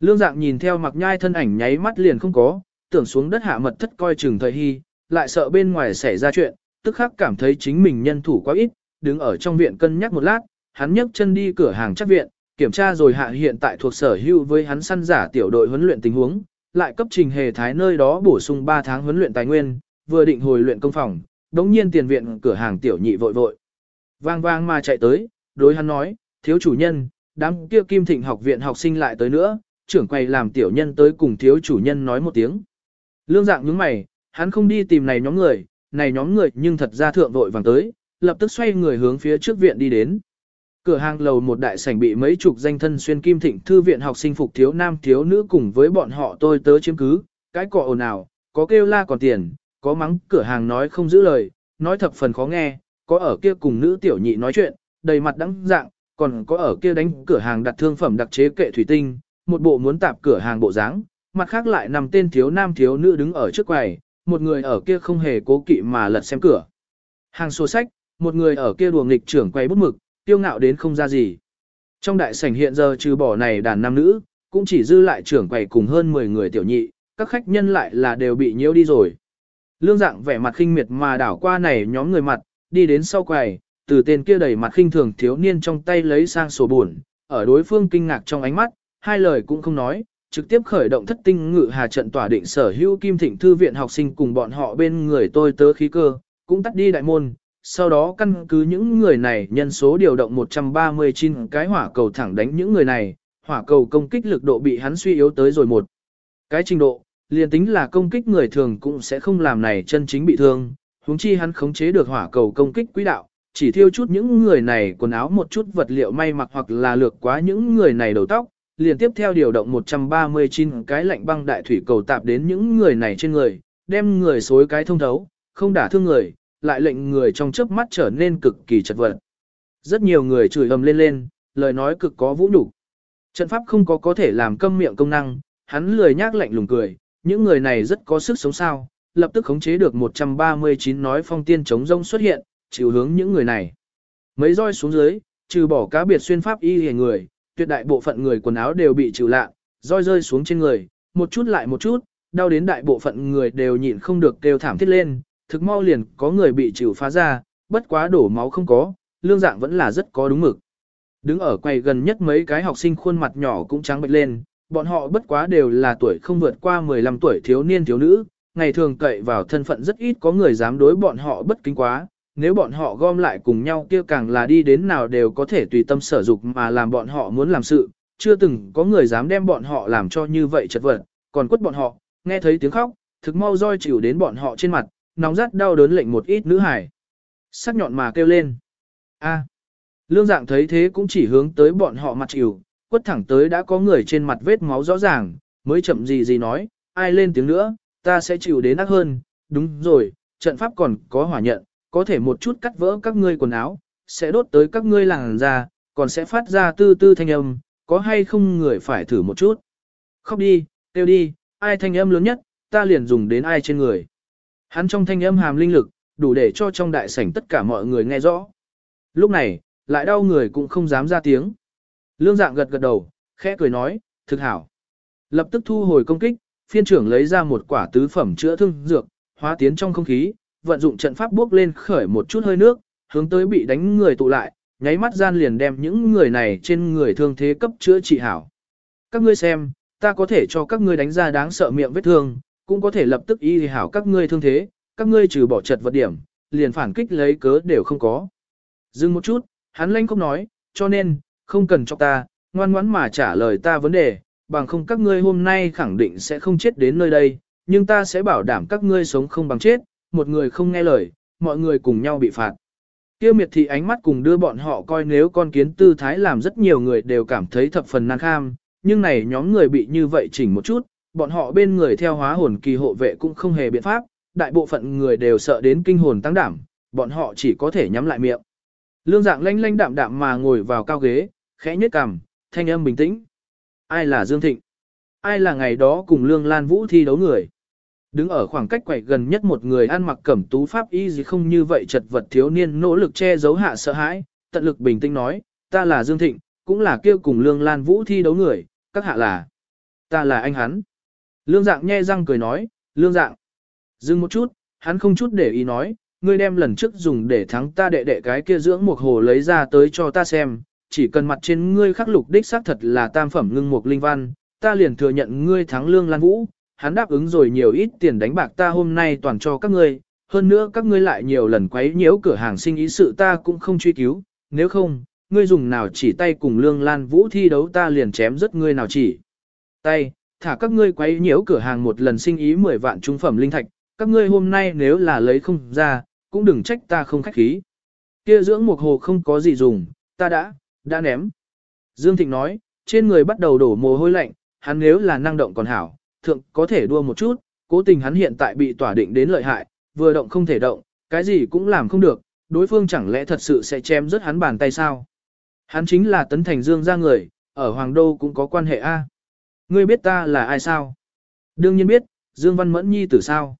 Lương dạng nhìn theo mặc nhai thân ảnh nháy mắt liền không có, tưởng xuống đất hạ mật thất coi chừng thời hy, lại sợ bên ngoài xảy ra chuyện, tức khắc cảm thấy chính mình nhân thủ quá ít, đứng ở trong viện cân nhắc một lát, hắn nhấc chân đi cửa hàng chắc viện, kiểm tra rồi hạ hiện tại thuộc sở hữu với hắn săn giả tiểu đội huấn luyện tình huống, lại cấp trình hề thái nơi đó bổ sung 3 tháng huấn luyện tài nguyên, vừa định hồi luyện công phòng, đống nhiên tiền viện cửa hàng tiểu nhị vội vội. Vang vang mà chạy tới, đối hắn nói, thiếu chủ nhân, đám kia kim thịnh học viện học sinh lại tới nữa, trưởng quầy làm tiểu nhân tới cùng thiếu chủ nhân nói một tiếng. Lương dạng nhướng mày, hắn không đi tìm này nhóm người, này nhóm người nhưng thật ra thượng vội vàng tới, lập tức xoay người hướng phía trước viện đi đến. Cửa hàng lầu một đại sảnh bị mấy chục danh thân xuyên kim thịnh thư viện học sinh phục thiếu nam thiếu nữ cùng với bọn họ tôi tớ chiếm cứ, cái cọ ồn ào, có kêu la còn tiền, có mắng cửa hàng nói không giữ lời, nói thập phần khó nghe, có ở kia cùng nữ tiểu nhị nói chuyện, đầy mặt đắng dạng, còn có ở kia đánh cửa hàng đặt thương phẩm đặc chế kệ thủy tinh, một bộ muốn tạp cửa hàng bộ dáng, mặt khác lại nằm tên thiếu nam thiếu nữ đứng ở trước quầy, một người ở kia không hề cố kỵ mà lật xem cửa. Hàng sổ sách, một người ở kia đùa nghịch trưởng quay bút mực, tiêu ngạo đến không ra gì. Trong đại sảnh hiện giờ trừ bỏ này đàn nam nữ, cũng chỉ dư lại trưởng quầy cùng hơn 10 người tiểu nhị, các khách nhân lại là đều bị nhiễu đi rồi. Lương dạng vẻ mặt khinh miệt mà đảo qua này nhóm người mặt, đi đến sau quầy, từ tên kia đầy mặt khinh thường thiếu niên trong tay lấy sang sổ buồn, ở đối phương kinh ngạc trong ánh mắt, hai lời cũng không nói, trực tiếp khởi động thất tinh ngự hà trận tỏa định sở hữu kim thịnh thư viện học sinh cùng bọn họ bên người tôi tớ khí cơ, cũng tắt đi đại môn, sau đó căn cứ những người này nhân số điều động 139 cái hỏa cầu thẳng đánh những người này, hỏa cầu công kích lực độ bị hắn suy yếu tới rồi một. Cái trình độ, liền tính là công kích người thường cũng sẽ không làm này chân chính bị thương, huống chi hắn khống chế được hỏa cầu công kích quỹ đạo, chỉ thiêu chút những người này quần áo một chút vật liệu may mặc hoặc là lược quá những người này đầu tóc, liền tiếp theo điều động 139 cái lạnh băng đại thủy cầu tạp đến những người này trên người, đem người xối cái thông thấu, không đả thương người, lại lệnh người trong chớp mắt trở nên cực kỳ chật vật. Rất nhiều người chửi ầm lên lên, lời nói cực có vũ nhục. Trận pháp không có có thể làm câm miệng công năng, hắn lười nhác lạnh lùng cười, những người này rất có sức sống sao, lập tức khống chế được 139 nói phong tiên chống rông xuất hiện, chịu hướng những người này. Mấy roi xuống dưới, trừ bỏ cá biệt xuyên pháp y hề người, tuyệt đại bộ phận người quần áo đều bị chịu lạ, roi rơi xuống trên người, một chút lại một chút, đau đến đại bộ phận người đều nhịn không được kêu thảm thiết lên, thực mau liền có người bị chịu phá ra, bất quá đổ máu không có, lương dạng vẫn là rất có đúng mực. Đứng ở quầy gần nhất mấy cái học sinh khuôn mặt nhỏ cũng trắng bệch lên, bọn họ bất quá đều là tuổi không vượt qua 15 tuổi thiếu niên thiếu nữ, ngày thường cậy vào thân phận rất ít có người dám đối bọn họ bất kính quá, nếu bọn họ gom lại cùng nhau kia càng là đi đến nào đều có thể tùy tâm sở dục mà làm bọn họ muốn làm sự, chưa từng có người dám đem bọn họ làm cho như vậy chật vật, còn quất bọn họ, nghe thấy tiếng khóc, thực mau roi chịu đến bọn họ trên mặt, nóng rát đau đớn lệnh một ít nữ hải. Sắc nhọn mà kêu lên. a lương dạng thấy thế cũng chỉ hướng tới bọn họ mặt chịu, quất thẳng tới đã có người trên mặt vết máu rõ ràng, mới chậm gì gì nói, ai lên tiếng nữa, ta sẽ chịu đến ác hơn, đúng rồi, trận pháp còn có hỏa nhận, có thể một chút cắt vỡ các ngươi quần áo, sẽ đốt tới các ngươi làng ra, còn sẽ phát ra tư tư thanh âm, có hay không người phải thử một chút. Khóc đi, kêu đi, ai thanh âm lớn nhất, ta liền dùng đến ai trên người. Hắn trong thanh âm hàm linh lực, đủ để cho trong đại sảnh tất cả mọi người nghe rõ. Lúc này, lại đau người cũng không dám ra tiếng. Lương dạng gật gật đầu, khẽ cười nói, thực hảo. Lập tức thu hồi công kích, phiên trưởng lấy ra một quả tứ phẩm chữa thương dược, hóa tiến trong không khí, vận dụng trận pháp bước lên khởi một chút hơi nước, hướng tới bị đánh người tụ lại, nháy mắt gian liền đem những người này trên người thương thế cấp chữa trị hảo. Các ngươi xem, ta có thể cho các ngươi đánh ra đáng sợ miệng vết thương, cũng có thể lập tức y hảo các ngươi thương thế, các ngươi trừ bỏ chật vật điểm, liền phản kích lấy cớ đều không có. Dừng một chút, hắn lanh không nói, cho nên, không cần cho ta, ngoan ngoãn mà trả lời ta vấn đề, bằng không các ngươi hôm nay khẳng định sẽ không chết đến nơi đây, nhưng ta sẽ bảo đảm các ngươi sống không bằng chết, một người không nghe lời, mọi người cùng nhau bị phạt. Tiêu miệt thị ánh mắt cùng đưa bọn họ coi nếu con kiến tư thái làm rất nhiều người đều cảm thấy thập phần năng kham, nhưng này nhóm người bị như vậy chỉnh một chút, bọn họ bên người theo hóa hồn kỳ hộ vệ cũng không hề biện pháp, đại bộ phận người đều sợ đến kinh hồn tăng đảm, bọn họ chỉ có thể nhắm lại miệng. Lương dạng lanh lanh đạm đạm mà ngồi vào cao ghế, khẽ nhếch cằm, thanh âm bình tĩnh. Ai là Dương Thịnh? Ai là ngày đó cùng Lương Lan Vũ thi đấu người? Đứng ở khoảng cách quậy gần nhất một người ăn mặc cẩm tú pháp y gì không như vậy chật vật thiếu niên nỗ lực che giấu hạ sợ hãi, tận lực bình tĩnh nói, ta là Dương Thịnh, cũng là kêu cùng Lương Lan Vũ thi đấu người, các hạ là. Ta là anh hắn. Lương dạng nhe răng cười nói, lương dạng. Dừng một chút, hắn không chút để ý nói, ngươi đem lần trước dùng để thắng ta đệ đệ cái kia dưỡng một hồ lấy ra tới cho ta xem, chỉ cần mặt trên ngươi khắc lục đích xác thật là tam phẩm ngưng một linh văn, ta liền thừa nhận ngươi thắng lương lan vũ, hắn đáp ứng rồi nhiều ít tiền đánh bạc ta hôm nay toàn cho các ngươi, hơn nữa các ngươi lại nhiều lần quấy nhiễu cửa hàng sinh ý sự ta cũng không truy cứu, nếu không, ngươi dùng nào chỉ tay cùng lương lan vũ thi đấu ta liền chém rất ngươi nào chỉ tay, thả các ngươi quấy nhiễu cửa hàng một lần sinh ý 10 vạn trung phẩm linh thạch, các ngươi hôm nay nếu là lấy không ra, cũng đừng trách ta không khách khí. Kia dưỡng một hồ không có gì dùng, ta đã, đã ném. Dương Thịnh nói, trên người bắt đầu đổ mồ hôi lạnh, hắn nếu là năng động còn hảo, thượng có thể đua một chút, cố tình hắn hiện tại bị tỏa định đến lợi hại, vừa động không thể động, cái gì cũng làm không được, đối phương chẳng lẽ thật sự sẽ chém rớt hắn bàn tay sao? Hắn chính là tấn thành dương ra người, ở Hoàng Đô cũng có quan hệ A. Ngươi biết ta là ai sao? Đương nhiên biết, Dương Văn Mẫn Nhi tử sao?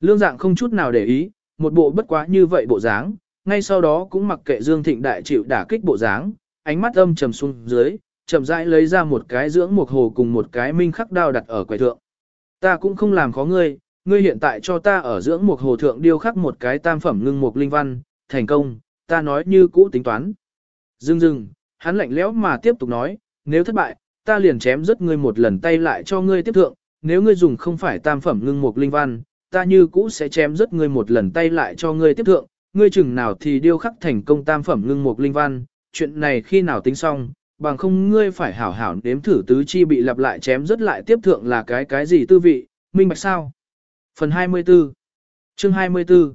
Lương dạng không chút nào để ý, một bộ bất quá như vậy bộ dáng, ngay sau đó cũng mặc kệ Dương Thịnh đại chịu đả kích bộ dáng, ánh mắt âm trầm xuống dưới, chậm rãi lấy ra một cái dưỡng một hồ cùng một cái minh khắc đao đặt ở quầy thượng. Ta cũng không làm khó ngươi, ngươi hiện tại cho ta ở dưỡng một hồ thượng điêu khắc một cái tam phẩm ngưng một linh văn, thành công, ta nói như cũ tính toán. Dưng dưng, hắn lạnh lẽo mà tiếp tục nói, nếu thất bại, ta liền chém rất ngươi một lần tay lại cho ngươi tiếp thượng, nếu ngươi dùng không phải tam phẩm ngưng một linh văn, ta như cũ sẽ chém rất ngươi một lần tay lại cho ngươi tiếp thượng, ngươi chừng nào thì điêu khắc thành công tam phẩm ngưng một linh văn, chuyện này khi nào tính xong, bằng không ngươi phải hảo hảo nếm thử tứ chi bị lặp lại chém rất lại tiếp thượng là cái cái gì tư vị, minh bạch sao? Phần 24 Chương 24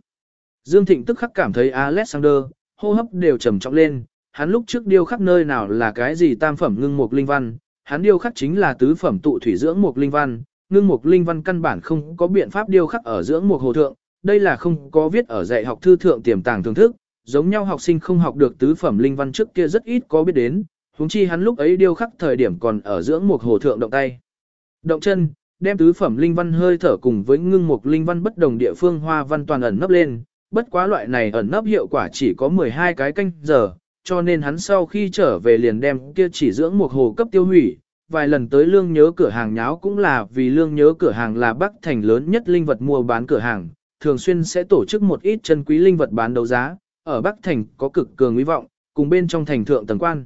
Dương Thịnh tức khắc cảm thấy Alexander, hô hấp đều trầm trọng lên, hắn lúc trước điêu khắc nơi nào là cái gì tam phẩm ngưng mục linh văn, hắn điêu khắc chính là tứ phẩm tụ thủy dưỡng mục linh văn, ngưng mục linh văn căn bản không có biện pháp điêu khắc ở dưỡng mục hồ thượng, đây là không có viết ở dạy học thư thượng tiềm tàng thưởng thức, giống nhau học sinh không học được tứ phẩm linh văn trước kia rất ít có biết đến, huống chi hắn lúc ấy điêu khắc thời điểm còn ở dưỡng một hồ thượng động tay. Động chân, đem tứ phẩm linh văn hơi thở cùng với ngưng một linh văn bất đồng địa phương hoa văn toàn ẩn nấp lên, bất quá loại này ẩn nấp hiệu quả chỉ có 12 cái canh giờ, cho nên hắn sau khi trở về liền đem kia chỉ dưỡng một hồ cấp tiêu hủy, vài lần tới lương nhớ cửa hàng nháo cũng là vì lương nhớ cửa hàng là Bắc Thành lớn nhất linh vật mua bán cửa hàng, thường xuyên sẽ tổ chức một ít chân quý linh vật bán đấu giá, ở Bắc Thành có cực cường uy vọng, cùng bên trong thành thượng tầng quan.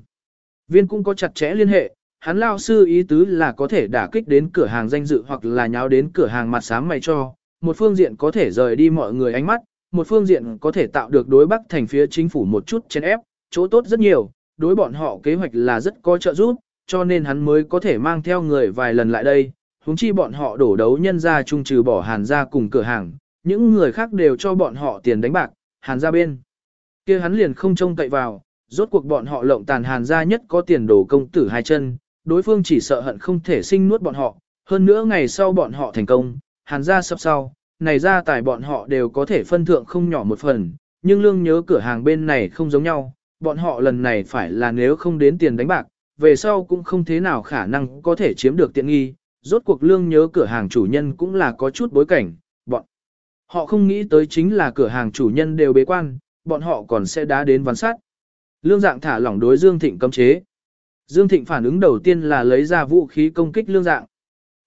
Viên cũng có chặt chẽ liên hệ, hắn lao sư ý tứ là có thể đả kích đến cửa hàng danh dự hoặc là nháo đến cửa hàng mặt sáng mày cho, một phương diện có thể rời đi mọi người ánh mắt, một phương diện có thể tạo được đối bắc thành phía chính phủ một chút chèn ép, chỗ tốt rất nhiều, đối bọn họ kế hoạch là rất có trợ giúp, cho nên hắn mới có thể mang theo người vài lần lại đây, huống chi bọn họ đổ đấu nhân ra chung trừ bỏ hàn ra cùng cửa hàng, những người khác đều cho bọn họ tiền đánh bạc, hàn ra bên. kia hắn liền không trông cậy vào, rốt cuộc bọn họ lộng tàn hàn ra nhất có tiền đồ công tử hai chân, đối phương chỉ sợ hận không thể sinh nuốt bọn họ, hơn nữa ngày sau bọn họ thành công, hàn ra sắp sau, này ra tài bọn họ đều có thể phân thượng không nhỏ một phần, nhưng lương nhớ cửa hàng bên này không giống nhau, bọn họ lần này phải là nếu không đến tiền đánh bạc, về sau cũng không thế nào khả năng có thể chiếm được tiện nghi, rốt cuộc lương nhớ cửa hàng chủ nhân cũng là có chút bối cảnh, bọn họ không nghĩ tới chính là cửa hàng chủ nhân đều bế quan, bọn họ còn sẽ đá đến văn sát. Lương dạng thả lỏng đối Dương Thịnh cấm chế. Dương Thịnh phản ứng đầu tiên là lấy ra vũ khí công kích lương dạng.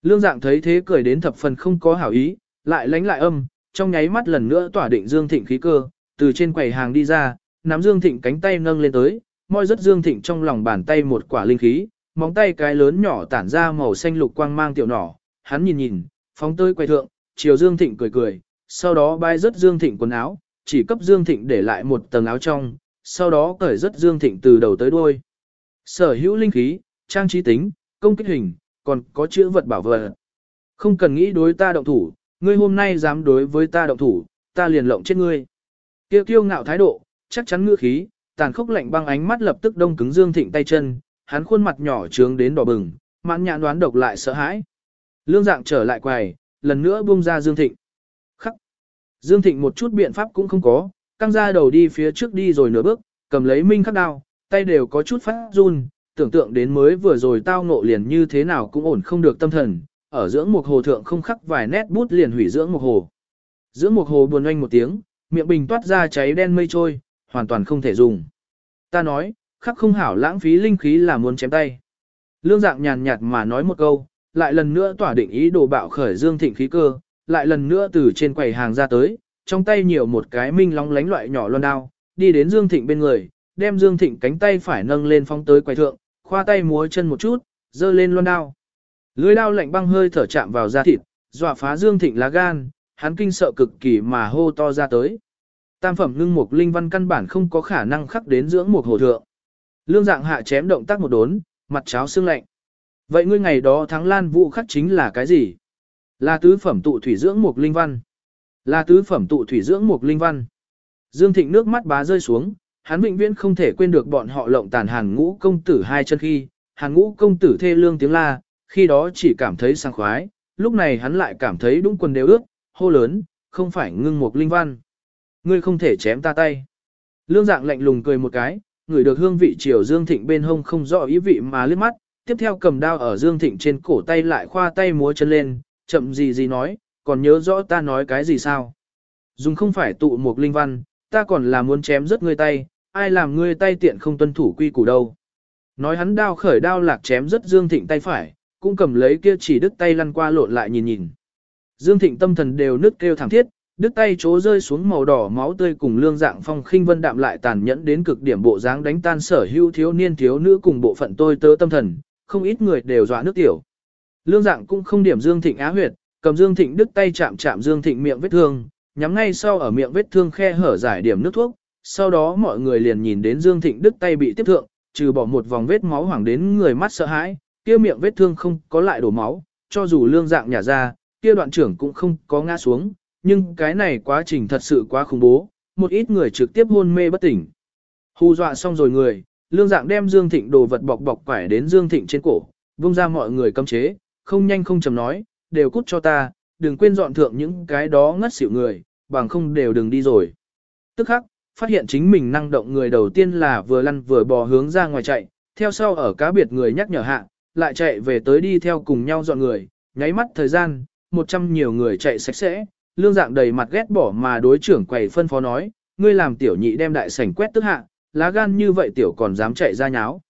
Lương dạng thấy thế cười đến thập phần không có hảo ý, lại lánh lại âm, trong nháy mắt lần nữa tỏa định Dương Thịnh khí cơ, từ trên quầy hàng đi ra, nắm Dương Thịnh cánh tay nâng lên tới, moi rất Dương Thịnh trong lòng bàn tay một quả linh khí, móng tay cái lớn nhỏ tản ra màu xanh lục quang mang tiểu nỏ, hắn nhìn nhìn, phóng tới quầy thượng, chiều Dương Thịnh cười cười, sau đó bay rất Dương Thịnh quần áo, chỉ cấp Dương Thịnh để lại một tầng áo trong, sau đó cởi rất Dương Thịnh từ đầu tới đuôi. Sở hữu linh khí, trang trí tính, công kích hình, còn có chữ vật bảo vật. Không cần nghĩ đối ta động thủ, ngươi hôm nay dám đối với ta động thủ, ta liền lộng chết ngươi. Kiêu kiêu ngạo thái độ, chắc chắn ngựa khí, tàn khốc lạnh băng ánh mắt lập tức đông cứng Dương Thịnh tay chân, hắn khuôn mặt nhỏ trướng đến đỏ bừng, mãn nhãn đoán độc lại sợ hãi. Lương dạng trở lại quầy, lần nữa buông ra Dương Thịnh. Khắc. Dương Thịnh một chút biện pháp cũng không có, căng ra đầu đi phía trước đi rồi nửa bước, cầm lấy minh khắc đao, tay đều có chút phát run, tưởng tượng đến mới vừa rồi tao ngộ liền như thế nào cũng ổn không được tâm thần, ở dưỡng một hồ thượng không khắc vài nét bút liền hủy dưỡng một hồ. Dưỡng một hồ buồn oanh một tiếng, miệng bình toát ra cháy đen mây trôi, hoàn toàn không thể dùng. Ta nói, khắc không hảo lãng phí linh khí là muốn chém tay. Lương dạng nhàn nhạt mà nói một câu, lại lần nữa tỏa định ý đồ bạo khởi dương thịnh khí cơ, lại lần nữa từ trên quầy hàng ra tới, trong tay nhiều một cái minh long lánh loại nhỏ loan đao, đi đến Dương Thịnh bên người, đem Dương Thịnh cánh tay phải nâng lên phong tới quầy thượng, khoa tay múa chân một chút, dơ lên loan đao. Lưới đao lạnh băng hơi thở chạm vào da thịt, dọa phá Dương Thịnh lá gan, hắn kinh sợ cực kỳ mà hô to ra tới. Tam phẩm ngưng mục linh văn căn bản không có khả năng khắc đến dưỡng một hồ thượng. Lương dạng hạ chém động tác một đốn, mặt cháo xương lạnh. Vậy ngươi ngày đó thắng lan vụ khắc chính là cái gì? Là tứ phẩm tụ thủy dưỡng mục linh văn. Là tứ phẩm tụ thủy dưỡng mục linh văn. Dương Thịnh nước mắt bá rơi xuống, hắn vĩnh viễn không thể quên được bọn họ lộng tàn hàn ngũ công tử hai chân khi, hàn ngũ công tử thê lương tiếng la, khi đó chỉ cảm thấy sang khoái, lúc này hắn lại cảm thấy đúng quần đều ướt, hô lớn, không phải ngưng một linh văn. Ngươi không thể chém ta tay. Lương dạng lạnh lùng cười một cái, người được hương vị chiều Dương Thịnh bên hông không rõ ý vị mà liếc mắt, tiếp theo cầm đao ở Dương Thịnh trên cổ tay lại khoa tay múa chân lên, chậm gì gì nói, còn nhớ rõ ta nói cái gì sao. Dùng không phải tụ một linh văn, ta còn là muốn chém rớt ngươi tay, ai làm ngươi tay tiện không tuân thủ quy củ đâu. Nói hắn đao khởi đao lạc chém rất Dương Thịnh tay phải, cũng cầm lấy kia chỉ đứt tay lăn qua lộn lại nhìn nhìn. Dương Thịnh tâm thần đều nứt kêu thảm thiết, đứt tay chố rơi xuống màu đỏ máu tươi cùng lương dạng phong khinh vân đạm lại tàn nhẫn đến cực điểm bộ dáng đánh tan sở hữu thiếu niên thiếu nữ cùng bộ phận tôi tớ tâm thần, không ít người đều dọa nước tiểu. Lương dạng cũng không điểm Dương Thịnh á huyệt, cầm Dương Thịnh đứt tay chạm chạm Dương Thịnh miệng vết thương, nhắm ngay sau ở miệng vết thương khe hở giải điểm nước thuốc, sau đó mọi người liền nhìn đến Dương Thịnh đứt tay bị tiếp thượng, trừ bỏ một vòng vết máu hoảng đến người mắt sợ hãi, kia miệng vết thương không có lại đổ máu, cho dù lương dạng nhả ra, kia đoạn trưởng cũng không có ngã xuống, nhưng cái này quá trình thật sự quá khủng bố, một ít người trực tiếp hôn mê bất tỉnh. Hù dọa xong rồi người, lương dạng đem Dương Thịnh đồ vật bọc bọc quải đến Dương Thịnh trên cổ, vung ra mọi người cấm chế, không nhanh không chậm nói, đều cút cho ta, đừng quên dọn thượng những cái đó ngất xỉu người, bằng không đều đừng đi rồi. Tức khắc, phát hiện chính mình năng động người đầu tiên là vừa lăn vừa bò hướng ra ngoài chạy, theo sau ở cá biệt người nhắc nhở hạ, lại chạy về tới đi theo cùng nhau dọn người, nháy mắt thời gian, một trăm nhiều người chạy sạch sẽ, lương dạng đầy mặt ghét bỏ mà đối trưởng quầy phân phó nói, ngươi làm tiểu nhị đem đại sảnh quét tức hạ, lá gan như vậy tiểu còn dám chạy ra nháo.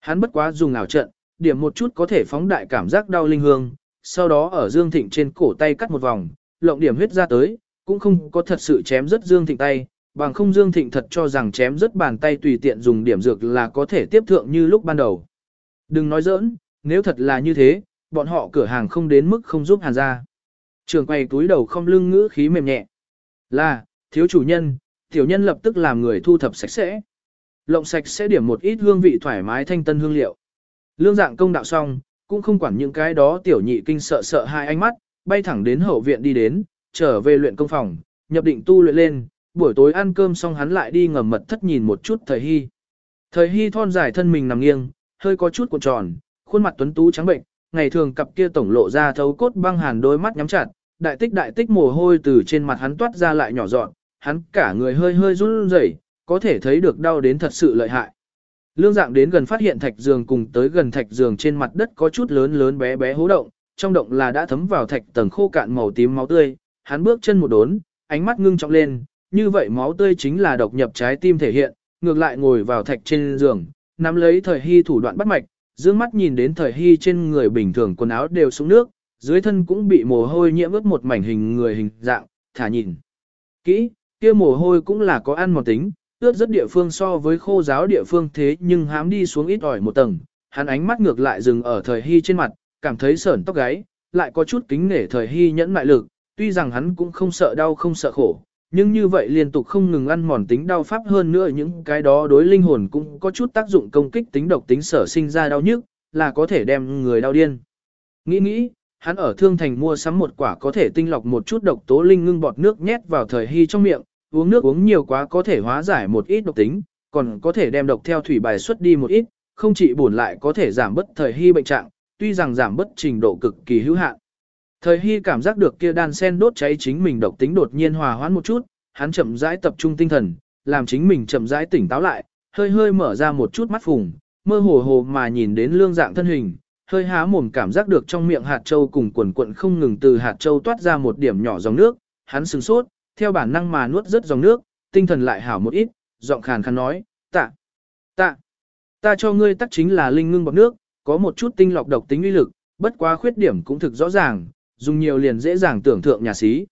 Hắn bất quá dùng ảo trận, điểm một chút có thể phóng đại cảm giác đau linh hương, sau đó ở Dương Thịnh trên cổ tay cắt một vòng, lộng điểm huyết ra tới, cũng không có thật sự chém rất Dương Thịnh tay, bằng không Dương Thịnh thật cho rằng chém rất bàn tay tùy tiện dùng điểm dược là có thể tiếp thượng như lúc ban đầu. Đừng nói giỡn, nếu thật là như thế, bọn họ cửa hàng không đến mức không giúp hàn ra. Trường quay túi đầu không lưng ngữ khí mềm nhẹ. Là, thiếu chủ nhân, tiểu nhân lập tức làm người thu thập sạch sẽ. Lộng sạch sẽ điểm một ít hương vị thoải mái thanh tân hương liệu. Lương dạng công đạo xong, cũng không quản những cái đó tiểu nhị kinh sợ sợ hai ánh mắt, bay thẳng đến hậu viện đi đến, trở về luyện công phòng, nhập định tu luyện lên, buổi tối ăn cơm xong hắn lại đi ngầm mật thất nhìn một chút thời hy. Thời hy thon dài thân mình nằm nghiêng, hơi có chút cuộn tròn, khuôn mặt tuấn tú trắng bệnh, ngày thường cặp kia tổng lộ ra thấu cốt băng hàn đôi mắt nhắm chặt, đại tích đại tích mồ hôi từ trên mặt hắn toát ra lại nhỏ dọn, hắn cả người hơi hơi run rẩy, có thể thấy được đau đến thật sự lợi hại. Lương dạng đến gần phát hiện thạch giường cùng tới gần thạch giường trên mặt đất có chút lớn lớn bé bé hố động, trong động là đã thấm vào thạch tầng khô cạn màu tím máu tươi, hắn bước chân một đốn, ánh mắt ngưng trọng lên, như vậy máu tươi chính là độc nhập trái tim thể hiện, ngược lại ngồi vào thạch trên giường, nắm lấy thời hy thủ đoạn bắt mạch, dương mắt nhìn đến thời hy trên người bình thường quần áo đều xuống nước, dưới thân cũng bị mồ hôi nhiễm ướt một mảnh hình người hình dạng, thả nhìn. Kỹ, kia mồ hôi cũng là có ăn một tính, ướt rất địa phương so với khô giáo địa phương thế nhưng hám đi xuống ít ỏi một tầng, hắn ánh mắt ngược lại dừng ở thời hy trên mặt, cảm thấy sởn tóc gáy, lại có chút kính nể thời hy nhẫn mại lực, tuy rằng hắn cũng không sợ đau không sợ khổ, nhưng như vậy liên tục không ngừng ăn mòn tính đau pháp hơn nữa những cái đó đối linh hồn cũng có chút tác dụng công kích tính độc tính sở sinh ra đau nhức, là có thể đem người đau điên. Nghĩ nghĩ, hắn ở thương thành mua sắm một quả có thể tinh lọc một chút độc tố linh ngưng bọt nước nhét vào thời hy trong miệng, uống nước uống nhiều quá có thể hóa giải một ít độc tính, còn có thể đem độc theo thủy bài xuất đi một ít, không chỉ bổn lại có thể giảm bất thời hy bệnh trạng, tuy rằng giảm bất trình độ cực kỳ hữu hạn. Thời hy cảm giác được kia đan sen đốt cháy chính mình độc tính đột nhiên hòa hoãn một chút, hắn chậm rãi tập trung tinh thần, làm chính mình chậm rãi tỉnh táo lại, hơi hơi mở ra một chút mắt phùng, mơ hồ hồ mà nhìn đến lương dạng thân hình, hơi há mồm cảm giác được trong miệng hạt châu cùng quần quận không ngừng từ hạt châu toát ra một điểm nhỏ dòng nước, hắn sừng sốt, theo bản năng mà nuốt rất dòng nước, tinh thần lại hảo một ít, giọng khàn khàn nói, tạ, tạ, ta cho ngươi tắc chính là linh ngưng bọc nước, có một chút tinh lọc độc tính uy lực, bất quá khuyết điểm cũng thực rõ ràng, dùng nhiều liền dễ dàng tưởng thượng nhà sĩ.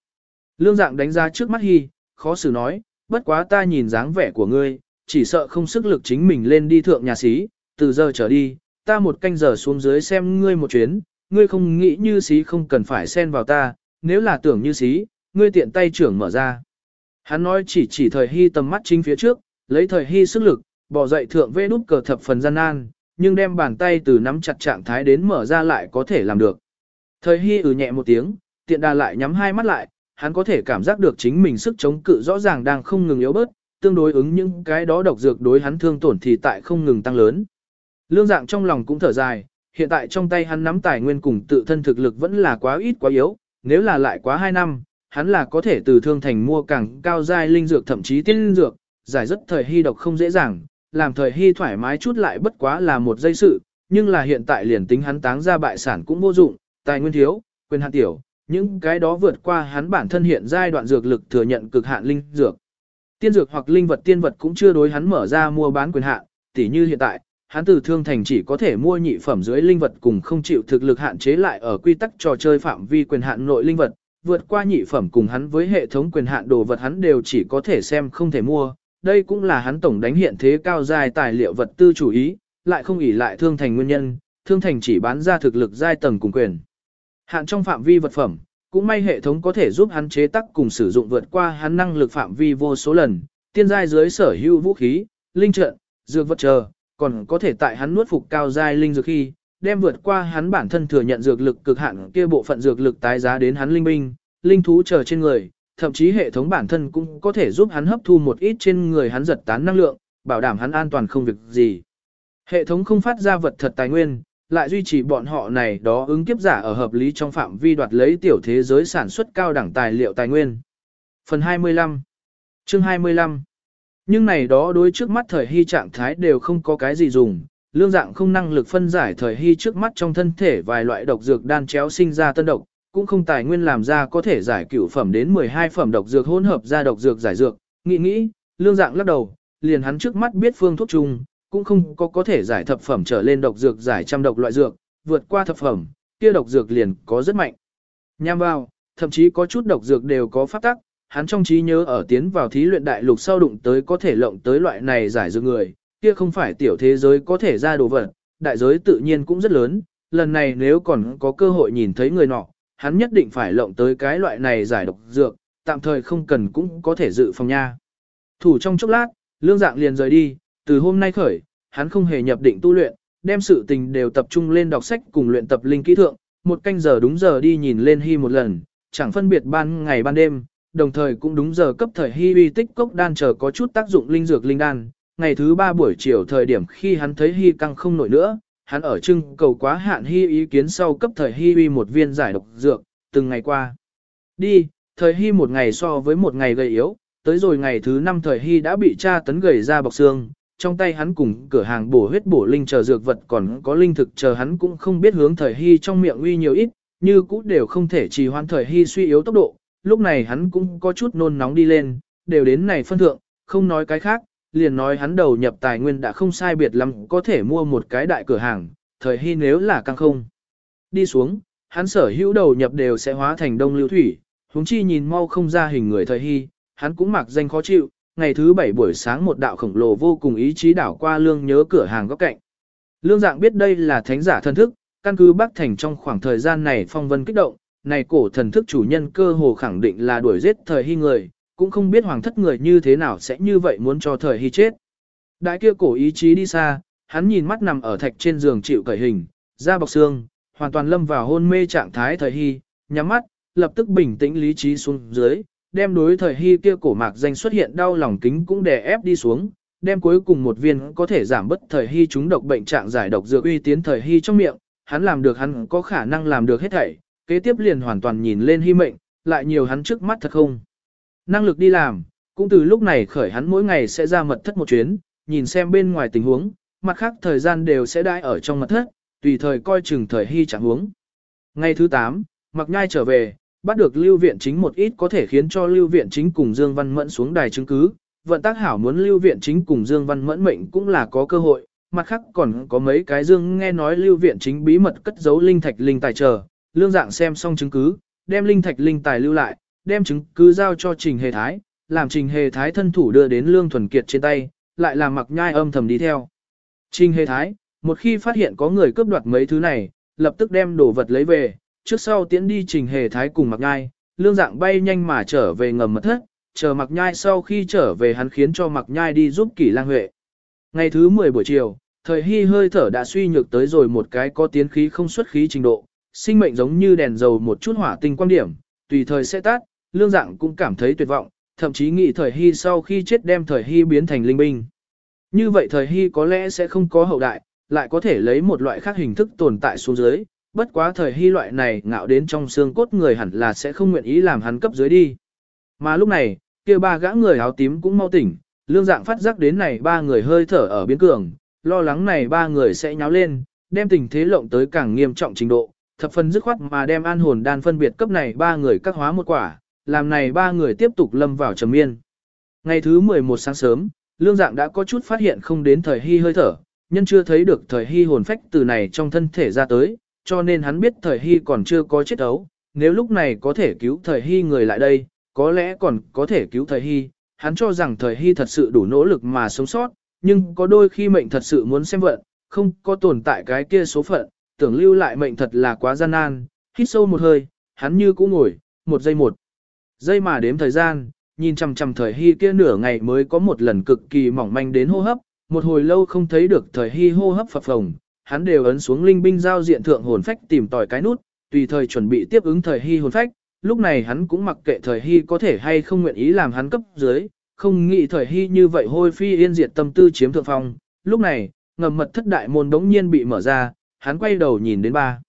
Lương dạng đánh ra trước mắt hy, khó xử nói, bất quá ta nhìn dáng vẻ của ngươi, chỉ sợ không sức lực chính mình lên đi thượng nhà sĩ, từ giờ trở đi, ta một canh giờ xuống dưới xem ngươi một chuyến, ngươi không nghĩ như sĩ không cần phải xen vào ta, nếu là tưởng như sĩ, ngươi tiện tay trưởng mở ra. Hắn nói chỉ chỉ thời hy tầm mắt chính phía trước, lấy thời hy sức lực, bỏ dậy thượng vê nút cờ thập phần gian nan, nhưng đem bàn tay từ nắm chặt trạng thái đến mở ra lại có thể làm được. Thời hy ừ nhẹ một tiếng, tiện đà lại nhắm hai mắt lại, hắn có thể cảm giác được chính mình sức chống cự rõ ràng đang không ngừng yếu bớt, tương đối ứng những cái đó độc dược đối hắn thương tổn thì tại không ngừng tăng lớn. Lương dạng trong lòng cũng thở dài, hiện tại trong tay hắn nắm tài nguyên cùng tự thân thực lực vẫn là quá ít quá yếu, nếu là lại quá 2 năm, hắn là có thể từ thương thành mua càng cao giai linh dược thậm chí tiên linh dược, giải rất thời hy độc không dễ dàng, làm thời hy thoải mái chút lại bất quá là một dây sự, nhưng là hiện tại liền tính hắn táng ra bại sản cũng vô dụng, tài nguyên thiếu, quyền hạn tiểu, những cái đó vượt qua hắn bản thân hiện giai đoạn dược lực thừa nhận cực hạn linh dược. Tiên dược hoặc linh vật tiên vật cũng chưa đối hắn mở ra mua bán quyền hạn, tỉ như hiện tại, hắn từ thương thành chỉ có thể mua nhị phẩm dưới linh vật cùng không chịu thực lực hạn chế lại ở quy tắc trò chơi phạm vi quyền hạn nội linh vật, vượt qua nhị phẩm cùng hắn với hệ thống quyền hạn đồ vật hắn đều chỉ có thể xem không thể mua. Đây cũng là hắn tổng đánh hiện thế cao dài tài liệu vật tư chủ ý, lại không ỷ lại thương thành nguyên nhân, thương thành chỉ bán ra thực lực giai tầng cùng quyền. Hạn trong phạm vi vật phẩm, cũng may hệ thống có thể giúp hắn chế tác cùng sử dụng vượt qua hắn năng lực phạm vi vô số lần, tiên giai dưới sở hữu vũ khí, linh trận, dược vật chờ, còn có thể tại hắn nuốt phục cao giai linh dược khi, đem vượt qua hắn bản thân thừa nhận dược lực cực hạn kia bộ phận dược lực tái giá đến hắn linh binh, linh thú chờ trên người, thậm chí hệ thống bản thân cũng có thể giúp hắn hấp thu một ít trên người hắn giật tán năng lượng, bảo đảm hắn an toàn không việc gì. Hệ thống không phát ra vật thật tài nguyên, lại duy trì bọn họ này đó ứng kiếp giả ở hợp lý trong phạm vi đoạt lấy tiểu thế giới sản xuất cao đẳng tài liệu tài nguyên. Phần 25 Chương 25 Nhưng này đó đối trước mắt thời hy trạng thái đều không có cái gì dùng, lương dạng không năng lực phân giải thời hy trước mắt trong thân thể vài loại độc dược đan chéo sinh ra tân độc, cũng không tài nguyên làm ra có thể giải cửu phẩm đến 12 phẩm độc dược hỗn hợp ra độc dược giải dược, nghĩ nghĩ, lương dạng lắc đầu, liền hắn trước mắt biết phương thuốc chung, cũng không có có thể giải thập phẩm trở lên độc dược giải trăm độc loại dược, vượt qua thập phẩm, kia độc dược liền có rất mạnh. Nham vào, thậm chí có chút độc dược đều có pháp tắc, hắn trong trí nhớ ở tiến vào thí luyện đại lục sau đụng tới có thể lộng tới loại này giải dược người, kia không phải tiểu thế giới có thể ra đồ vật, đại giới tự nhiên cũng rất lớn, lần này nếu còn có cơ hội nhìn thấy người nọ, hắn nhất định phải lộng tới cái loại này giải độc dược, tạm thời không cần cũng có thể dự phòng nha. Thủ trong chốc lát, lương dạng liền rời đi, từ hôm nay khởi, hắn không hề nhập định tu luyện, đem sự tình đều tập trung lên đọc sách cùng luyện tập linh kỹ thượng, một canh giờ đúng giờ đi nhìn lên hy một lần, chẳng phân biệt ban ngày ban đêm, đồng thời cũng đúng giờ cấp thời hy uy tích cốc đan chờ có chút tác dụng linh dược linh đan. Ngày thứ ba buổi chiều thời điểm khi hắn thấy hy căng không nổi nữa, hắn ở trưng cầu quá hạn hy ý kiến sau cấp thời hy uy một viên giải độc dược, từng ngày qua. Đi, thời hy một ngày so với một ngày gầy yếu, tới rồi ngày thứ năm thời hy đã bị cha tấn gầy ra bọc xương, trong tay hắn cùng cửa hàng bổ huyết bổ linh chờ dược vật còn có linh thực chờ hắn cũng không biết hướng thời hy trong miệng uy nhiều ít, như cũ đều không thể trì hoãn thời hy suy yếu tốc độ, lúc này hắn cũng có chút nôn nóng đi lên, đều đến này phân thượng, không nói cái khác, liền nói hắn đầu nhập tài nguyên đã không sai biệt lắm có thể mua một cái đại cửa hàng, thời hy nếu là căng không. Đi xuống, hắn sở hữu đầu nhập đều sẽ hóa thành đông lưu thủy, huống chi nhìn mau không ra hình người thời hy, hắn cũng mặc danh khó chịu, ngày thứ bảy buổi sáng một đạo khổng lồ vô cùng ý chí đảo qua lương nhớ cửa hàng góc cạnh. Lương dạng biết đây là thánh giả thân thức, căn cứ Bắc Thành trong khoảng thời gian này phong vân kích động, này cổ thần thức chủ nhân cơ hồ khẳng định là đuổi giết thời hy người, cũng không biết hoàng thất người như thế nào sẽ như vậy muốn cho thời hy chết. Đại kia cổ ý chí đi xa, hắn nhìn mắt nằm ở thạch trên giường chịu cởi hình, da bọc xương, hoàn toàn lâm vào hôn mê trạng thái thời hy, nhắm mắt, lập tức bình tĩnh lý trí xuống dưới, đem đối thời hy kia cổ mạc danh xuất hiện đau lòng kính cũng đè ép đi xuống, đem cuối cùng một viên có thể giảm bất thời hy chúng độc bệnh trạng giải độc dược uy tiến thời hy trong miệng, hắn làm được hắn có khả năng làm được hết thảy, kế tiếp liền hoàn toàn nhìn lên hy mệnh, lại nhiều hắn trước mắt thật không. Năng lực đi làm, cũng từ lúc này khởi hắn mỗi ngày sẽ ra mật thất một chuyến, nhìn xem bên ngoài tình huống, mặt khác thời gian đều sẽ đãi ở trong mật thất, tùy thời coi chừng thời hy chẳng huống. Ngày thứ 8, mặc nhai trở về, bắt được lưu viện chính một ít có thể khiến cho lưu viện chính cùng Dương Văn Mẫn xuống đài chứng cứ. Vận tác hảo muốn lưu viện chính cùng Dương Văn Mẫn mệnh cũng là có cơ hội, mặt khác còn có mấy cái Dương nghe nói lưu viện chính bí mật cất giấu linh thạch linh tài chờ, lương dạng xem xong chứng cứ, đem linh thạch linh tài lưu lại, đem chứng cứ giao cho Trình Hề Thái, làm Trình Hề Thái thân thủ đưa đến lương thuần kiệt trên tay, lại làm mặc nhai âm thầm đi theo. Trình Hề Thái, một khi phát hiện có người cướp đoạt mấy thứ này, lập tức đem đồ vật lấy về, trước sau tiễn đi trình hề thái cùng mặc nhai, lương dạng bay nhanh mà trở về ngầm mật thất, chờ mặc nhai sau khi trở về hắn khiến cho mặc nhai đi giúp kỷ lang huệ. Ngày thứ 10 buổi chiều, thời hy hơi thở đã suy nhược tới rồi một cái có tiến khí không xuất khí trình độ, sinh mệnh giống như đèn dầu một chút hỏa tinh quan điểm, tùy thời sẽ tắt, lương dạng cũng cảm thấy tuyệt vọng, thậm chí nghĩ thời hy sau khi chết đem thời hy biến thành linh binh. Như vậy thời hy có lẽ sẽ không có hậu đại, lại có thể lấy một loại khác hình thức tồn tại xuống dưới, bất quá thời hy loại này ngạo đến trong xương cốt người hẳn là sẽ không nguyện ý làm hắn cấp dưới đi. Mà lúc này, kia ba gã người áo tím cũng mau tỉnh, lương dạng phát giác đến này ba người hơi thở ở biến cường, lo lắng này ba người sẽ nháo lên, đem tình thế lộng tới càng nghiêm trọng trình độ, thập phần dứt khoát mà đem an hồn đan phân biệt cấp này ba người các hóa một quả, làm này ba người tiếp tục lâm vào trầm miên. Ngày thứ 11 sáng sớm, lương dạng đã có chút phát hiện không đến thời hy hơi thở, nhân chưa thấy được thời hy hồn phách từ này trong thân thể ra tới, cho nên hắn biết thời hy còn chưa có chết ấu, nếu lúc này có thể cứu thời hy người lại đây, có lẽ còn có thể cứu thời hy, hắn cho rằng thời hy thật sự đủ nỗ lực mà sống sót, nhưng có đôi khi mệnh thật sự muốn xem vận, không có tồn tại cái kia số phận, tưởng lưu lại mệnh thật là quá gian nan, hít sâu một hơi, hắn như cũ ngồi, một giây một dây mà đếm thời gian, nhìn chằm chằm thời hy kia nửa ngày mới có một lần cực kỳ mỏng manh đến hô hấp, một hồi lâu không thấy được thời hy hô hấp phập phồng, hắn đều ấn xuống linh binh giao diện thượng hồn phách tìm tòi cái nút, tùy thời chuẩn bị tiếp ứng thời hy hồn phách, lúc này hắn cũng mặc kệ thời hy có thể hay không nguyện ý làm hắn cấp dưới, không nghĩ thời hy như vậy hôi phi yên diệt tâm tư chiếm thượng phong. Lúc này, ngầm mật thất đại môn đống nhiên bị mở ra, hắn quay đầu nhìn đến ba.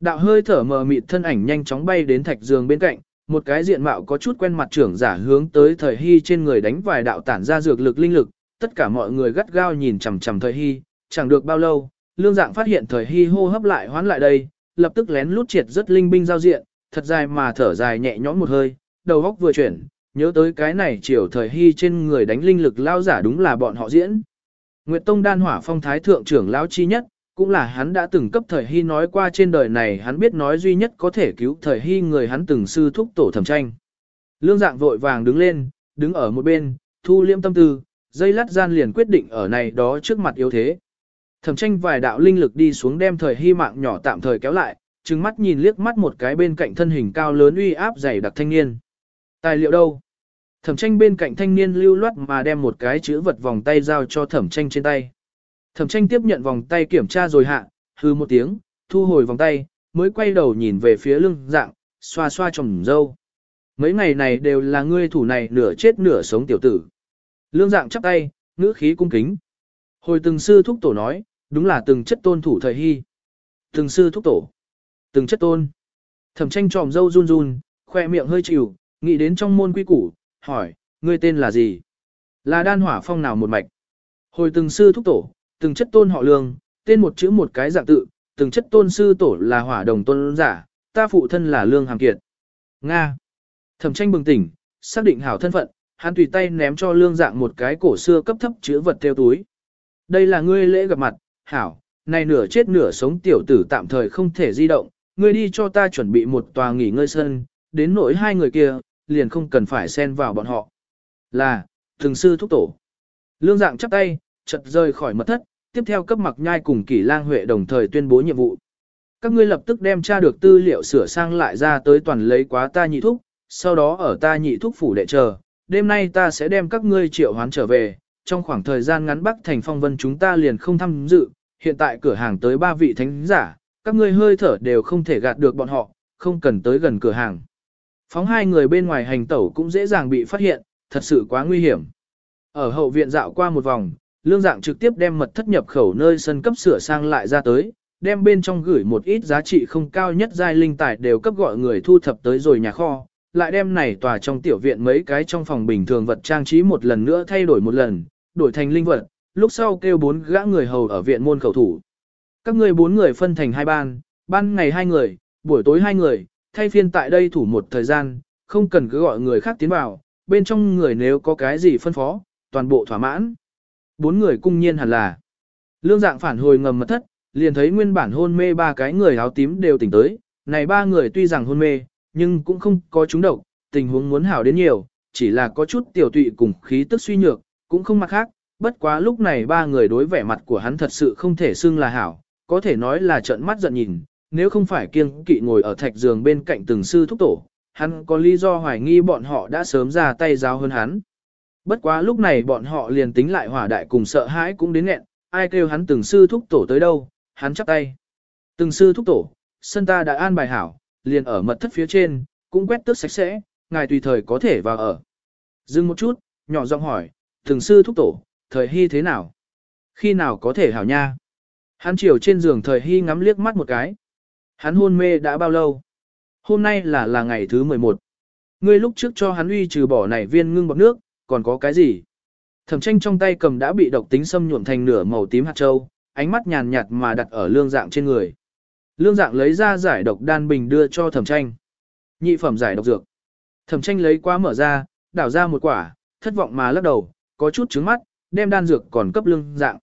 Đạo hơi thở mờ mịt thân ảnh nhanh chóng bay đến thạch giường bên cạnh, một cái diện mạo có chút quen mặt trưởng giả hướng tới thời hy trên người đánh vài đạo tản ra dược lực linh lực, tất cả mọi người gắt gao nhìn chằm chằm thời hy, chẳng được bao lâu, lương dạng phát hiện thời hy hô hấp lại hoán lại đây, lập tức lén lút triệt rất linh binh giao diện, thật dài mà thở dài nhẹ nhõm một hơi, đầu góc vừa chuyển, nhớ tới cái này chiều thời hy trên người đánh linh lực lao giả đúng là bọn họ diễn. Nguyệt Tông đan hỏa phong thái thượng trưởng lão chi nhất, cũng là hắn đã từng cấp thời hy nói qua trên đời này hắn biết nói duy nhất có thể cứu thời hy người hắn từng sư thúc tổ thẩm tranh. Lương dạng vội vàng đứng lên, đứng ở một bên, thu liêm tâm tư, dây lát gian liền quyết định ở này đó trước mặt yếu thế. Thẩm tranh vài đạo linh lực đi xuống đem thời hy mạng nhỏ tạm thời kéo lại, trừng mắt nhìn liếc mắt một cái bên cạnh thân hình cao lớn uy áp dày đặc thanh niên. Tài liệu đâu? Thẩm tranh bên cạnh thanh niên lưu loát mà đem một cái chữ vật vòng tay giao cho thẩm tranh trên tay. Thẩm tranh tiếp nhận vòng tay kiểm tra rồi hạ, hư một tiếng, thu hồi vòng tay, mới quay đầu nhìn về phía lưng dạng, xoa xoa trồng dâu. Mấy ngày này đều là ngươi thủ này nửa chết nửa sống tiểu tử. Lương dạng chắp tay, ngữ khí cung kính. Hồi từng sư thúc tổ nói, đúng là từng chất tôn thủ thời hy. Từng sư thúc tổ. Từng chất tôn. Thẩm tranh tròm dâu run run, khoe miệng hơi chịu, nghĩ đến trong môn quy củ, hỏi, ngươi tên là gì? Là đan hỏa phong nào một mạch? Hồi từng sư thúc tổ, từng chất tôn họ lương, tên một chữ một cái dạng tự, từng chất tôn sư tổ là hỏa đồng tôn giả, ta phụ thân là lương hàm kiệt. Nga. Thẩm tranh bừng tỉnh, xác định hảo thân phận, hắn tùy tay ném cho lương dạng một cái cổ xưa cấp thấp chữ vật theo túi. Đây là ngươi lễ gặp mặt, hảo, này nửa chết nửa sống tiểu tử tạm thời không thể di động, ngươi đi cho ta chuẩn bị một tòa nghỉ ngơi sân, đến nỗi hai người kia, liền không cần phải xen vào bọn họ. Là, thường sư thúc tổ. Lương dạng chắp tay, chật rơi khỏi mật thất, tiếp theo cấp mặc nhai cùng kỷ lang huệ đồng thời tuyên bố nhiệm vụ. Các ngươi lập tức đem tra được tư liệu sửa sang lại ra tới toàn lấy quá ta nhị thúc, sau đó ở ta nhị thúc phủ đệ chờ, đêm nay ta sẽ đem các ngươi triệu hoán trở về, trong khoảng thời gian ngắn Bắc Thành Phong Vân chúng ta liền không tham dự, hiện tại cửa hàng tới ba vị thánh giả, các ngươi hơi thở đều không thể gạt được bọn họ, không cần tới gần cửa hàng. Phóng hai người bên ngoài hành tẩu cũng dễ dàng bị phát hiện, thật sự quá nguy hiểm. Ở hậu viện dạo qua một vòng, lương dạng trực tiếp đem mật thất nhập khẩu nơi sân cấp sửa sang lại ra tới, đem bên trong gửi một ít giá trị không cao nhất giai linh tài đều cấp gọi người thu thập tới rồi nhà kho, lại đem này tòa trong tiểu viện mấy cái trong phòng bình thường vật trang trí một lần nữa thay đổi một lần, đổi thành linh vật, lúc sau kêu bốn gã người hầu ở viện môn khẩu thủ. Các người bốn người phân thành hai ban, ban ngày hai người, buổi tối hai người, thay phiên tại đây thủ một thời gian, không cần cứ gọi người khác tiến vào, bên trong người nếu có cái gì phân phó, toàn bộ thỏa mãn. Bốn người cung nhiên hẳn là. Lương dạng phản hồi ngầm mật thất, liền thấy nguyên bản hôn mê ba cái người áo tím đều tỉnh tới, này ba người tuy rằng hôn mê, nhưng cũng không có chúng độc, tình huống muốn hảo đến nhiều, chỉ là có chút tiểu tụy cùng khí tức suy nhược, cũng không mặt khác, bất quá lúc này ba người đối vẻ mặt của hắn thật sự không thể xưng là hảo, có thể nói là trợn mắt giận nhìn, nếu không phải kiêng kỵ ngồi ở thạch giường bên cạnh từng sư thúc tổ, hắn có lý do hoài nghi bọn họ đã sớm ra tay giáo hơn hắn. Bất quá lúc này bọn họ liền tính lại hỏa đại cùng sợ hãi cũng đến nghẹn, ai kêu hắn từng sư thúc tổ tới đâu, hắn chắp tay. Từng sư thúc tổ, sân ta đã an bài hảo, liền ở mật thất phía trên, cũng quét tước sạch sẽ, ngài tùy thời có thể vào ở. Dừng một chút, nhỏ giọng hỏi, từng sư thúc tổ, thời hy thế nào? Khi nào có thể hảo nha? Hắn chiều trên giường thời hy ngắm liếc mắt một cái. Hắn hôn mê đã bao lâu? Hôm nay là là ngày thứ 11. Ngươi lúc trước cho hắn uy trừ bỏ này viên ngưng bọc nước, còn có cái gì? Thẩm tranh trong tay cầm đã bị độc tính xâm nhuộm thành nửa màu tím hạt châu, ánh mắt nhàn nhạt mà đặt ở lương dạng trên người. Lương dạng lấy ra giải độc đan bình đưa cho thẩm tranh. Nhị phẩm giải độc dược. Thẩm tranh lấy qua mở ra, đảo ra một quả, thất vọng mà lắc đầu, có chút trứng mắt, đem đan dược còn cấp lương dạng.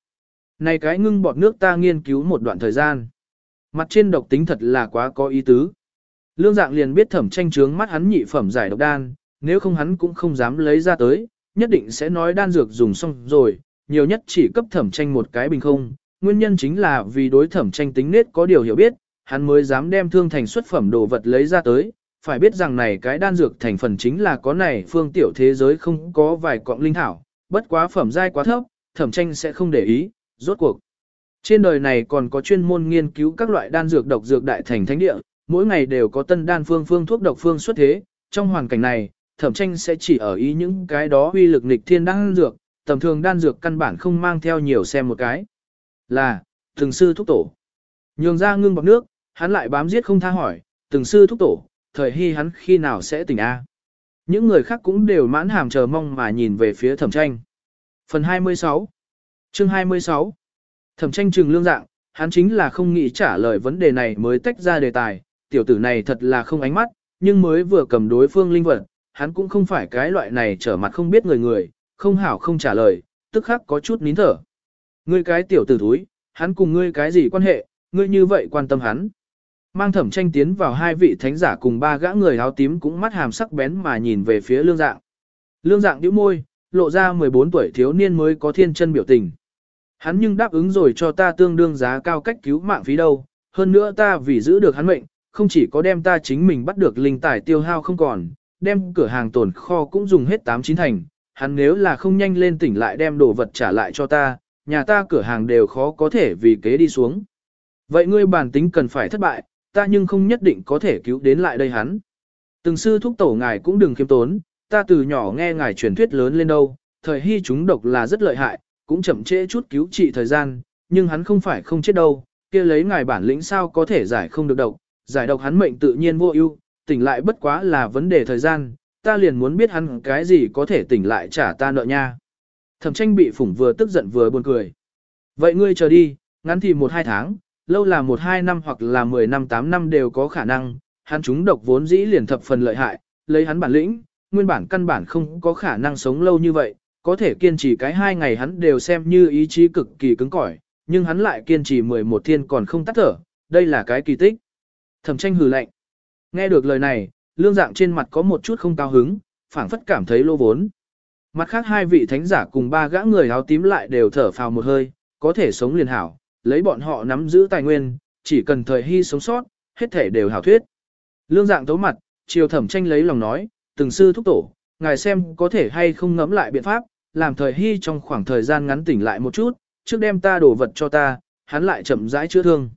Này cái ngưng bọt nước ta nghiên cứu một đoạn thời gian. Mặt trên độc tính thật là quá có ý tứ. Lương dạng liền biết thẩm tranh trướng mắt hắn nhị phẩm giải độc đan, nếu không hắn cũng không dám lấy ra tới, nhất định sẽ nói đan dược dùng xong rồi, nhiều nhất chỉ cấp thẩm tranh một cái bình không. Nguyên nhân chính là vì đối thẩm tranh tính nết có điều hiểu biết, hắn mới dám đem thương thành xuất phẩm đồ vật lấy ra tới, phải biết rằng này cái đan dược thành phần chính là có này phương tiểu thế giới không có vài cọng linh thảo, bất quá phẩm giai quá thấp, thẩm tranh sẽ không để ý, rốt cuộc. Trên đời này còn có chuyên môn nghiên cứu các loại đan dược độc dược đại thành thánh địa, mỗi ngày đều có tân đan phương phương thuốc độc phương xuất thế, trong hoàn cảnh này, thẩm tranh sẽ chỉ ở ý những cái đó uy lực nịch thiên đan dược, tầm thường đan dược căn bản không mang theo nhiều xem một cái. Là, từng sư thúc tổ. Nhường ra ngưng bọc nước, hắn lại bám giết không tha hỏi, từng sư thúc tổ, thời hy hắn khi nào sẽ tỉnh A. Những người khác cũng đều mãn hàm chờ mong mà nhìn về phía thẩm tranh. Phần 26 Chương 26 Thẩm tranh trừng lương dạng, hắn chính là không nghĩ trả lời vấn đề này mới tách ra đề tài, tiểu tử này thật là không ánh mắt, nhưng mới vừa cầm đối phương linh vật, hắn cũng không phải cái loại này trở mặt không biết người người, không hảo không trả lời, tức khắc có chút nín thở. Ngươi cái tiểu tử thúi, hắn cùng ngươi cái gì quan hệ, ngươi như vậy quan tâm hắn. mang thẩm tranh tiến vào hai vị thánh giả cùng ba gã người áo tím cũng mắt hàm sắc bén mà nhìn về phía lương dạng. Lương dạng nhíu môi, lộ ra 14 tuổi thiếu niên mới có thiên chân biểu tình. Hắn nhưng đáp ứng rồi cho ta tương đương giá cao cách cứu mạng phí đâu, hơn nữa ta vì giữ được hắn mệnh, không chỉ có đem ta chính mình bắt được linh tài tiêu hao không còn, đem cửa hàng tồn kho cũng dùng hết 8-9 thành, hắn nếu là không nhanh lên tỉnh lại đem đồ vật trả lại cho ta, nhà ta cửa hàng đều khó có thể vì kế đi xuống. Vậy ngươi bản tính cần phải thất bại, ta nhưng không nhất định có thể cứu đến lại đây hắn. Từng sư thúc tổ ngài cũng đừng kiêm tốn, ta từ nhỏ nghe ngài truyền thuyết lớn lên đâu, thời hy chúng độc là rất lợi hại, cũng chậm trễ chút cứu trị thời gian, nhưng hắn không phải không chết đâu, kia lấy ngài bản lĩnh sao có thể giải không được độc, giải độc hắn mệnh tự nhiên vô ưu, tỉnh lại bất quá là vấn đề thời gian, ta liền muốn biết hắn cái gì có thể tỉnh lại trả ta nợ nha. Thẩm tranh bị phủng vừa tức giận vừa buồn cười. Vậy ngươi chờ đi, ngắn thì một hai tháng, lâu là một hai năm hoặc là mười năm tám năm đều có khả năng, hắn chúng độc vốn dĩ liền thập phần lợi hại, lấy hắn bản lĩnh, nguyên bản căn bản không có khả năng sống lâu như vậy, có thể kiên trì cái hai ngày hắn đều xem như ý chí cực kỳ cứng cỏi, nhưng hắn lại kiên trì 11 thiên còn không tắt thở, đây là cái kỳ tích. Thẩm tranh hừ lạnh. Nghe được lời này, lương dạng trên mặt có một chút không cao hứng, phảng phất cảm thấy lô vốn. Mặt khác hai vị thánh giả cùng ba gã người áo tím lại đều thở phào một hơi, có thể sống liền hảo, lấy bọn họ nắm giữ tài nguyên, chỉ cần thời hy sống sót, hết thể đều hảo thuyết. Lương dạng tấu mặt, chiều thẩm tranh lấy lòng nói, từng sư thúc tổ, ngài xem có thể hay không ngẫm lại biện pháp, làm thời hy trong khoảng thời gian ngắn tỉnh lại một chút, trước đem ta đổ vật cho ta, hắn lại chậm rãi chữa thương.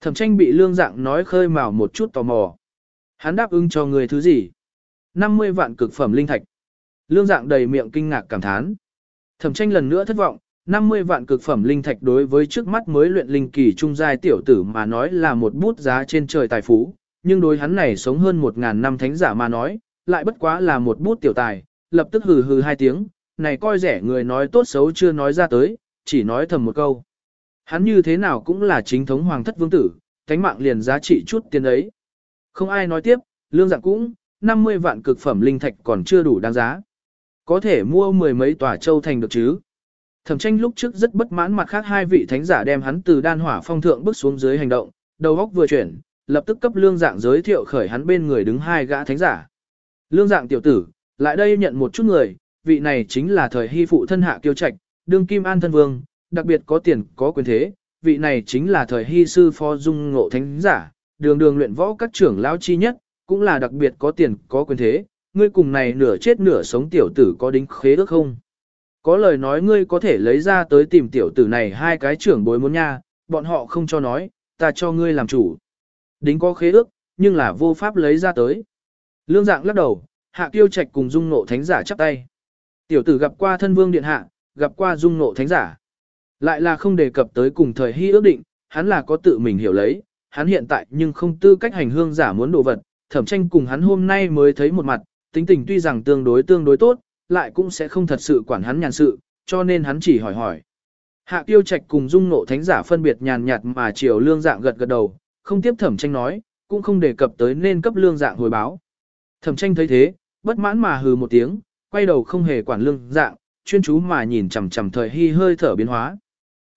Thẩm tranh bị lương dạng nói khơi mào một chút tò mò. Hắn đáp ứng cho người thứ gì? 50 vạn cực phẩm linh thạch. Lương dạng đầy miệng kinh ngạc cảm thán. Thẩm tranh lần nữa thất vọng, 50 vạn cực phẩm linh thạch đối với trước mắt mới luyện linh kỳ trung giai tiểu tử mà nói là một bút giá trên trời tài phú, nhưng đối hắn này sống hơn 1.000 năm thánh giả mà nói, lại bất quá là một bút tiểu tài, lập tức hừ hừ hai tiếng, này coi rẻ người nói tốt xấu chưa nói ra tới, chỉ nói thầm một câu. Hắn như thế nào cũng là chính thống hoàng thất vương tử, cánh mạng liền giá trị chút tiền ấy. Không ai nói tiếp, lương dạng cũng, 50 vạn cực phẩm linh thạch còn chưa đủ đáng giá. Có thể mua mười mấy tòa châu thành được chứ. Thẩm tranh lúc trước rất bất mãn mặt khác hai vị thánh giả đem hắn từ đan hỏa phong thượng bước xuống dưới hành động, đầu óc vừa chuyển, lập tức cấp lương dạng giới thiệu khởi hắn bên người đứng hai gã thánh giả. Lương dạng tiểu tử, lại đây nhận một chút người, vị này chính là thời hy phụ thân hạ kiêu trạch, đương kim an thân vương, đặc biệt có tiền có quyền thế, vị này chính là thời hy sư phó dung ngộ thánh giả, đường đường luyện võ các trưởng lão chi nhất, cũng là đặc biệt có tiền có quyền thế, ngươi cùng này nửa chết nửa sống tiểu tử có đính khế ước không? Có lời nói ngươi có thể lấy ra tới tìm tiểu tử này hai cái trưởng bối muốn nha, bọn họ không cho nói, ta cho ngươi làm chủ. Đính có khế ước, nhưng là vô pháp lấy ra tới. Lương dạng lắc đầu, hạ tiêu trạch cùng dung nộ thánh giả chắp tay. Tiểu tử gặp qua thân vương điện hạ, gặp qua dung nộ thánh giả. Lại là không đề cập tới cùng thời hy ước định, hắn là có tự mình hiểu lấy, hắn hiện tại nhưng không tư cách hành hương giả muốn đồ vật, thẩm tranh cùng hắn hôm nay mới thấy một mặt, tính tình tuy rằng tương đối tương đối tốt, lại cũng sẽ không thật sự quản hắn nhàn sự, cho nên hắn chỉ hỏi hỏi. Hạ tiêu trạch cùng dung nộ thánh giả phân biệt nhàn nhạt mà chiều lương dạng gật gật đầu, không tiếp thẩm tranh nói, cũng không đề cập tới nên cấp lương dạng hồi báo. Thẩm tranh thấy thế, bất mãn mà hừ một tiếng, quay đầu không hề quản lương dạng, chuyên chú mà nhìn chằm chằm thời hy hơi thở biến hóa.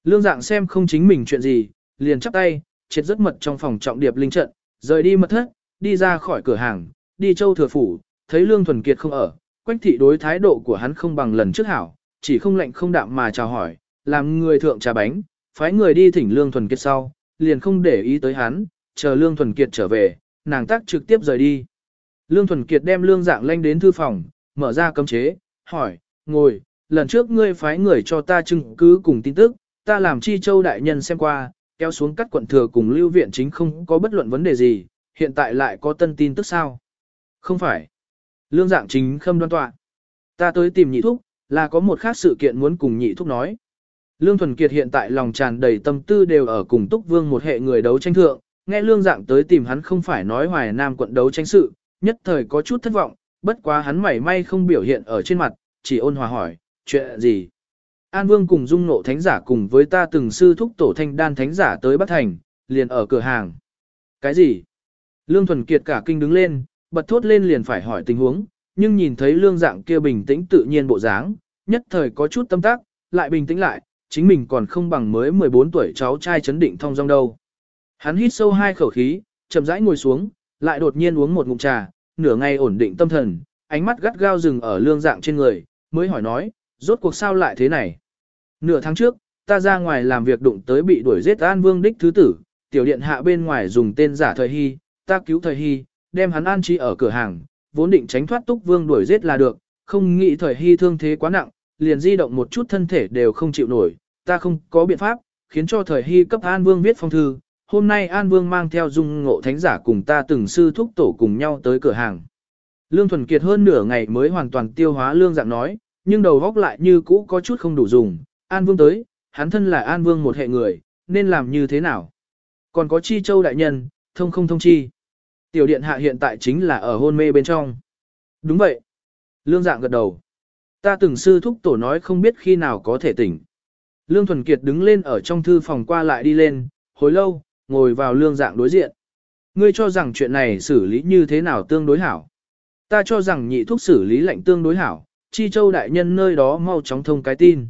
Lương dạng xem không chính mình chuyện gì, liền chắp tay, chết rất mật trong phòng trọng điệp linh trận, rời đi mật thất, đi ra khỏi cửa hàng, đi châu thừa phủ, thấy lương thuần kiệt không ở, quách thị đối thái độ của hắn không bằng lần trước hảo, chỉ không lạnh không đạm mà chào hỏi, làm người thượng trà bánh, phái người đi thỉnh lương thuần kiệt sau, liền không để ý tới hắn, chờ lương thuần kiệt trở về, nàng tác trực tiếp rời đi. Lương thuần kiệt đem lương dạng lanh đến thư phòng, mở ra cấm chế, hỏi, ngồi, lần trước ngươi phái người cho ta chứng cứ cùng tin tức, ta làm chi châu đại nhân xem qua, kéo xuống cắt quận thừa cùng lưu viện chính không có bất luận vấn đề gì, hiện tại lại có tân tin tức sao? Không phải. Lương dạng chính khâm đoan tọa. Ta tới tìm nhị thúc, là có một khác sự kiện muốn cùng nhị thúc nói. Lương Thuần Kiệt hiện tại lòng tràn đầy tâm tư đều ở cùng Túc Vương một hệ người đấu tranh thượng, nghe Lương Dạng tới tìm hắn không phải nói Hoài Nam quận đấu tranh sự, nhất thời có chút thất vọng, bất quá hắn mảy may không biểu hiện ở trên mặt, chỉ ôn hòa hỏi, chuyện gì? An Vương cùng dung nộ thánh giả cùng với ta từng sư thúc tổ thanh đan thánh giả tới Bắc Thành, liền ở cửa hàng. Cái gì? Lương Thuần Kiệt cả kinh đứng lên, bật thốt lên liền phải hỏi tình huống, nhưng nhìn thấy lương dạng kia bình tĩnh tự nhiên bộ dáng, nhất thời có chút tâm tác, lại bình tĩnh lại, chính mình còn không bằng mới 14 tuổi cháu trai chấn định thông dong đâu. Hắn hít sâu hai khẩu khí, chậm rãi ngồi xuống, lại đột nhiên uống một ngụm trà, nửa ngày ổn định tâm thần, ánh mắt gắt gao dừng ở lương dạng trên người, mới hỏi nói, rốt cuộc sao lại thế này. Nửa tháng trước, ta ra ngoài làm việc đụng tới bị đuổi giết An Vương đích thứ tử, tiểu điện hạ bên ngoài dùng tên giả thời hy, ta cứu thời hy, đem hắn an trí ở cửa hàng, vốn định tránh thoát túc vương đuổi giết là được, không nghĩ thời hy thương thế quá nặng, liền di động một chút thân thể đều không chịu nổi, ta không có biện pháp, khiến cho thời hy cấp An Vương viết phong thư. Hôm nay An Vương mang theo dung ngộ thánh giả cùng ta từng sư thúc tổ cùng nhau tới cửa hàng. Lương Thuần Kiệt hơn nửa ngày mới hoàn toàn tiêu hóa lương dạng nói, nhưng đầu góc lại như cũ có chút không đủ dùng. An Vương tới, hắn thân là An Vương một hệ người, nên làm như thế nào? Còn có Chi Châu đại nhân, thông không thông chi. Tiểu điện hạ hiện tại chính là ở hôn mê bên trong. Đúng vậy. Lương dạng gật đầu. Ta từng sư thúc tổ nói không biết khi nào có thể tỉnh. Lương Thuần Kiệt đứng lên ở trong thư phòng qua lại đi lên, hồi lâu, ngồi vào lương dạng đối diện. Ngươi cho rằng chuyện này xử lý như thế nào tương đối hảo. Ta cho rằng nhị thuốc xử lý lệnh tương đối hảo, chi châu đại nhân nơi đó mau chóng thông cái tin.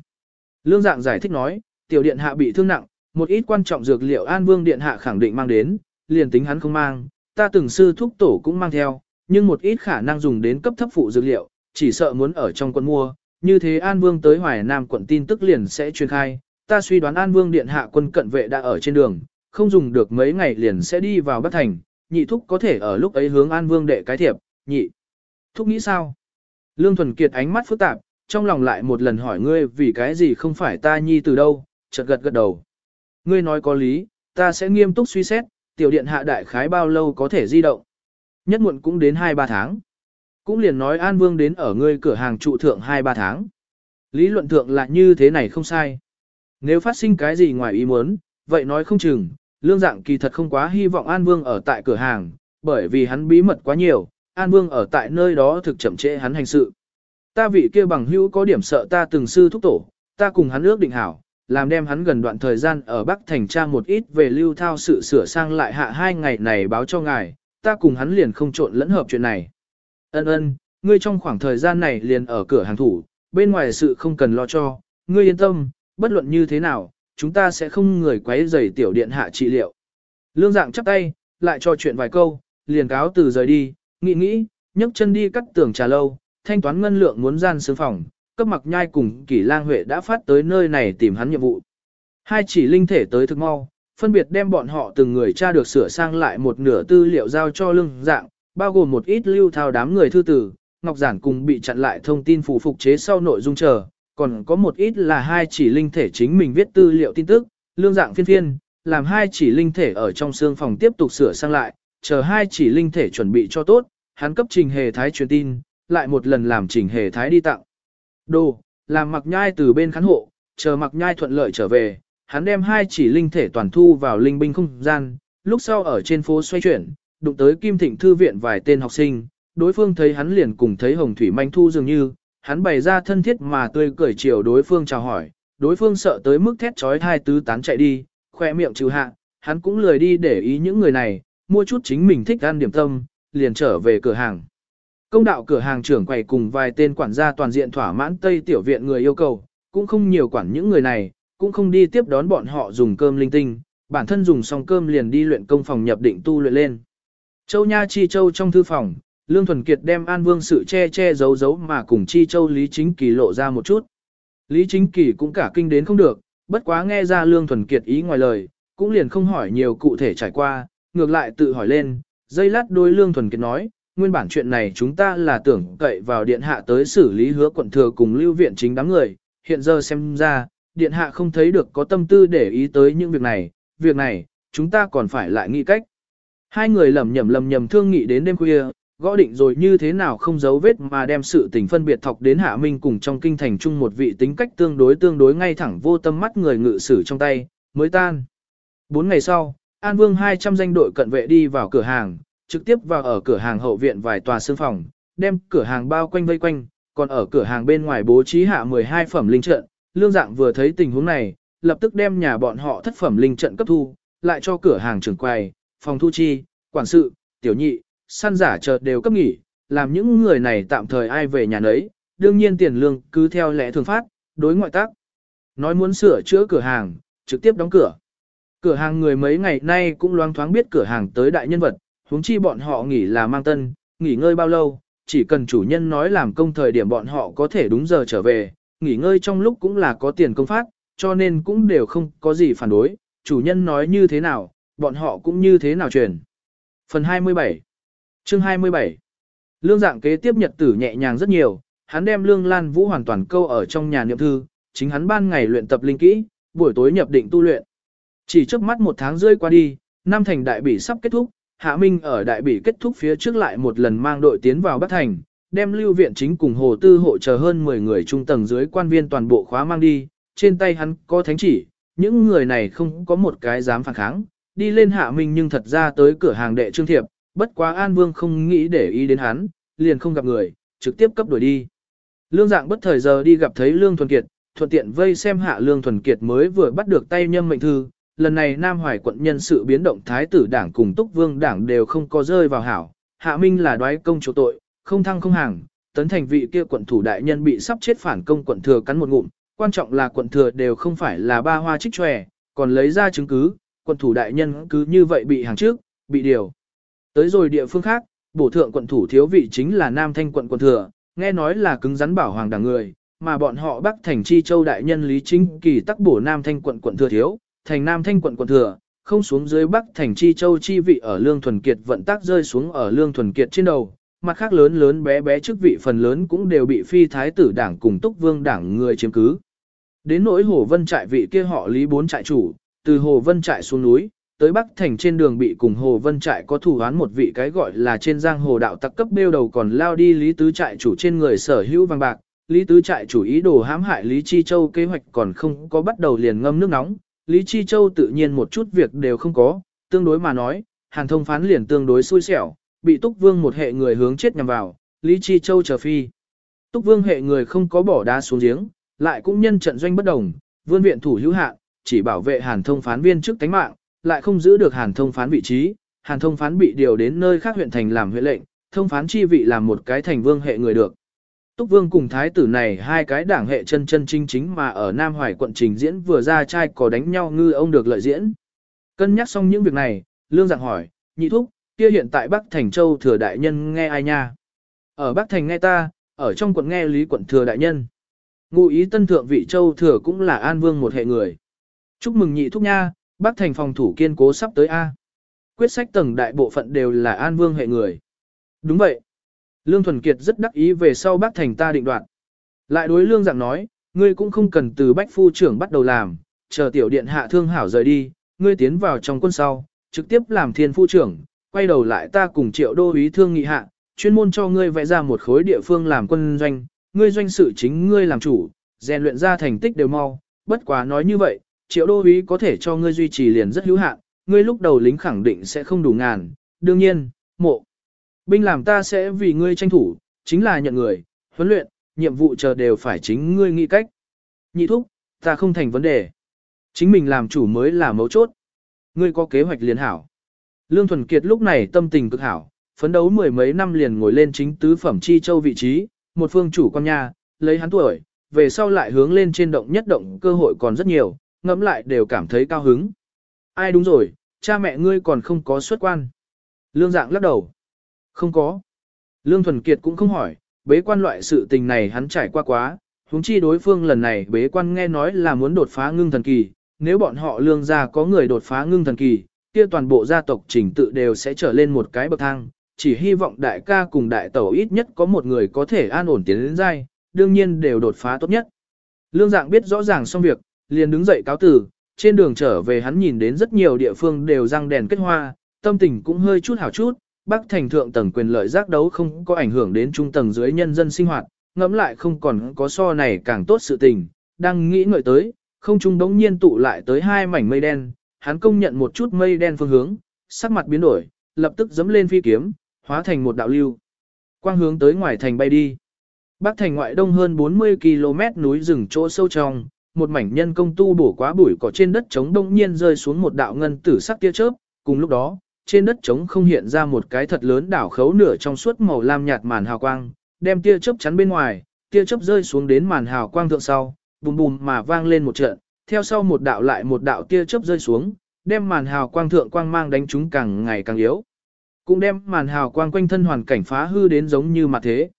Lương dạng giải thích nói, tiểu điện hạ bị thương nặng, một ít quan trọng dược liệu An Vương điện hạ khẳng định mang đến, liền tính hắn không mang, ta từng sư thúc tổ cũng mang theo, nhưng một ít khả năng dùng đến cấp thấp phụ dược liệu, chỉ sợ muốn ở trong quận mua, như thế An Vương tới Hoài Nam quận tin tức liền sẽ truyền khai, ta suy đoán An Vương điện hạ quân cận vệ đã ở trên đường, không dùng được mấy ngày liền sẽ đi vào Bắc Thành, nhị thúc có thể ở lúc ấy hướng An Vương đệ cái thiệp, nhị. Thúc nghĩ sao? Lương Thuần Kiệt ánh mắt phức tạp, trong lòng lại một lần hỏi ngươi vì cái gì không phải ta nhi từ đâu, chợt gật gật đầu. Ngươi nói có lý, ta sẽ nghiêm túc suy xét, tiểu điện hạ đại khái bao lâu có thể di động. Nhất muộn cũng đến 2-3 tháng. Cũng liền nói An Vương đến ở ngươi cửa hàng trụ thượng 2-3 tháng. Lý luận thượng là như thế này không sai. Nếu phát sinh cái gì ngoài ý muốn, vậy nói không chừng, lương dạng kỳ thật không quá hy vọng An Vương ở tại cửa hàng, bởi vì hắn bí mật quá nhiều, An Vương ở tại nơi đó thực chậm trễ hắn hành sự. Ta vị kia bằng hữu có điểm sợ ta từng sư thúc tổ, ta cùng hắn ước định hảo, làm đem hắn gần đoạn thời gian ở Bắc Thành tra một ít về lưu thao sự sửa sang lại hạ hai ngày này báo cho ngài, ta cùng hắn liền không trộn lẫn hợp chuyện này. Ân ân, ngươi trong khoảng thời gian này liền ở cửa hàng thủ, bên ngoài sự không cần lo cho, ngươi yên tâm, bất luận như thế nào, chúng ta sẽ không người quấy rầy tiểu điện hạ trị liệu. Lương dạng chắp tay, lại cho chuyện vài câu, liền cáo từ rời đi, nghĩ nghĩ, nhấc chân đi cắt tường trà lâu, thanh toán ngân lượng muốn gian sướng phòng, cấp mặc nhai cùng kỷ lang huệ đã phát tới nơi này tìm hắn nhiệm vụ. Hai chỉ linh thể tới thực mau, phân biệt đem bọn họ từng người tra được sửa sang lại một nửa tư liệu giao cho lương dạng, bao gồm một ít lưu thao đám người thư tử, ngọc giản cùng bị chặn lại thông tin phù phục chế sau nội dung chờ, còn có một ít là hai chỉ linh thể chính mình viết tư liệu tin tức, lương dạng phiên phiên, làm hai chỉ linh thể ở trong xương phòng tiếp tục sửa sang lại, chờ hai chỉ linh thể chuẩn bị cho tốt, hắn cấp trình hề thái truyền tin, lại một lần làm chỉnh hề thái đi tặng. Đồ, làm mặc nhai từ bên khán hộ, chờ mặc nhai thuận lợi trở về, hắn đem hai chỉ linh thể toàn thu vào linh binh không gian, lúc sau ở trên phố xoay chuyển, đụng tới Kim Thịnh Thư viện vài tên học sinh, đối phương thấy hắn liền cùng thấy Hồng Thủy Manh Thu dường như, hắn bày ra thân thiết mà tươi cười chiều đối phương chào hỏi, đối phương sợ tới mức thét trói thai tứ tán chạy đi, khoe miệng trừ hạ, hắn cũng lười đi để ý những người này, mua chút chính mình thích ăn điểm tâm, liền trở về cửa hàng. Công đạo cửa hàng trưởng quầy cùng vài tên quản gia toàn diện thỏa mãn Tây tiểu viện người yêu cầu, cũng không nhiều quản những người này, cũng không đi tiếp đón bọn họ dùng cơm linh tinh, bản thân dùng xong cơm liền đi luyện công phòng nhập định tu luyện lên. Châu Nha Chi Châu trong thư phòng, Lương Thuần Kiệt đem An Vương sự che che giấu giấu mà cùng Chi Châu Lý Chính Kỳ lộ ra một chút. Lý Chính Kỳ cũng cả kinh đến không được, bất quá nghe ra Lương Thuần Kiệt ý ngoài lời, cũng liền không hỏi nhiều cụ thể trải qua, ngược lại tự hỏi lên, dây lát đôi Lương Thuần Kiệt nói, nguyên bản chuyện này chúng ta là tưởng cậy vào điện hạ tới xử lý hứa quận thừa cùng lưu viện chính đám người, hiện giờ xem ra, điện hạ không thấy được có tâm tư để ý tới những việc này, việc này, chúng ta còn phải lại nghĩ cách. Hai người lầm nhầm lầm nhầm thương nghị đến đêm khuya, gõ định rồi như thế nào không giấu vết mà đem sự tình phân biệt thọc đến hạ minh cùng trong kinh thành chung một vị tính cách tương đối tương đối ngay thẳng vô tâm mắt người ngự sử trong tay, mới tan. Bốn ngày sau, An Vương 200 danh đội cận vệ đi vào cửa hàng, trực tiếp vào ở cửa hàng hậu viện vài tòa sương phòng, đem cửa hàng bao quanh vây quanh, còn ở cửa hàng bên ngoài bố trí hạ 12 phẩm linh trận. Lương dạng vừa thấy tình huống này, lập tức đem nhà bọn họ thất phẩm linh trận cấp thu, lại cho cửa hàng trưởng quầy, phòng thu chi, quản sự, tiểu nhị, săn giả chợt đều cấp nghỉ, làm những người này tạm thời ai về nhà nấy, đương nhiên tiền lương cứ theo lẽ thường phát, đối ngoại tác. Nói muốn sửa chữa cửa hàng, trực tiếp đóng cửa. Cửa hàng người mấy ngày nay cũng loáng thoáng biết cửa hàng tới đại nhân vật, huống chi bọn họ nghỉ là mang tân, nghỉ ngơi bao lâu, chỉ cần chủ nhân nói làm công thời điểm bọn họ có thể đúng giờ trở về, nghỉ ngơi trong lúc cũng là có tiền công phát, cho nên cũng đều không có gì phản đối, chủ nhân nói như thế nào, bọn họ cũng như thế nào truyền. Phần 27 Chương 27 Lương dạng kế tiếp nhật tử nhẹ nhàng rất nhiều, hắn đem Lương Lan Vũ hoàn toàn câu ở trong nhà niệm thư, chính hắn ban ngày luyện tập linh kỹ, buổi tối nhập định tu luyện. Chỉ trước mắt một tháng rơi qua đi, Nam Thành đại bỉ sắp kết thúc, Hạ Minh ở đại bỉ kết thúc phía trước lại một lần mang đội tiến vào Bắc Thành, đem lưu viện chính cùng Hồ Tư hộ chờ hơn 10 người trung tầng dưới quan viên toàn bộ khóa mang đi, trên tay hắn có thánh chỉ, những người này không có một cái dám phản kháng, đi lên Hạ Minh nhưng thật ra tới cửa hàng đệ trương thiệp, bất quá An Vương không nghĩ để ý đến hắn, liền không gặp người, trực tiếp cấp đuổi đi. Lương dạng bất thời giờ đi gặp thấy Lương Thuần Kiệt, thuận tiện vây xem hạ Lương Thuần Kiệt mới vừa bắt được tay nhâm mệnh thư. Lần này Nam Hoài quận nhân sự biến động thái tử đảng cùng túc vương đảng đều không có rơi vào hảo. Hạ Minh là đoái công chỗ tội, không thăng không hàng, tấn thành vị kia quận thủ đại nhân bị sắp chết phản công quận thừa cắn một ngụm. Quan trọng là quận thừa đều không phải là ba hoa trích tròe, còn lấy ra chứng cứ, quận thủ đại nhân cứ như vậy bị hàng trước, bị điều. Tới rồi địa phương khác, bổ thượng quận thủ thiếu vị chính là Nam Thanh quận quận thừa, nghe nói là cứng rắn bảo hoàng đảng người, mà bọn họ Bắc thành chi châu đại nhân Lý Chính Kỳ tắc bổ Nam Thanh quận quận thừa thiếu, thành Nam Thanh quận quận thừa, không xuống dưới Bắc thành chi châu chi vị ở Lương Thuần Kiệt vận tác rơi xuống ở Lương Thuần Kiệt trên đầu, mặt khác lớn lớn bé bé chức vị phần lớn cũng đều bị phi thái tử đảng cùng túc vương đảng người chiếm cứ. Đến nỗi Hồ Vân trại vị kia họ Lý bốn trại chủ, từ Hồ Vân trại xuống núi, tới Bắc Thành trên đường bị cùng Hồ Vân Trại có thủ án một vị cái gọi là trên giang hồ đạo tặc cấp bêu đầu còn lao đi Lý Tứ Trại chủ trên người sở hữu vàng bạc. Lý Tứ Trại chủ ý đồ hãm hại Lý Chi Châu kế hoạch còn không có bắt đầu liền ngâm nước nóng. Lý Chi Châu tự nhiên một chút việc đều không có, tương đối mà nói, Hàn Thông phán liền tương đối xui xẻo, bị Túc Vương một hệ người hướng chết nhằm vào, Lý Chi Châu chờ phi. Túc Vương hệ người không có bỏ đá xuống giếng, lại cũng nhân trận doanh bất đồng, vươn viện thủ hữu hạ, chỉ bảo vệ Hàn Thông phán viên trước tánh mạng, lại không giữ được hàn thông phán vị trí, hàn thông phán bị điều đến nơi khác huyện thành làm huyện lệnh, thông phán chi vị làm một cái thành vương hệ người được. Túc Vương cùng thái tử này hai cái đảng hệ chân chân chính chính mà ở Nam Hoài quận trình diễn vừa ra trai có đánh nhau ngư ông được lợi diễn. Cân nhắc xong những việc này, Lương dạng hỏi, nhị thúc, kia hiện tại Bắc Thành Châu thừa đại nhân nghe ai nha? Ở Bắc Thành nghe ta, ở trong quận nghe Lý quận thừa đại nhân. Ngụ ý tân thượng vị Châu thừa cũng là An Vương một hệ người. Chúc mừng nhị thúc nha, Bắc thành phòng thủ kiên cố sắp tới A. Quyết sách tầng đại bộ phận đều là an vương hệ người. Đúng vậy. Lương Thuần Kiệt rất đắc ý về sau bác thành ta định đoạt. Lại đối lương dạng nói, ngươi cũng không cần từ bách phu trưởng bắt đầu làm, chờ tiểu điện hạ thương hảo rời đi, ngươi tiến vào trong quân sau, trực tiếp làm thiên phu trưởng, quay đầu lại ta cùng triệu đô úy thương nghị hạ, chuyên môn cho ngươi vẽ ra một khối địa phương làm quân doanh, ngươi doanh sự chính ngươi làm chủ, rèn luyện ra thành tích đều mau, bất quá nói như vậy, triệu đô úy có thể cho ngươi duy trì liền rất hữu hạn, ngươi lúc đầu lính khẳng định sẽ không đủ ngàn, đương nhiên, mộ. Binh làm ta sẽ vì ngươi tranh thủ, chính là nhận người, huấn luyện, nhiệm vụ chờ đều phải chính ngươi nghĩ cách. Nhị thúc, ta không thành vấn đề. Chính mình làm chủ mới là mấu chốt. Ngươi có kế hoạch liền hảo. Lương Thuần Kiệt lúc này tâm tình cực hảo, phấn đấu mười mấy năm liền ngồi lên chính tứ phẩm chi châu vị trí, một phương chủ con nhà, lấy hắn tuổi, về sau lại hướng lên trên động nhất động cơ hội còn rất nhiều, ngẫm lại đều cảm thấy cao hứng. Ai đúng rồi, cha mẹ ngươi còn không có xuất quan. Lương dạng lắc đầu. Không có. Lương Thuần Kiệt cũng không hỏi, bế quan loại sự tình này hắn trải qua quá, huống chi đối phương lần này bế quan nghe nói là muốn đột phá ngưng thần kỳ, nếu bọn họ lương gia có người đột phá ngưng thần kỳ, kia toàn bộ gia tộc trình tự đều sẽ trở lên một cái bậc thang, chỉ hy vọng đại ca cùng đại tẩu ít nhất có một người có thể an ổn tiến đến giai, đương nhiên đều đột phá tốt nhất. Lương dạng biết rõ ràng xong việc, liền đứng dậy cáo tử, trên đường trở về hắn nhìn đến rất nhiều địa phương đều răng đèn kết hoa, tâm tình cũng hơi chút hảo chút, Bắc thành thượng tầng quyền lợi giác đấu không có ảnh hưởng đến trung tầng dưới nhân dân sinh hoạt, ngẫm lại không còn có so này càng tốt sự tình, đang nghĩ ngợi tới, không trung đống nhiên tụ lại tới hai mảnh mây đen, hắn công nhận một chút mây đen phương hướng, sắc mặt biến đổi, lập tức dấm lên phi kiếm, hóa thành một đạo lưu. Quang hướng tới ngoài thành bay đi. Bắc thành ngoại đông hơn 40 km núi rừng chỗ sâu trong, một mảnh nhân công tu bổ quá bụi cỏ trên đất trống đông nhiên rơi xuống một đạo ngân tử sắc tia chớp, cùng lúc đó, trên đất trống không hiện ra một cái thật lớn đảo khấu nửa trong suốt màu lam nhạt màn hào quang, đem tia chớp chắn bên ngoài, tia chớp rơi xuống đến màn hào quang thượng sau, bùm bùm mà vang lên một trận, theo sau một đạo lại một đạo tia chớp rơi xuống, đem màn hào quang thượng quang mang đánh chúng càng ngày càng yếu. Cũng đem màn hào quang quanh thân hoàn cảnh phá hư đến giống như mặt thế.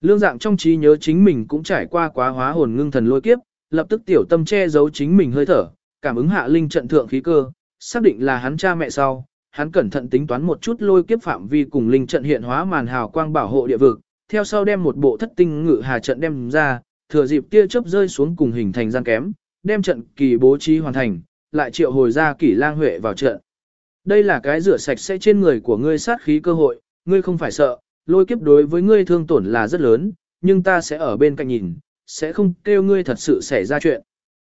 Lương dạng trong trí nhớ chính mình cũng trải qua quá hóa hồn ngưng thần lôi kiếp, lập tức tiểu tâm che giấu chính mình hơi thở, cảm ứng hạ linh trận thượng khí cơ, xác định là hắn cha mẹ sau, hắn cẩn thận tính toán một chút lôi kiếp phạm vi cùng linh trận hiện hóa màn hào quang bảo hộ địa vực, theo sau đem một bộ thất tinh ngự hà trận đem ra, thừa dịp tia chớp rơi xuống cùng hình thành gian kém, đem trận kỳ bố trí hoàn thành, lại triệu hồi ra kỷ lang huệ vào trận. Đây là cái rửa sạch sẽ trên người của ngươi sát khí cơ hội, ngươi không phải sợ, lôi kiếp đối với ngươi thương tổn là rất lớn, nhưng ta sẽ ở bên cạnh nhìn, sẽ không kêu ngươi thật sự xảy ra chuyện.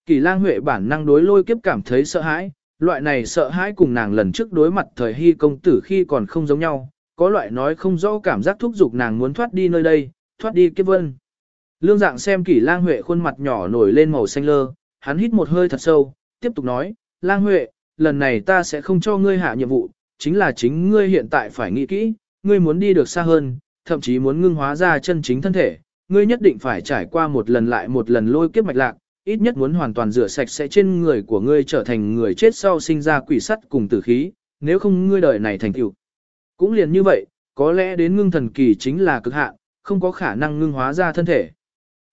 Kỳ lang huệ bản năng đối lôi kiếp cảm thấy sợ hãi, loại này sợ hãi cùng nàng lần trước đối mặt thời hy công tử khi còn không giống nhau, có loại nói không rõ cảm giác thúc giục nàng muốn thoát đi nơi đây, thoát đi kiếp vân. Lương dạng xem kỷ lang huệ khuôn mặt nhỏ nổi lên màu xanh lơ, hắn hít một hơi thật sâu, tiếp tục nói, lang huệ, lần này ta sẽ không cho ngươi hạ nhiệm vụ, chính là chính ngươi hiện tại phải nghĩ kỹ, ngươi muốn đi được xa hơn, thậm chí muốn ngưng hóa ra chân chính thân thể, ngươi nhất định phải trải qua một lần lại một lần lôi kiếp mạch lạc, ít nhất muốn hoàn toàn rửa sạch sẽ trên người của ngươi trở thành người chết sau sinh ra quỷ sắt cùng tử khí, nếu không ngươi đời này thành tựu. Cũng liền như vậy, có lẽ đến ngưng thần kỳ chính là cực hạn, không có khả năng ngưng hóa ra thân thể.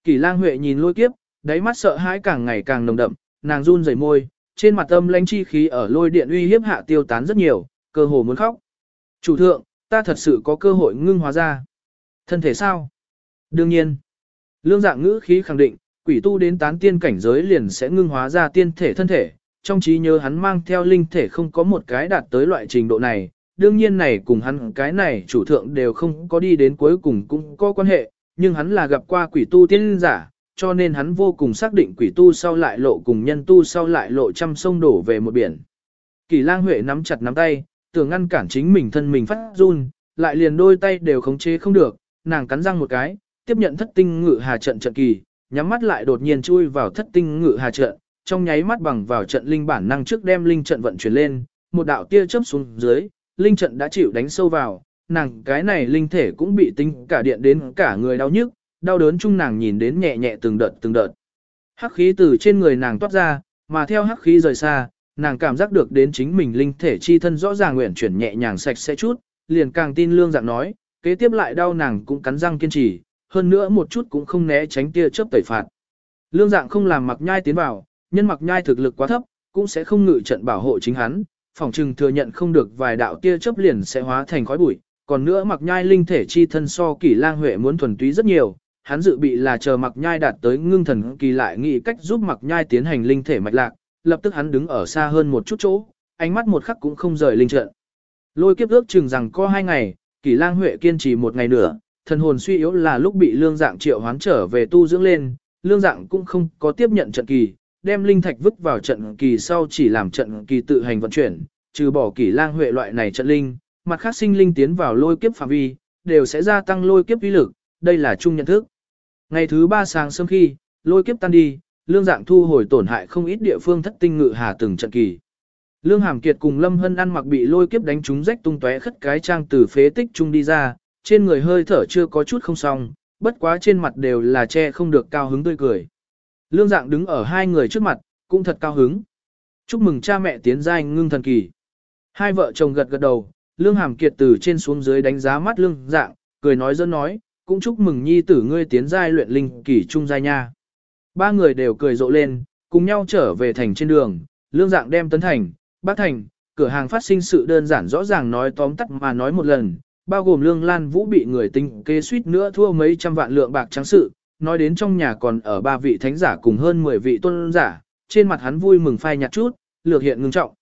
Kỳ lang huệ nhìn lôi kiếp, đáy mắt sợ hãi càng ngày càng nồng đậm, nàng run rẩy môi, trên mặt âm lãnh chi khí ở lôi điện uy hiếp hạ tiêu tán rất nhiều, cơ hồ muốn khóc. Chủ thượng, ta thật sự có cơ hội ngưng hóa ra. Thân thể sao? Đương nhiên. Lương dạng ngữ khí khẳng định, quỷ tu đến tán tiên cảnh giới liền sẽ ngưng hóa ra tiên thể thân thể. Trong trí nhớ hắn mang theo linh thể không có một cái đạt tới loại trình độ này. Đương nhiên này cùng hắn cái này chủ thượng đều không có đi đến cuối cùng cũng có quan hệ, nhưng hắn là gặp qua quỷ tu tiên giả, cho nên hắn vô cùng xác định quỷ tu sau lại lộ cùng nhân tu sau lại lộ trăm sông đổ về một biển. Kỳ lang huệ nắm chặt nắm tay, tưởng ngăn cản chính mình thân mình phát run, lại liền đôi tay đều khống chế không được, nàng cắn răng một cái, tiếp nhận thất tinh ngự hà trận trận kỳ, nhắm mắt lại đột nhiên chui vào thất tinh ngự hà trận, trong nháy mắt bằng vào trận linh bản năng trước đem linh trận vận chuyển lên, một đạo tia chớp xuống dưới, linh trận đã chịu đánh sâu vào, nàng cái này linh thể cũng bị tinh cả điện đến cả người đau nhức, đau đớn chung nàng nhìn đến nhẹ nhẹ từng đợt từng đợt. Hắc khí từ trên người nàng toát ra, mà theo hắc khí rời xa, nàng cảm giác được đến chính mình linh thể chi thân rõ ràng nguyện chuyển nhẹ nhàng sạch sẽ chút, liền càng tin lương dạng nói, kế tiếp lại đau nàng cũng cắn răng kiên trì, hơn nữa một chút cũng không né tránh tia chớp tẩy phạt. Lương dạng không làm mặc nhai tiến vào, nhân mặc nhai thực lực quá thấp, cũng sẽ không ngự trận bảo hộ chính hắn, phòng trừng thừa nhận không được vài đạo tia chớp liền sẽ hóa thành khói bụi. Còn nữa mặc nhai linh thể chi thân so kỷ lang huệ muốn thuần túy rất nhiều, hắn dự bị là chờ mặc nhai đạt tới ngưng thần kỳ lại nghĩ cách giúp mặc nhai tiến hành linh thể mạch lạc, lập tức hắn đứng ở xa hơn một chút chỗ, ánh mắt một khắc cũng không rời linh trận. Lôi kiếp ước chừng rằng có hai ngày, kỷ lang huệ kiên trì một ngày nữa, thần hồn suy yếu là lúc bị lương dạng triệu hoán trở về tu dưỡng lên, lương dạng cũng không có tiếp nhận trận kỳ, đem linh thạch vứt vào trận kỳ sau chỉ làm trận kỳ tự hành vận chuyển, trừ bỏ kỷ lang huệ loại này trận linh, mặt khác sinh linh tiến vào lôi kiếp phạm vi, đều sẽ gia tăng lôi kiếp uy lực, đây là chung nhận thức. Ngày thứ ba sáng sớm khi, lôi kiếp tan đi, lương dạng thu hồi tổn hại không ít địa phương thất tinh ngự hà từng trận kỳ. Lương Hàm Kiệt cùng Lâm Hân ăn mặc bị lôi kiếp đánh trúng rách tung tóe khất cái trang từ phế tích trung đi ra, trên người hơi thở chưa có chút không xong, bất quá trên mặt đều là che không được cao hứng tươi cười. Lương Dạng đứng ở hai người trước mặt, cũng thật cao hứng. Chúc mừng cha mẹ tiến giai ngưng thần kỳ. Hai vợ chồng gật gật đầu, Lương Hàm Kiệt từ trên xuống dưới đánh giá mắt Lương Dạng, cười nói dân nói, cũng chúc mừng nhi tử ngươi tiến giai luyện linh kỳ trung giai nha. Ba người đều cười rộ lên, cùng nhau trở về thành trên đường, Lương Dạng đem tấn thành, bác thành, cửa hàng phát sinh sự đơn giản rõ ràng nói tóm tắt mà nói một lần, bao gồm Lương Lan Vũ bị người tính kế suýt nữa thua mấy trăm vạn lượng bạc trắng sự, nói đến trong nhà còn ở ba vị thánh giả cùng hơn 10 vị tôn giả, trên mặt hắn vui mừng phai nhạt chút, lược hiện ngưng trọng.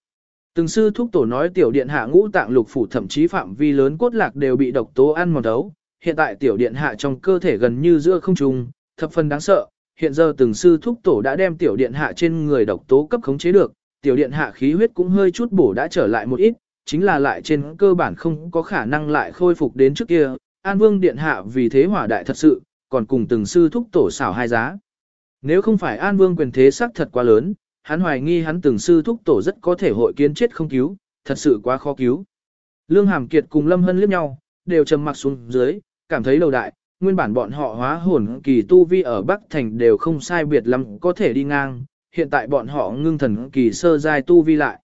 Từng sư thúc tổ nói tiểu điện hạ ngũ tạng lục phủ thậm chí phạm vi lớn cốt lạc đều bị độc tố ăn mòn đấu, hiện tại tiểu điện hạ trong cơ thể gần như giữa không trùng, thập phần đáng sợ, hiện giờ từng sư thúc tổ đã đem tiểu điện hạ trên người độc tố cấp khống chế được, tiểu điện hạ khí huyết cũng hơi chút bổ đã trở lại một ít, chính là lại trên cơ bản không có khả năng lại khôi phục đến trước kia, An Vương điện hạ vì thế hỏa đại thật sự, còn cùng từng sư thúc tổ xảo hai giá. Nếu không phải An Vương quyền thế sắc thật quá lớn, hắn hoài nghi hắn từng sư thúc tổ rất có thể hội kiến chết không cứu, thật sự quá khó cứu. Lương Hàm Kiệt cùng Lâm Hân liếc nhau, đều trầm mặc xuống dưới, cảm thấy đầu đại, nguyên bản bọn họ hóa hồn kỳ tu vi ở Bắc Thành đều không sai biệt lắm có thể đi ngang, hiện tại bọn họ ngưng thần kỳ sơ giai tu vi lại.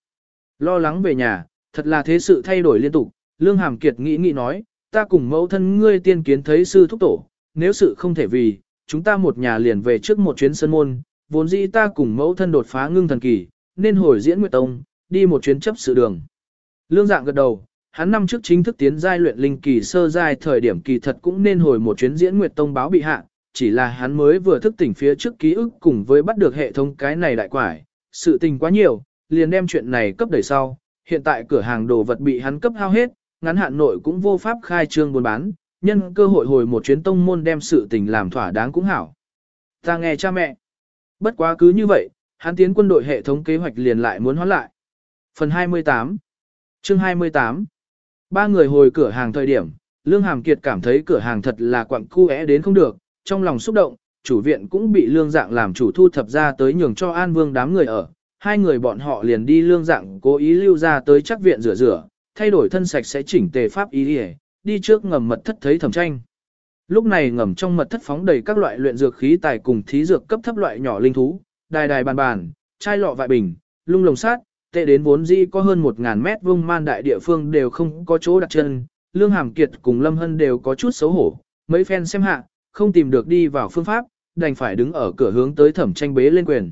Lo lắng về nhà, thật là thế sự thay đổi liên tục, Lương Hàm Kiệt nghĩ nghĩ nói, ta cùng mẫu thân ngươi tiên kiến thấy sư thúc tổ, nếu sự không thể vì, chúng ta một nhà liền về trước một chuyến sân môn, vốn dĩ ta cùng mẫu thân đột phá ngưng thần kỳ, nên hồi diễn Nguyệt Tông, đi một chuyến chấp sự đường. Lương dạng gật đầu, hắn năm trước chính thức tiến giai luyện linh kỳ sơ giai thời điểm kỳ thật cũng nên hồi một chuyến diễn Nguyệt Tông báo bị hạ, chỉ là hắn mới vừa thức tỉnh phía trước ký ức cùng với bắt được hệ thống cái này đại quải, sự tình quá nhiều, liền đem chuyện này cấp đẩy sau, hiện tại cửa hàng đồ vật bị hắn cấp hao hết, ngắn hạn nội cũng vô pháp khai trương buôn bán, nhân cơ hội hồi một chuyến tông môn đem sự tình làm thỏa đáng cũng hảo. Ta nghe cha mẹ. Bất quá cứ như vậy, hắn tiến quân đội hệ thống kế hoạch liền lại muốn hoán lại. Phần 28 Chương 28 Ba người hồi cửa hàng thời điểm, Lương Hàm Kiệt cảm thấy cửa hàng thật là quặng cu é đến không được, trong lòng xúc động, chủ viện cũng bị lương dạng làm chủ thu thập ra tới nhường cho An Vương đám người ở. Hai người bọn họ liền đi lương dạng cố ý lưu ra tới chắc viện rửa rửa, thay đổi thân sạch sẽ chỉnh tề pháp ý đi, đi trước ngầm mật thất thấy thẩm tranh. Lúc này ngầm trong mật thất phóng đầy các loại luyện dược khí tài cùng thí dược cấp thấp loại nhỏ linh thú, đài đài bàn bàn, chai lọ vại bình, lung lồng sát, tệ đến vốn dĩ có hơn 1.000 mét vuông man đại địa phương đều không có chỗ đặt chân. Lương Hàm Kiệt cùng Lâm Hân đều có chút xấu hổ, mấy phen xem hạ, không tìm được đi vào phương pháp, đành phải đứng ở cửa hướng tới thẩm tranh bế lên quyền.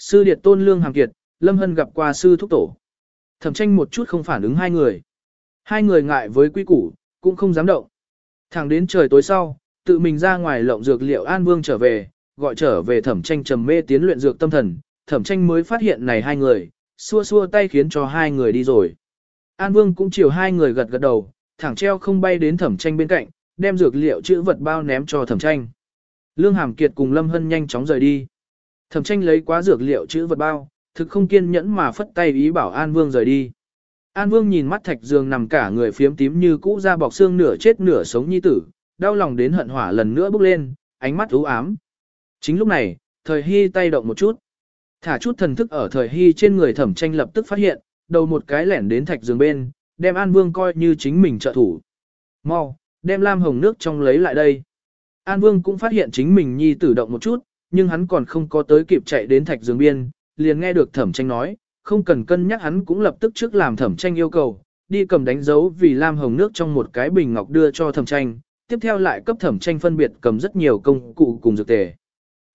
Sư Điệt Tôn Lương Hàm Kiệt, Lâm Hân gặp qua sư thúc tổ. Thẩm tranh một chút không phản ứng hai người. Hai người ngại với quy củ, cũng không dám động. Thẳng đến trời tối sau, tự mình ra ngoài lộng dược liệu An Vương trở về, gọi trở về thẩm tranh trầm mê tiến luyện dược tâm thần, thẩm tranh mới phát hiện này hai người, xua xua tay khiến cho hai người đi rồi. An Vương cũng chiều hai người gật gật đầu, thẳng treo không bay đến thẩm tranh bên cạnh, đem dược liệu chữ vật bao ném cho thẩm tranh. Lương Hàm Kiệt cùng Lâm Hân nhanh chóng rời đi. Thẩm tranh lấy quá dược liệu chữ vật bao, thực không kiên nhẫn mà phất tay ý bảo An Vương rời đi. An Vương nhìn mắt thạch dương nằm cả người phiếm tím như cũ ra bọc xương nửa chết nửa sống nhi tử, đau lòng đến hận hỏa lần nữa bốc lên, ánh mắt u ám. Chính lúc này, thời hy tay động một chút. Thả chút thần thức ở thời hy trên người thẩm tranh lập tức phát hiện, đầu một cái lẻn đến thạch giường bên, đem An Vương coi như chính mình trợ thủ. Mau, đem lam hồng nước trong lấy lại đây. An Vương cũng phát hiện chính mình nhi tử động một chút, nhưng hắn còn không có tới kịp chạy đến thạch giường biên, liền nghe được thẩm tranh nói, không cần cân nhắc hắn cũng lập tức trước làm thẩm tranh yêu cầu, đi cầm đánh dấu vì lam hồng nước trong một cái bình ngọc đưa cho thẩm tranh, tiếp theo lại cấp thẩm tranh phân biệt cầm rất nhiều công cụ cùng dược tề.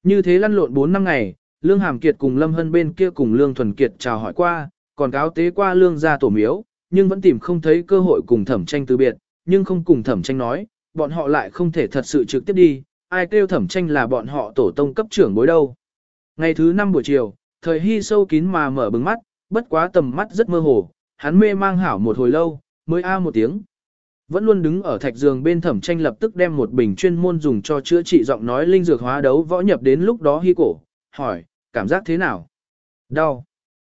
Như thế lăn lộn 4 năm ngày, Lương Hàm Kiệt cùng Lâm Hân bên kia cùng Lương Thuần Kiệt chào hỏi qua, còn cáo tế qua Lương ra tổ miếu, nhưng vẫn tìm không thấy cơ hội cùng thẩm tranh từ biệt, nhưng không cùng thẩm tranh nói, bọn họ lại không thể thật sự trực tiếp đi, ai kêu thẩm tranh là bọn họ tổ tông cấp trưởng bối đâu. Ngày thứ năm buổi chiều, thời hy sâu kín mà mở bừng mắt, bất quá tầm mắt rất mơ hồ, hắn mê mang hảo một hồi lâu, mới a một tiếng. Vẫn luôn đứng ở thạch giường bên thẩm tranh lập tức đem một bình chuyên môn dùng cho chữa trị giọng nói linh dược hóa đấu võ nhập đến lúc đó hy cổ, hỏi, cảm giác thế nào? Đau.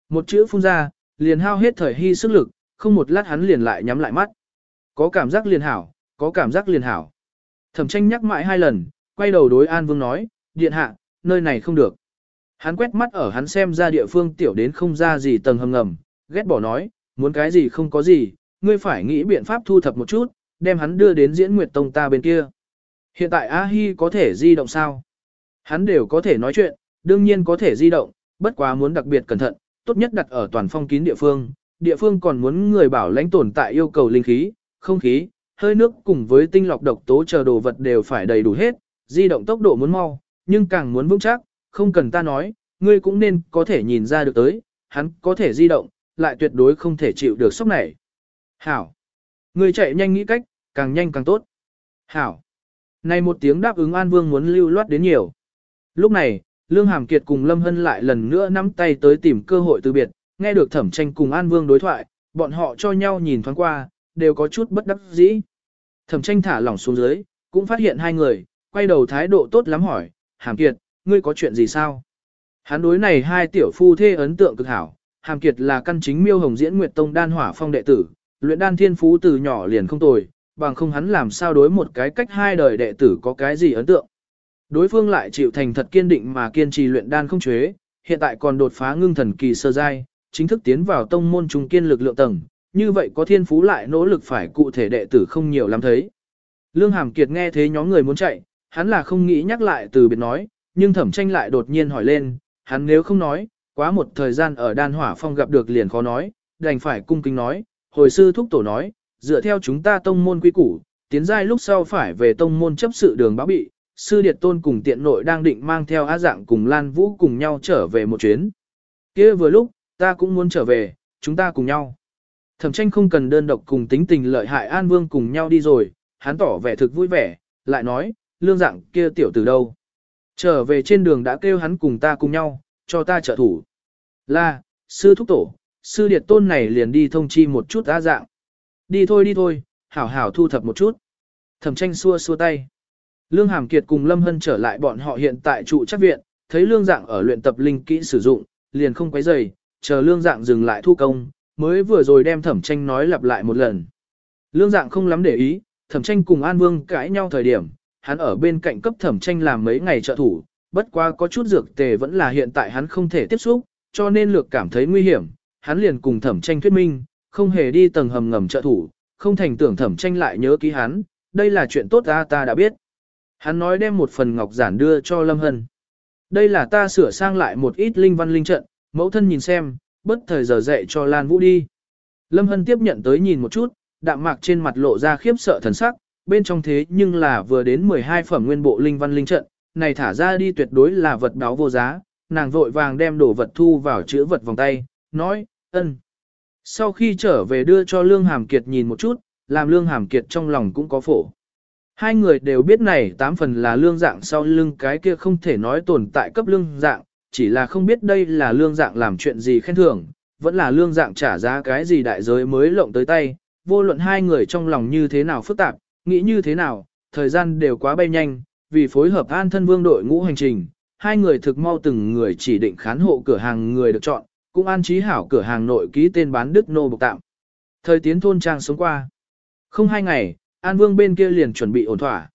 Một chữ phun ra, liền hao hết thời hy sức lực, không một lát hắn liền lại nhắm lại mắt. Có cảm giác liền hảo, có cảm giác liền hảo. Thẩm tranh nhắc mãi hai lần, quay đầu đối An Vương nói, điện hạ, nơi này không được. Hắn quét mắt ở hắn xem ra địa phương tiểu đến không ra gì tầng hầm ngầm, ghét bỏ nói, muốn cái gì không có gì, ngươi phải nghĩ biện pháp thu thập một chút, đem hắn đưa đến diễn nguyệt tông ta bên kia. Hiện tại A-hi có thể di động sao? Hắn đều có thể nói chuyện, đương nhiên có thể di động, bất quá muốn đặc biệt cẩn thận, tốt nhất đặt ở toàn phong kín địa phương. Địa phương còn muốn người bảo lãnh tồn tại yêu cầu linh khí, không khí, hơi nước cùng với tinh lọc độc tố chờ đồ vật đều phải đầy đủ hết, di động tốc độ muốn mau, nhưng càng muốn vững chắc, không cần ta nói, ngươi cũng nên có thể nhìn ra được tới, hắn có thể di động, lại tuyệt đối không thể chịu được sốc này. Hảo. Ngươi chạy nhanh nghĩ cách, càng nhanh càng tốt. Hảo. Này một tiếng đáp ứng An Vương muốn lưu loát đến nhiều. Lúc này, Lương Hàm Kiệt cùng Lâm Hân lại lần nữa nắm tay tới tìm cơ hội từ biệt, nghe được thẩm tranh cùng An Vương đối thoại, bọn họ cho nhau nhìn thoáng qua, đều có chút bất đắc dĩ. Thẩm tranh thả lỏng xuống dưới, cũng phát hiện hai người, quay đầu thái độ tốt lắm hỏi, Hàm Kiệt, ngươi có chuyện gì sao? Hắn đối này hai tiểu phu thê ấn tượng cực hảo, Hàm Kiệt là căn chính miêu hồng diễn Nguyệt Tông đan hỏa phong đệ tử, luyện đan thiên phú từ nhỏ liền không tồi, bằng không hắn làm sao đối một cái cách hai đời đệ tử có cái gì ấn tượng. Đối phương lại chịu thành thật kiên định mà kiên trì luyện đan không chế, hiện tại còn đột phá ngưng thần kỳ sơ giai, chính thức tiến vào tông môn trung kiên lực lượng tầng, như vậy có thiên phú lại nỗ lực phải cụ thể đệ tử không nhiều lắm thấy. Lương Hàm Kiệt nghe thế nhóm người muốn chạy, hắn là không nghĩ nhắc lại từ biệt nói, nhưng thẩm tranh lại đột nhiên hỏi lên, hắn nếu không nói, quá một thời gian ở đan hỏa phong gặp được liền khó nói, đành phải cung kính nói, hồi sư thúc tổ nói, dựa theo chúng ta tông môn quy củ, tiến giai lúc sau phải về tông môn chấp sự đường báo bị, sư điệt tôn cùng tiện nội đang định mang theo á dạng cùng Lan Vũ cùng nhau trở về một chuyến. kia vừa lúc, ta cũng muốn trở về, chúng ta cùng nhau. Thẩm tranh không cần đơn độc cùng tính tình lợi hại An Vương cùng nhau đi rồi, hắn tỏ vẻ thực vui vẻ, lại nói, lương dạng kia tiểu từ đâu. Trở về trên đường đã kêu hắn cùng ta cùng nhau, cho ta trợ thủ. Là, sư thúc tổ, sư điệt tôn này liền đi thông chi một chút á dạng. Đi thôi đi thôi, hảo hảo thu thập một chút. Thẩm tranh xua xua tay. Lương Hàm Kiệt cùng Lâm Hân trở lại bọn họ hiện tại trụ chắc viện, thấy lương dạng ở luyện tập linh kỹ sử dụng, liền không quấy rầy, chờ lương dạng dừng lại thu công, mới vừa rồi đem thẩm tranh nói lặp lại một lần. Lương dạng không lắm để ý, thẩm tranh cùng An Vương cãi nhau thời điểm, hắn ở bên cạnh cấp thẩm tranh làm mấy ngày trợ thủ, bất quá có chút dược tề vẫn là hiện tại hắn không thể tiếp xúc, cho nên lược cảm thấy nguy hiểm, hắn liền cùng thẩm tranh thuyết minh, không hề đi tầng hầm ngầm trợ thủ, không thành tưởng thẩm tranh lại nhớ ký hắn, đây là chuyện tốt ta ta đã biết. Hắn nói đem một phần ngọc giản đưa cho Lâm Hân. Đây là ta sửa sang lại một ít linh văn linh trận, mẫu thân nhìn xem, bất thời giờ dạy cho Lan Vũ đi. Lâm Hân tiếp nhận tới nhìn một chút, đạm mạc trên mặt lộ ra khiếp sợ thần sắc, bên trong thế nhưng là vừa đến 12 phẩm nguyên bộ linh văn linh trận, này thả ra đi tuyệt đối là vật báo vô giá, nàng vội vàng đem đồ vật thu vào chữ vật vòng tay, nói, ân. Sau khi trở về đưa cho Lương Hàm Kiệt nhìn một chút, làm Lương Hàm Kiệt trong lòng cũng có phổ. Hai người đều biết này tám phần là lương dạng sau lưng cái kia không thể nói tồn tại cấp lương dạng, chỉ là không biết đây là lương dạng làm chuyện gì khen thưởng, vẫn là lương dạng trả giá cái gì đại giới mới lộng tới tay, vô luận hai người trong lòng như thế nào phức tạp, nghĩ như thế nào, thời gian đều quá bay nhanh, vì phối hợp an thân vương đội ngũ hành trình, hai người thực mau từng người chỉ định khán hộ cửa hàng người được chọn, cũng an trí hảo cửa hàng nội ký tên bán đức nô bộc tạm. Thời tiến thôn trang sống qua. Không hai ngày, An Vương bên kia liền chuẩn bị ổn thỏa.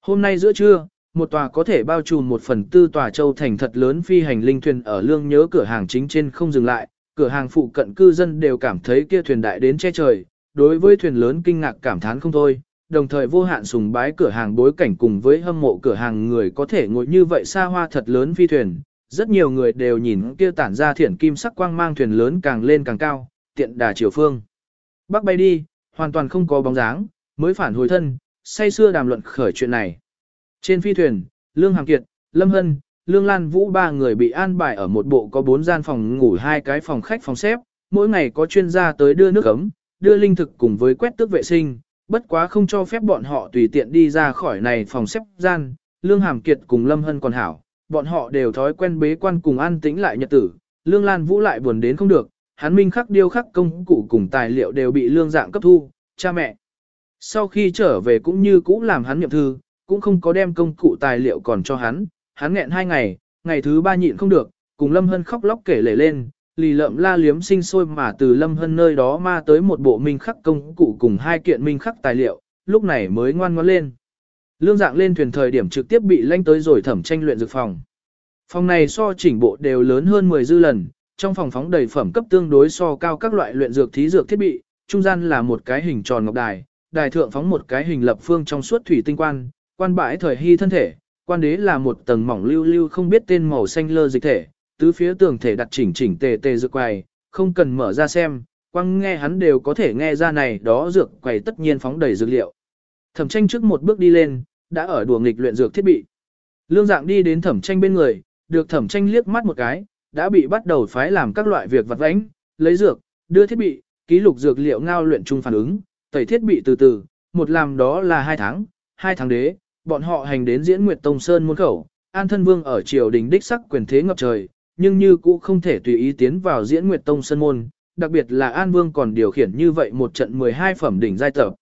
Hôm nay giữa trưa, một tòa có thể bao trùm một phần tư tòa châu thành thật lớn phi hành linh thuyền ở lương nhớ cửa hàng chính trên không dừng lại, cửa hàng phụ cận cư dân đều cảm thấy kia thuyền đại đến che trời, đối với thuyền lớn kinh ngạc cảm thán không thôi, đồng thời vô hạn sùng bái cửa hàng bối cảnh cùng với hâm mộ cửa hàng người có thể ngồi như vậy xa hoa thật lớn phi thuyền. Rất nhiều người đều nhìn kia tản ra thiển kim sắc quang mang thuyền lớn càng lên càng cao, tiện đà chiều phương. Bắc bay đi, hoàn toàn không có bóng dáng, mới phản hồi thân, say xưa đàm luận khởi chuyện này. Trên phi thuyền, Lương Hàm Kiệt, Lâm Hân, Lương Lan Vũ ba người bị an bài ở một bộ có bốn gian phòng ngủ hai cái phòng khách phòng xếp, mỗi ngày có chuyên gia tới đưa nước ấm, đưa linh thực cùng với quét tước vệ sinh, bất quá không cho phép bọn họ tùy tiện đi ra khỏi này phòng xếp gian, Lương Hàm Kiệt cùng Lâm Hân còn hảo, bọn họ đều thói quen bế quan cùng an tĩnh lại nhật tử, Lương Lan Vũ lại buồn đến không được, hắn minh khắc điêu khắc công cụ cùng tài liệu đều bị lương dạng cấp thu, cha mẹ. Sau khi trở về cũng như cũ làm hắn nhậm thư, cũng không có đem công cụ tài liệu còn cho hắn, hắn nghẹn hai ngày, ngày thứ ba nhịn không được, cùng Lâm Hân khóc lóc kể lể lên, lì lợm la liếm sinh sôi mà từ Lâm Hân nơi đó ma tới một bộ minh khắc công cụ cùng hai kiện minh khắc tài liệu, lúc này mới ngoan ngoãn lên. Lương dạng lên thuyền thời điểm trực tiếp bị lanh tới rồi thẩm tranh luyện dược phòng. Phòng này so chỉnh bộ đều lớn hơn 10 dư lần, trong phòng phóng đầy phẩm cấp tương đối so cao các loại luyện dược thí dược thiết bị, trung gian là một cái hình tròn ngọc đài, đài thượng phóng một cái hình lập phương trong suốt thủy tinh quan, quan bãi thời hy thân thể, quan đế là một tầng mỏng lưu lưu không biết tên màu xanh lơ dịch thể, tứ phía tường thể đặt chỉnh chỉnh tề tề dược quầy, không cần mở ra xem, quăng nghe hắn đều có thể nghe ra này đó dược quầy tất nhiên phóng đầy dược liệu. Thẩm tranh trước một bước đi lên, đã ở đùa nghịch luyện dược thiết bị. Lương dạng đi đến thẩm tranh bên người, được thẩm tranh liếc mắt một cái, đã bị bắt đầu phái làm các loại việc vặt vãnh, lấy dược, đưa thiết bị, ký lục dược liệu ngao luyện chung phản ứng, tẩy thiết bị từ từ, một làm đó là hai tháng, hai tháng đế, bọn họ hành đến diễn Nguyệt Tông Sơn muôn khẩu, An Thân Vương ở triều đình đích sắc quyền thế ngập trời, nhưng như cũ không thể tùy ý tiến vào diễn Nguyệt Tông sân môn, đặc biệt là An Vương còn điều khiển như vậy một trận 12 phẩm đỉnh giai tập.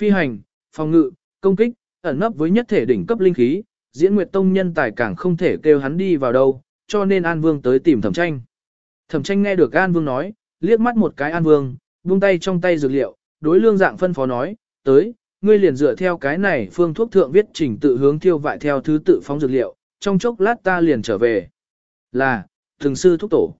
Phi hành, phòng ngự, công kích, ẩn nấp với nhất thể đỉnh cấp linh khí, diễn Nguyệt Tông nhân tài càng không thể kêu hắn đi vào đâu, cho nên An Vương tới tìm Thẩm Tranh. Thẩm Tranh nghe được An Vương nói, liếc mắt một cái An Vương, buông tay trong tay dược liệu, đối lương dạng phân phó nói, tới, ngươi liền dựa theo cái này phương thuốc thượng viết trình tự hướng thiêu vại theo thứ tự phóng dược liệu, trong chốc lát ta liền trở về. Là, thường sư thúc tổ.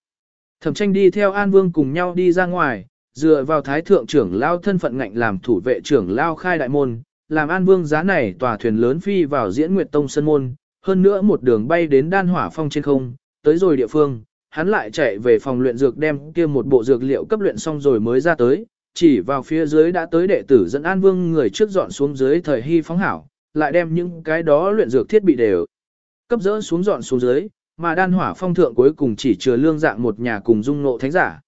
Thẩm tranh đi theo An Vương cùng nhau đi ra ngoài, dựa vào thái thượng trưởng lao thân phận ngạnh làm thủ vệ trưởng lao khai đại môn, làm An Vương giá này tòa thuyền lớn phi vào diễn Nguyệt Tông Sơn Môn, hơn nữa một đường bay đến đan hỏa phong trên không, tới rồi địa phương, hắn lại chạy về phòng luyện dược đem kia một bộ dược liệu cấp luyện xong rồi mới ra tới, chỉ vào phía dưới đã tới đệ tử dẫn An Vương người trước dọn xuống dưới thời hy phóng hảo, lại đem những cái đó luyện dược thiết bị đều cấp dỡ xuống dọn xuống dưới, mà đan hỏa phong thượng cuối cùng chỉ chứa lương dạng một nhà cùng dung nộ thánh giả.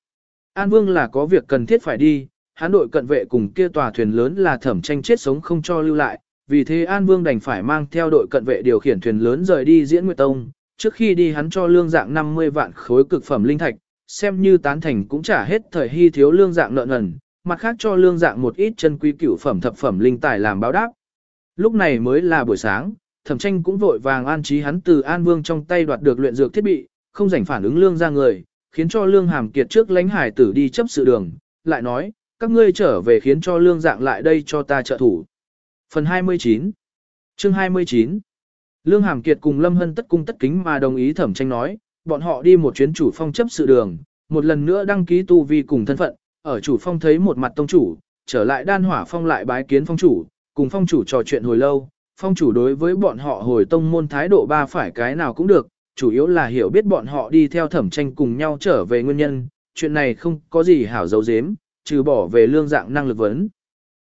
An Vương là có việc cần thiết phải đi, hán đội cận vệ cùng kia tòa thuyền lớn là thẩm tranh chết sống không cho lưu lại, vì thế An Vương đành phải mang theo đội cận vệ điều khiển thuyền lớn rời đi diễn Nguyệt Tông, trước khi đi hắn cho lương dạng 50 vạn khối cực phẩm linh thạch, xem như tán thành cũng trả hết thời hy thiếu lương dạng nợ nần, mặt khác cho lương dạng một ít chân quý cửu phẩm thập phẩm linh tài làm báo đáp. Lúc này mới là buổi sáng, thẩm tranh cũng vội vàng an trí hắn từ An Vương trong tay đoạt được luyện dược thiết bị, không rảnh phản ứng lương ra người, khiến cho lương hàm kiệt trước lãnh hải tử đi chấp sự đường, lại nói, các ngươi trở về khiến cho lương dạng lại đây cho ta trợ thủ. Phần 29 Chương 29 Lương Hàm Kiệt cùng Lâm Hân tất cung tất kính mà đồng ý thẩm tranh nói, bọn họ đi một chuyến chủ phong chấp sự đường, một lần nữa đăng ký tu vi cùng thân phận, ở chủ phong thấy một mặt tông chủ, trở lại đan hỏa phong lại bái kiến phong chủ, cùng phong chủ trò chuyện hồi lâu, phong chủ đối với bọn họ hồi tông môn thái độ ba phải cái nào cũng được, chủ yếu là hiểu biết bọn họ đi theo thẩm tranh cùng nhau trở về nguyên nhân, chuyện này không có gì hảo dấu dếm, trừ bỏ về lương dạng năng lực vấn.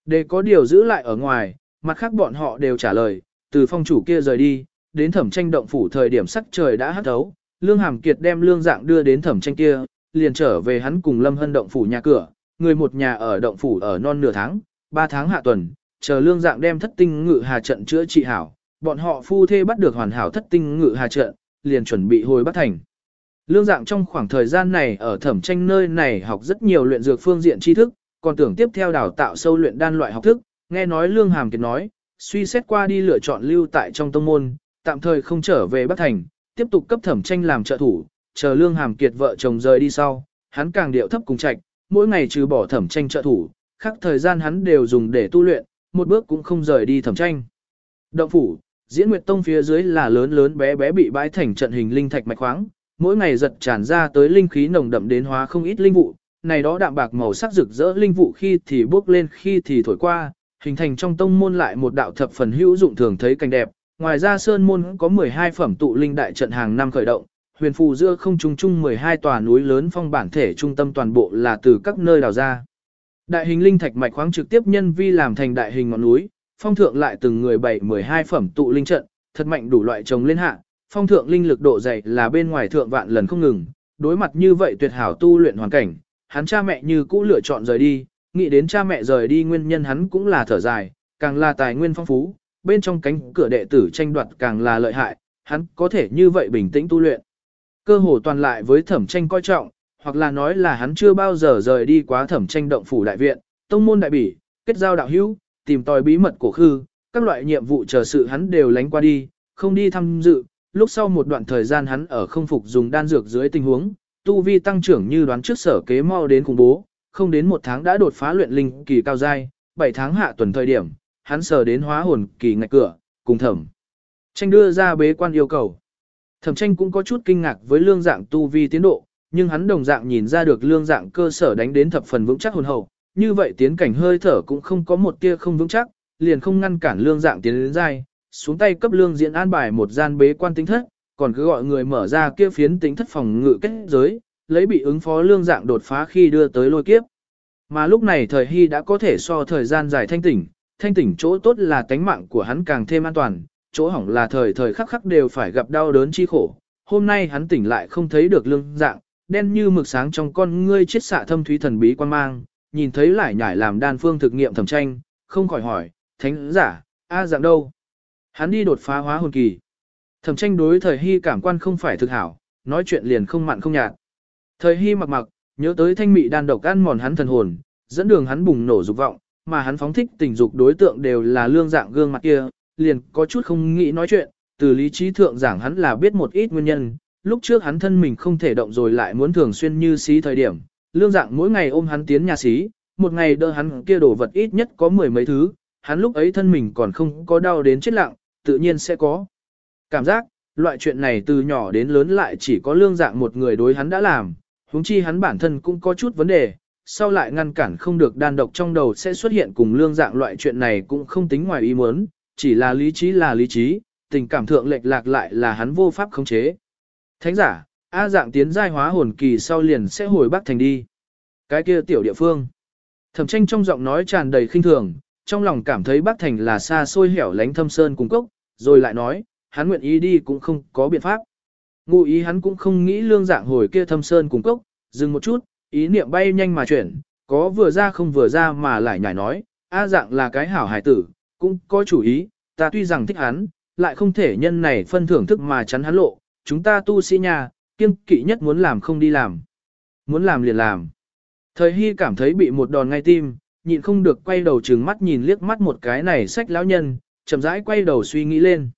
Để có điều giữ lại ở ngoài, mặt khác bọn họ đều trả lời, từ phong chủ kia rời đi, đến thẩm tranh động phủ thời điểm sắc trời đã hắt thấu, lương hàm kiệt đem lương dạng đưa đến thẩm tranh kia, liền trở về hắn cùng lâm hân động phủ nhà cửa, người một nhà ở động phủ ở non nửa tháng, ba tháng hạ tuần, chờ lương dạng đem thất tinh ngự hà trận chữa trị hảo, bọn họ phu thê bắt được hoàn hảo thất tinh ngự hà trận, liền chuẩn bị hồi bắt thành. Lương dạng trong khoảng thời gian này ở thẩm tranh nơi này học rất nhiều luyện dược phương diện tri thức, còn tưởng tiếp theo đào tạo sâu luyện đan loại học thức, nghe nói lương hàm kiệt nói, suy xét qua đi lựa chọn lưu tại trong tông môn, tạm thời không trở về Bắc Thành, tiếp tục cấp thẩm tranh làm trợ thủ, chờ lương hàm kiệt vợ chồng rời đi sau, hắn càng điệu thấp cùng trạch, mỗi ngày trừ bỏ thẩm tranh trợ thủ, khác thời gian hắn đều dùng để tu luyện, một bước cũng không rời đi thẩm tranh. Động phủ, diễn nguyệt tông phía dưới là lớn lớn bé bé bị bãi thành trận hình linh thạch mạch khoáng, mỗi ngày giật tràn ra tới linh khí nồng đậm đến hóa không ít linh vụ, này đó đạm bạc màu sắc rực rỡ linh vụ khi thì bước lên khi thì thổi qua, hình thành trong tông môn lại một đạo thập phần hữu dụng thường thấy cảnh đẹp. Ngoài ra sơn môn có 12 phẩm tụ linh đại trận hàng năm khởi động, huyền phù giữa không trung trung 12 tòa núi lớn phong bản thể trung tâm toàn bộ là từ các nơi đào ra. Đại hình linh thạch mạch khoáng trực tiếp nhân vi làm thành đại hình ngọn núi, phong thượng lại từng người bảy 12 phẩm tụ linh trận, thật mạnh đủ loại trồng lên hạ, phong thượng linh lực độ dày là bên ngoài thượng vạn lần không ngừng, đối mặt như vậy tuyệt hảo tu luyện hoàn cảnh, hắn cha mẹ như cũ lựa chọn rời đi, nghĩ đến cha mẹ rời đi nguyên nhân hắn cũng là thở dài, càng là tài nguyên phong phú, bên trong cánh cửa đệ tử tranh đoạt càng là lợi hại, hắn có thể như vậy bình tĩnh tu luyện. Cơ hồ toàn lại với thẩm tranh coi trọng, hoặc là nói là hắn chưa bao giờ rời đi quá thẩm tranh động phủ đại viện, tông môn đại bỉ, kết giao đạo hữu, tìm tòi bí mật cổ khư, các loại nhiệm vụ chờ sự hắn đều lánh qua đi, không đi tham dự. Lúc sau một đoạn thời gian hắn ở không phục dùng đan dược dưới tình huống, tu vi tăng trưởng như đoán trước sở kế mau đến cùng bố, không đến một tháng đã đột phá luyện linh kỳ cao giai, 7 tháng hạ tuần thời điểm, hắn sở đến hóa hồn kỳ ngạch cửa, cùng thẩm. Tranh đưa ra bế quan yêu cầu. Thẩm tranh cũng có chút kinh ngạc với lương dạng tu vi tiến độ, nhưng hắn đồng dạng nhìn ra được lương dạng cơ sở đánh đến thập phần vững chắc hồn hậu, như vậy tiến cảnh hơi thở cũng không có một tia không vững chắc, liền không ngăn cản lương dạng tiến đến dai, xuống tay cấp lương diễn an bài một gian bế quan tính thất, còn cứ gọi người mở ra kia phiến tính thất phòng ngự kết giới, lấy bị ứng phó lương dạng đột phá khi đưa tới lôi kiếp. Mà lúc này thời hy đã có thể so thời gian dài thanh tỉnh, thanh tỉnh chỗ tốt là tánh mạng của hắn càng thêm an toàn, chỗ hỏng là thời thời khắc khắc đều phải gặp đau đớn chi khổ. Hôm nay hắn tỉnh lại không thấy được lương dạng, đen như mực sáng trong con ngươi chiết xạ thâm thúy thần bí quan mang, nhìn thấy lại nhải làm đan phương thực nghiệm thẩm tranh, không khỏi hỏi, thánh giả, a dạng đâu? Hắn đi đột phá hóa hồn kỳ. Thẩm tranh đối thời hy cảm quan không phải thực hảo, nói chuyện liền không mặn không nhạt. Thời hy mặc mặc, nhớ tới thanh mị đan độc ăn mòn hắn thần hồn, dẫn đường hắn bùng nổ dục vọng, mà hắn phóng thích tình dục đối tượng đều là lương dạng gương mặt kia, liền có chút không nghĩ nói chuyện, từ lý trí thượng giảng hắn là biết một ít nguyên nhân, lúc trước hắn thân mình không thể động rồi lại muốn thường xuyên như xí thời điểm, lương dạng mỗi ngày ôm hắn tiến nhà xí, một ngày đỡ hắn kia đổ vật ít nhất có mười mấy thứ, hắn lúc ấy thân mình còn không có đau đến chết lặng, tự nhiên sẽ có. Cảm giác, loại chuyện này từ nhỏ đến lớn lại chỉ có lương dạng một người đối hắn đã làm, huống chi hắn bản thân cũng có chút vấn đề, sau lại ngăn cản không được đan độc trong đầu sẽ xuất hiện cùng lương dạng loại chuyện này cũng không tính ngoài ý muốn, chỉ là lý trí là lý trí, tình cảm thượng lệch lạc lại là hắn vô pháp khống chế. Thánh giả, A dạng tiến giai hóa hồn kỳ sau liền sẽ hồi Bắc Thành đi. Cái kia tiểu địa phương. Thẩm tranh trong giọng nói tràn đầy khinh thường, trong lòng cảm thấy Bắc Thành là xa xôi hẻo lánh thâm sơn cùng cốc, rồi lại nói, hắn nguyện ý đi cũng không có biện pháp. Ngụ ý hắn cũng không nghĩ lương dạng hồi kia thâm sơn cùng cốc, dừng một chút, ý niệm bay nhanh mà chuyển, có vừa ra không vừa ra mà lại nhảy nói, A dạng là cái hảo hải tử, cũng có chủ ý, ta tuy rằng thích hắn, lại không thể nhân này phân thưởng thức mà chắn hắn lộ, chúng ta tu sĩ nhà, kiêng kỵ nhất muốn làm không đi làm. Muốn làm liền làm. Thời Hy cảm thấy bị một đòn ngay tim, nhịn không được quay đầu trừng mắt nhìn liếc mắt một cái này sách lão nhân, chậm rãi quay đầu suy nghĩ lên.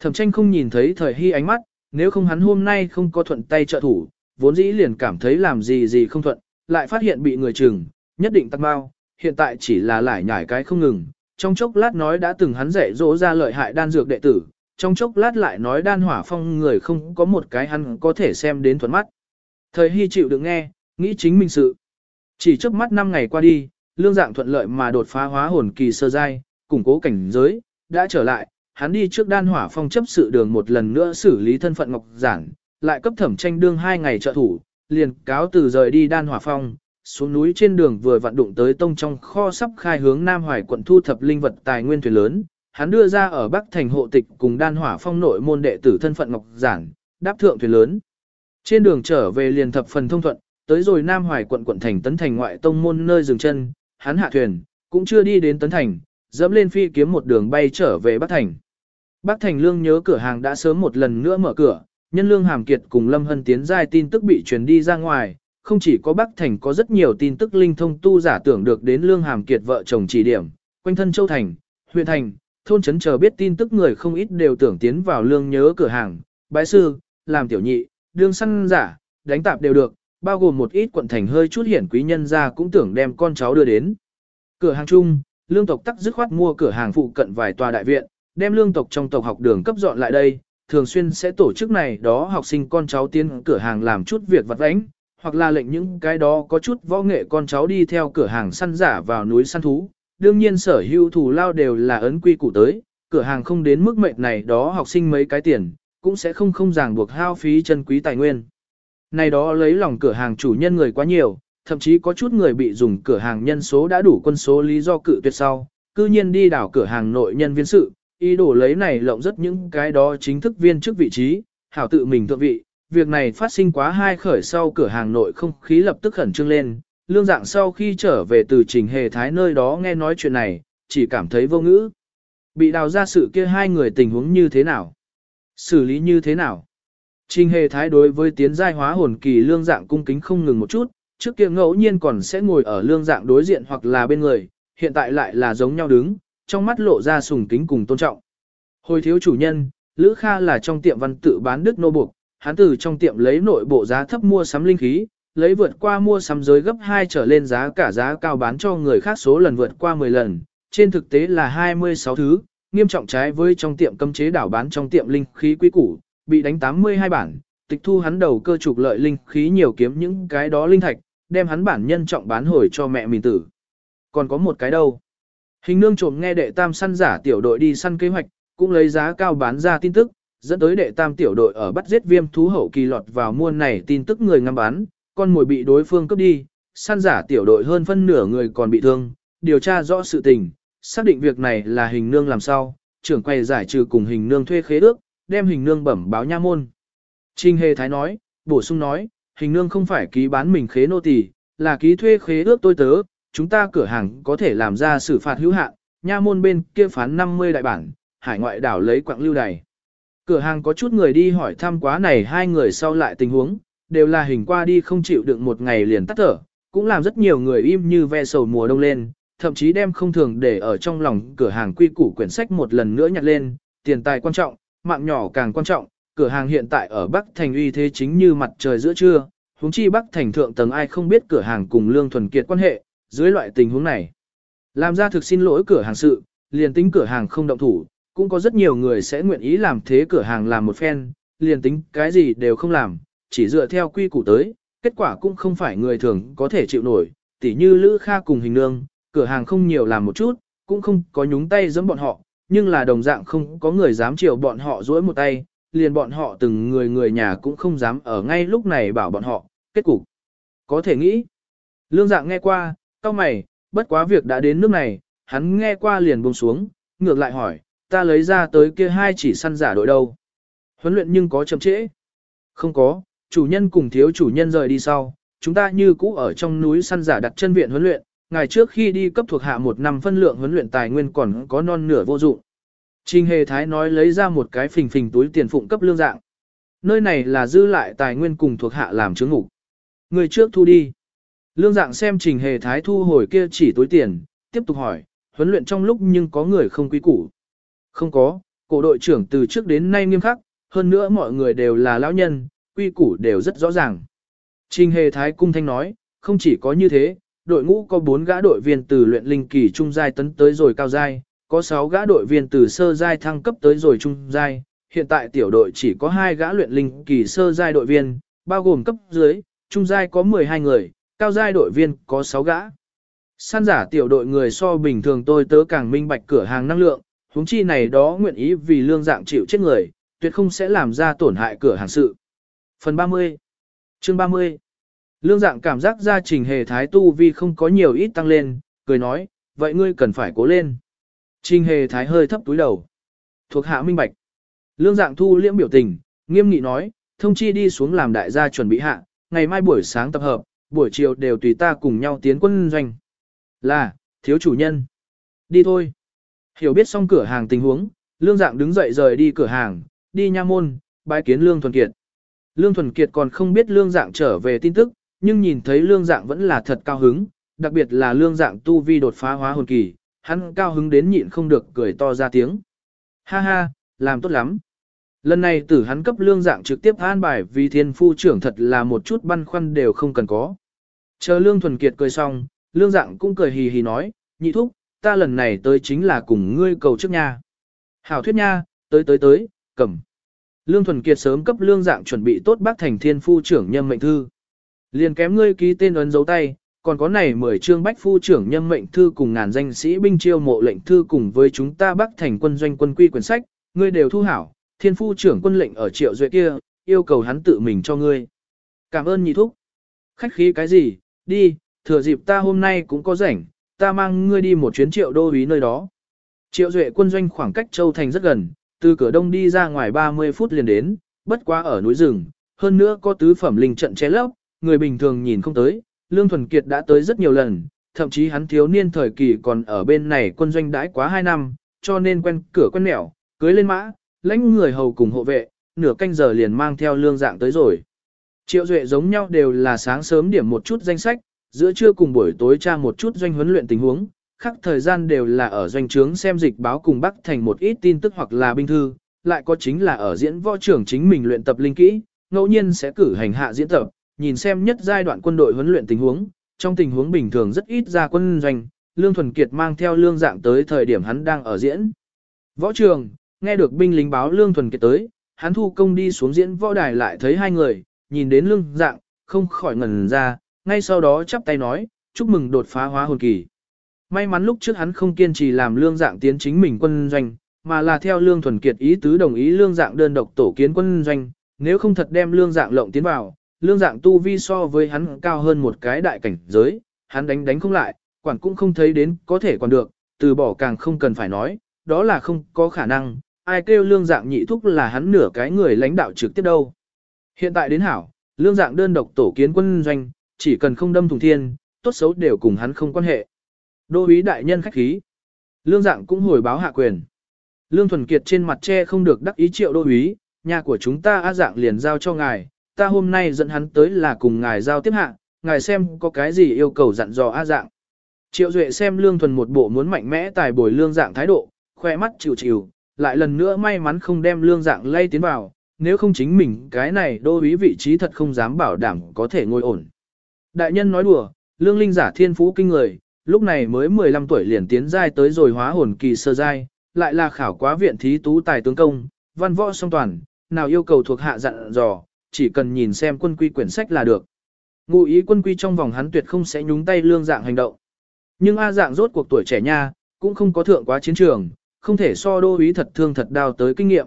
Thẩm tranh không nhìn thấy thời Hy ánh mắt, nếu không hắn hôm nay không có thuận tay trợ thủ, vốn dĩ liền cảm thấy làm gì gì không thuận, lại phát hiện bị người trừng, nhất định tắc bao, hiện tại chỉ là lải nhải cái không ngừng. Trong chốc lát nói đã từng hắn dạy dỗ ra lợi hại đan dược đệ tử, trong chốc lát lại nói đan hỏa phong người không có một cái hắn có thể xem đến thuận mắt. Thời hy chịu được nghe, nghĩ chính mình sự. Chỉ trước mắt 5 ngày qua đi, lương dạng thuận lợi mà đột phá hóa hồn kỳ sơ giai, củng cố cảnh giới, đã trở lại, hắn đi trước đan hỏa phong chấp sự đường một lần nữa xử lý thân phận ngọc giản, lại cấp thẩm tranh đương hai ngày trợ thủ, liền cáo từ rời đi đan hỏa phong, xuống núi trên đường vừa vặn đụng tới tông trong kho sắp khai hướng Nam Hoài quận thu thập linh vật tài nguyên thuyền lớn, hắn đưa ra ở Bắc thành hộ tịch cùng đan hỏa phong nội môn đệ tử thân phận ngọc giản, đáp thượng thuyền lớn. Trên đường trở về liền thập phần thông thuận, tới rồi Nam Hoài quận quận thành tấn thành ngoại tông môn nơi dừng chân, hắn hạ thuyền, cũng chưa đi đến tấn thành, dẫm lên phi kiếm một đường bay trở về Bắc thành. Bắc thành lương nhớ cửa hàng đã sớm một lần nữa mở cửa, nhân lương hàm kiệt cùng Lâm Hân tiến giai tin tức bị truyền đi ra ngoài, không chỉ có Bắc thành có rất nhiều tin tức linh thông tu giả tưởng được đến lương hàm kiệt vợ chồng chỉ điểm, quanh thân châu thành, huyện thành, thôn chấn chờ biết tin tức người không ít đều tưởng tiến vào lương nhớ cửa hàng, bái sư, làm tiểu nhị, đương săn giả, đánh tạp đều được, bao gồm một ít quận thành hơi chút hiển quý nhân ra cũng tưởng đem con cháu đưa đến. Cửa hàng chung, lương tộc tắc dứt khoát mua cửa hàng phụ cận vài tòa đại viện, đem lương tộc trong tộc học đường cấp dọn lại đây, thường xuyên sẽ tổ chức này đó học sinh con cháu tiến cửa hàng làm chút việc vặt vãnh, hoặc là lệnh những cái đó có chút võ nghệ con cháu đi theo cửa hàng săn giả vào núi săn thú. Đương nhiên sở hữu thủ lao đều là ấn quy củ tới, cửa hàng không đến mức mệnh này đó học sinh mấy cái tiền, cũng sẽ không không ràng buộc hao phí chân quý tài nguyên. Này đó lấy lòng cửa hàng chủ nhân người quá nhiều, thậm chí có chút người bị dùng cửa hàng nhân số đã đủ quân số lý do cự tuyệt sau, cư nhiên đi đảo cửa hàng nội nhân viên sự, ý đồ lấy này lộng rất những cái đó chính thức viên trước vị trí, hảo tự mình thượng vị. Việc này phát sinh quá hai khởi sau cửa hàng nội không khí lập tức khẩn trương lên, lương dạng sau khi trở về từ trình hề thái nơi đó nghe nói chuyện này, chỉ cảm thấy vô ngữ. Bị đào ra sự kia hai người tình huống như thế nào? Xử lý như thế nào? Trình hề thái đối với tiến giai hóa hồn kỳ lương dạng cung kính không ngừng một chút, trước kia ngẫu nhiên còn sẽ ngồi ở lương dạng đối diện hoặc là bên người, hiện tại lại là giống nhau đứng, trong mắt lộ ra sùng kính cùng tôn trọng. Hồi thiếu chủ nhân, Lữ Kha là trong tiệm văn tự bán đức nô buộc, hắn từ trong tiệm lấy nội bộ giá thấp mua sắm linh khí, lấy vượt qua mua sắm giới gấp 2 trở lên giá cả giá cao bán cho người khác số lần vượt qua 10 lần, trên thực tế là 26 thứ, nghiêm trọng trái với trong tiệm cấm chế đảo bán trong tiệm linh khí quý củ, bị đánh 82 bản, tịch thu hắn đầu cơ trục lợi linh khí nhiều kiếm những cái đó linh thạch, đem hắn bản nhân trọng bán hồi cho mẹ mình tử. Còn có một cái đâu? Hình nương trộm nghe đệ tam săn giả tiểu đội đi săn kế hoạch, cũng lấy giá cao bán ra tin tức, dẫn tới đệ tam tiểu đội ở bắt giết viêm thú hậu kỳ lọt vào muôn này tin tức người ngắm bán, con mồi bị đối phương cướp đi, săn giả tiểu đội hơn phân nửa người còn bị thương, điều tra rõ sự tình, xác định việc này là hình nương làm sao, trưởng quay giải trừ cùng hình nương thuê khế ước, đem hình nương bẩm báo nha môn. Trình Hề Thái nói, bổ sung nói, hình nương không phải ký bán mình khế nô tỳ, là ký thuê khế ước tôi tớ, chúng ta cửa hàng có thể làm ra xử phạt hữu hạn, nha môn bên kia phán 50 đại bản, hải ngoại đảo lấy quặng lưu đày. Cửa hàng có chút người đi hỏi thăm quá này hai người sau lại tình huống, đều là hình qua đi không chịu đựng một ngày liền tắt thở, cũng làm rất nhiều người im như ve sầu mùa đông lên, thậm chí đem không thường để ở trong lòng cửa hàng quy củ quyển sách một lần nữa nhặt lên, tiền tài quan trọng, mạng nhỏ càng quan trọng, cửa hàng hiện tại ở Bắc Thành uy thế chính như mặt trời giữa trưa, huống chi Bắc Thành thượng tầng ai không biết cửa hàng cùng Lương Thuần Kiệt quan hệ, dưới loại tình huống này. Làm ra thực xin lỗi cửa hàng sự, liền tính cửa hàng không động thủ, cũng có rất nhiều người sẽ nguyện ý làm thế cửa hàng làm một phen, liền tính cái gì đều không làm, chỉ dựa theo quy củ tới, kết quả cũng không phải người thường có thể chịu nổi, tỉ như Lữ Kha cùng hình nương, cửa hàng không nhiều làm một chút, cũng không có nhúng tay giẫm bọn họ, nhưng là đồng dạng không có người dám chiều bọn họ dỗi một tay, liền bọn họ từng người người nhà cũng không dám ở ngay lúc này bảo bọn họ, kết cục. Có thể nghĩ, lương dạng nghe qua, cao mày, bất quá việc đã đến nước này, hắn nghe qua liền buông xuống, ngược lại hỏi, ta lấy ra tới kia hai chỉ săn giả đội đâu. Huấn luyện nhưng có chậm trễ. Không có, chủ nhân cùng thiếu chủ nhân rời đi sau, chúng ta như cũ ở trong núi săn giả đặt chân viện huấn luyện, ngày trước khi đi cấp thuộc hạ một năm phân lượng huấn luyện tài nguyên còn có non nửa vô dụng. Trình Hề Thái nói lấy ra một cái phình phình túi tiền phụng cấp lương dạng. Nơi này là dư lại tài nguyên cùng thuộc hạ làm chứng ngục. Người trước thu đi. Lương dạng xem Trình Hề Thái thu hồi kia chỉ túi tiền, tiếp tục hỏi, huấn luyện trong lúc nhưng có người không quý củ. Không có, cổ đội trưởng từ trước đến nay nghiêm khắc, hơn nữa mọi người đều là lão nhân, quy củ đều rất rõ ràng. Trình Hề Thái cung thanh nói, không chỉ có như thế, đội ngũ có 4 gã đội viên từ luyện linh kỳ trung giai tấn tới rồi cao giai, có 6 gã đội viên từ sơ giai thăng cấp tới rồi trung giai, hiện tại tiểu đội chỉ có 2 gã luyện linh kỳ sơ giai đội viên, bao gồm cấp dưới, trung giai có 12 người, cao giai đội viên có 6 gã. Săn giả tiểu đội người so bình thường tôi tớ càng minh bạch cửa hàng năng lượng, huống chi này đó nguyện ý vì lương dạng chịu chết người, tuyệt không sẽ làm ra tổn hại cửa hàng sự. Phần 30 Chương 30 Lương dạng cảm giác gia trình hề thái tu vi không có nhiều ít tăng lên, cười nói, vậy ngươi cần phải cố lên. Trình hề thái hơi thấp túi đầu. Thuộc hạ minh bạch. Lương dạng thu liễm biểu tình, nghiêm nghị nói, thông chi đi xuống làm đại gia chuẩn bị hạ, ngày mai buổi sáng tập hợp, buổi chiều đều tùy ta cùng nhau tiến quân doanh. Là, thiếu chủ nhân. Đi thôi. Hiểu biết xong cửa hàng tình huống, lương dạng đứng dậy rời đi cửa hàng, đi nha môn, bái kiến lương thuần kiệt. Lương thuần kiệt còn không biết lương dạng trở về tin tức, nhưng nhìn thấy lương dạng vẫn là thật cao hứng, đặc biệt là lương dạng tu vi đột phá hóa hồn kỳ, hắn cao hứng đến nhịn không được cười to ra tiếng. Ha ha, làm tốt lắm. Lần này tử hắn cấp lương dạng trực tiếp an bài vì thiên phu trưởng thật là một chút băn khoăn đều không cần có. Chờ lương thuần kiệt cười xong, lương dạng cũng cười hì hì nói, nhị thúc, ta lần này tới chính là cùng ngươi cầu trước nha. Hảo thuyết nha, tới tới tới, cầm. Lương thuần kiệt sớm cấp lương dạng chuẩn bị tốt bác thành thiên phu trưởng nhâm mệnh thư. Liền kém ngươi ký tên ấn dấu tay, còn có này 10 chương bách phu trưởng nhâm mệnh thư cùng ngàn danh sĩ binh chiêu mộ lệnh thư cùng với chúng ta bắc thành quân doanh quân quy quyển sách, ngươi đều thu hảo, thiên phu trưởng quân lệnh ở triệu duệ kia, yêu cầu hắn tự mình cho ngươi. Cảm ơn nhị thúc. Khách khí cái gì, đi, thừa dịp ta hôm nay cũng có rảnh, ta mang ngươi đi một chuyến triệu đô ý nơi đó. Triệu duệ quân doanh khoảng cách Châu Thành rất gần, từ cửa đông đi ra ngoài 30 phút liền đến, bất quá ở núi rừng, hơn nữa có tứ phẩm linh trận che lấp, người bình thường nhìn không tới, Lương Thuần Kiệt đã tới rất nhiều lần, thậm chí hắn thiếu niên thời kỳ còn ở bên này quân doanh đãi quá 2 năm, cho nên quen cửa quen mẻo, cưới lên mã, lãnh người hầu cùng hộ vệ, nửa canh giờ liền mang theo lương dạng tới rồi. Triệu Duệ giống nhau đều là sáng sớm điểm một chút danh sách, giữa trưa cùng buổi tối tra một chút doanh huấn luyện tình huống, khác thời gian đều là ở doanh trướng xem dịch báo cùng Bắc Thành một ít tin tức hoặc là binh thư, lại có chính là ở diễn võ trưởng chính mình luyện tập linh kỹ, ngẫu nhiên sẽ cử hành hạ diễn tập, nhìn xem nhất giai đoạn quân đội huấn luyện tình huống, trong tình huống bình thường rất ít ra quân doanh, Lương Thuần Kiệt mang theo lương dạng tới thời điểm hắn đang ở diễn. Võ trường, nghe được binh lính báo Lương Thuần Kiệt tới, hắn thu công đi xuống diễn võ đài lại thấy hai người, nhìn đến lương dạng, không khỏi ngẩn ra, ngay sau đó chắp tay nói, chúc mừng đột phá hóa hồn kỳ. May mắn lúc trước hắn không kiên trì làm lương dạng tiến chính mình quân doanh, mà là theo lương thuần kiệt ý tứ đồng ý lương dạng đơn độc tổ kiến quân doanh, nếu không thật đem lương dạng lộng tiến vào, lương dạng tu vi so với hắn cao hơn một cái đại cảnh giới, hắn đánh đánh không lại, quản cũng không thấy đến có thể quản được, từ bỏ càng không cần phải nói, đó là không có khả năng, ai kêu lương dạng nhị thúc là hắn nửa cái người lãnh đạo trực tiếp đâu. Hiện tại đến hảo, lương dạng đơn độc tổ kiến quân doanh, chỉ cần không đâm thùng thiên, tốt xấu đều cùng hắn không quan hệ. Đô úy đại nhân khách khí. Lương dạng cũng hồi báo hạ quyền. Lương Thuần Kiệt trên mặt che không được đắc ý triệu đô úy, nhà của chúng ta á dạng liền giao cho ngài, ta hôm nay dẫn hắn tới là cùng ngài giao tiếp hạ, ngài xem có cái gì yêu cầu dặn dò á dạng. Triệu Duệ xem Lương Thuần một bộ muốn mạnh mẽ tài bồi lương dạng thái độ, khoe mắt chịu chịu, lại lần nữa may mắn không đem lương dạng lay tiến vào, nếu không chính mình cái này đô úy vị trí thật không dám bảo đảm có thể ngồi ổn. Đại nhân nói đùa, lương linh giả thiên phú kinh người, lúc này mới 15 tuổi liền tiến giai tới rồi hóa hồn kỳ sơ giai, lại là khảo quá viện thí tú tài tướng công, văn võ song toàn, nào yêu cầu thuộc hạ dặn dò, chỉ cần nhìn xem quân quy quyển sách là được. Ngụ ý quân quy trong vòng hắn tuyệt không sẽ nhúng tay lương dạng hành động. Nhưng A dạng rốt cuộc tuổi trẻ nha, cũng không có thượng quá chiến trường, không thể so đô ý thật thương thật đào tới kinh nghiệm.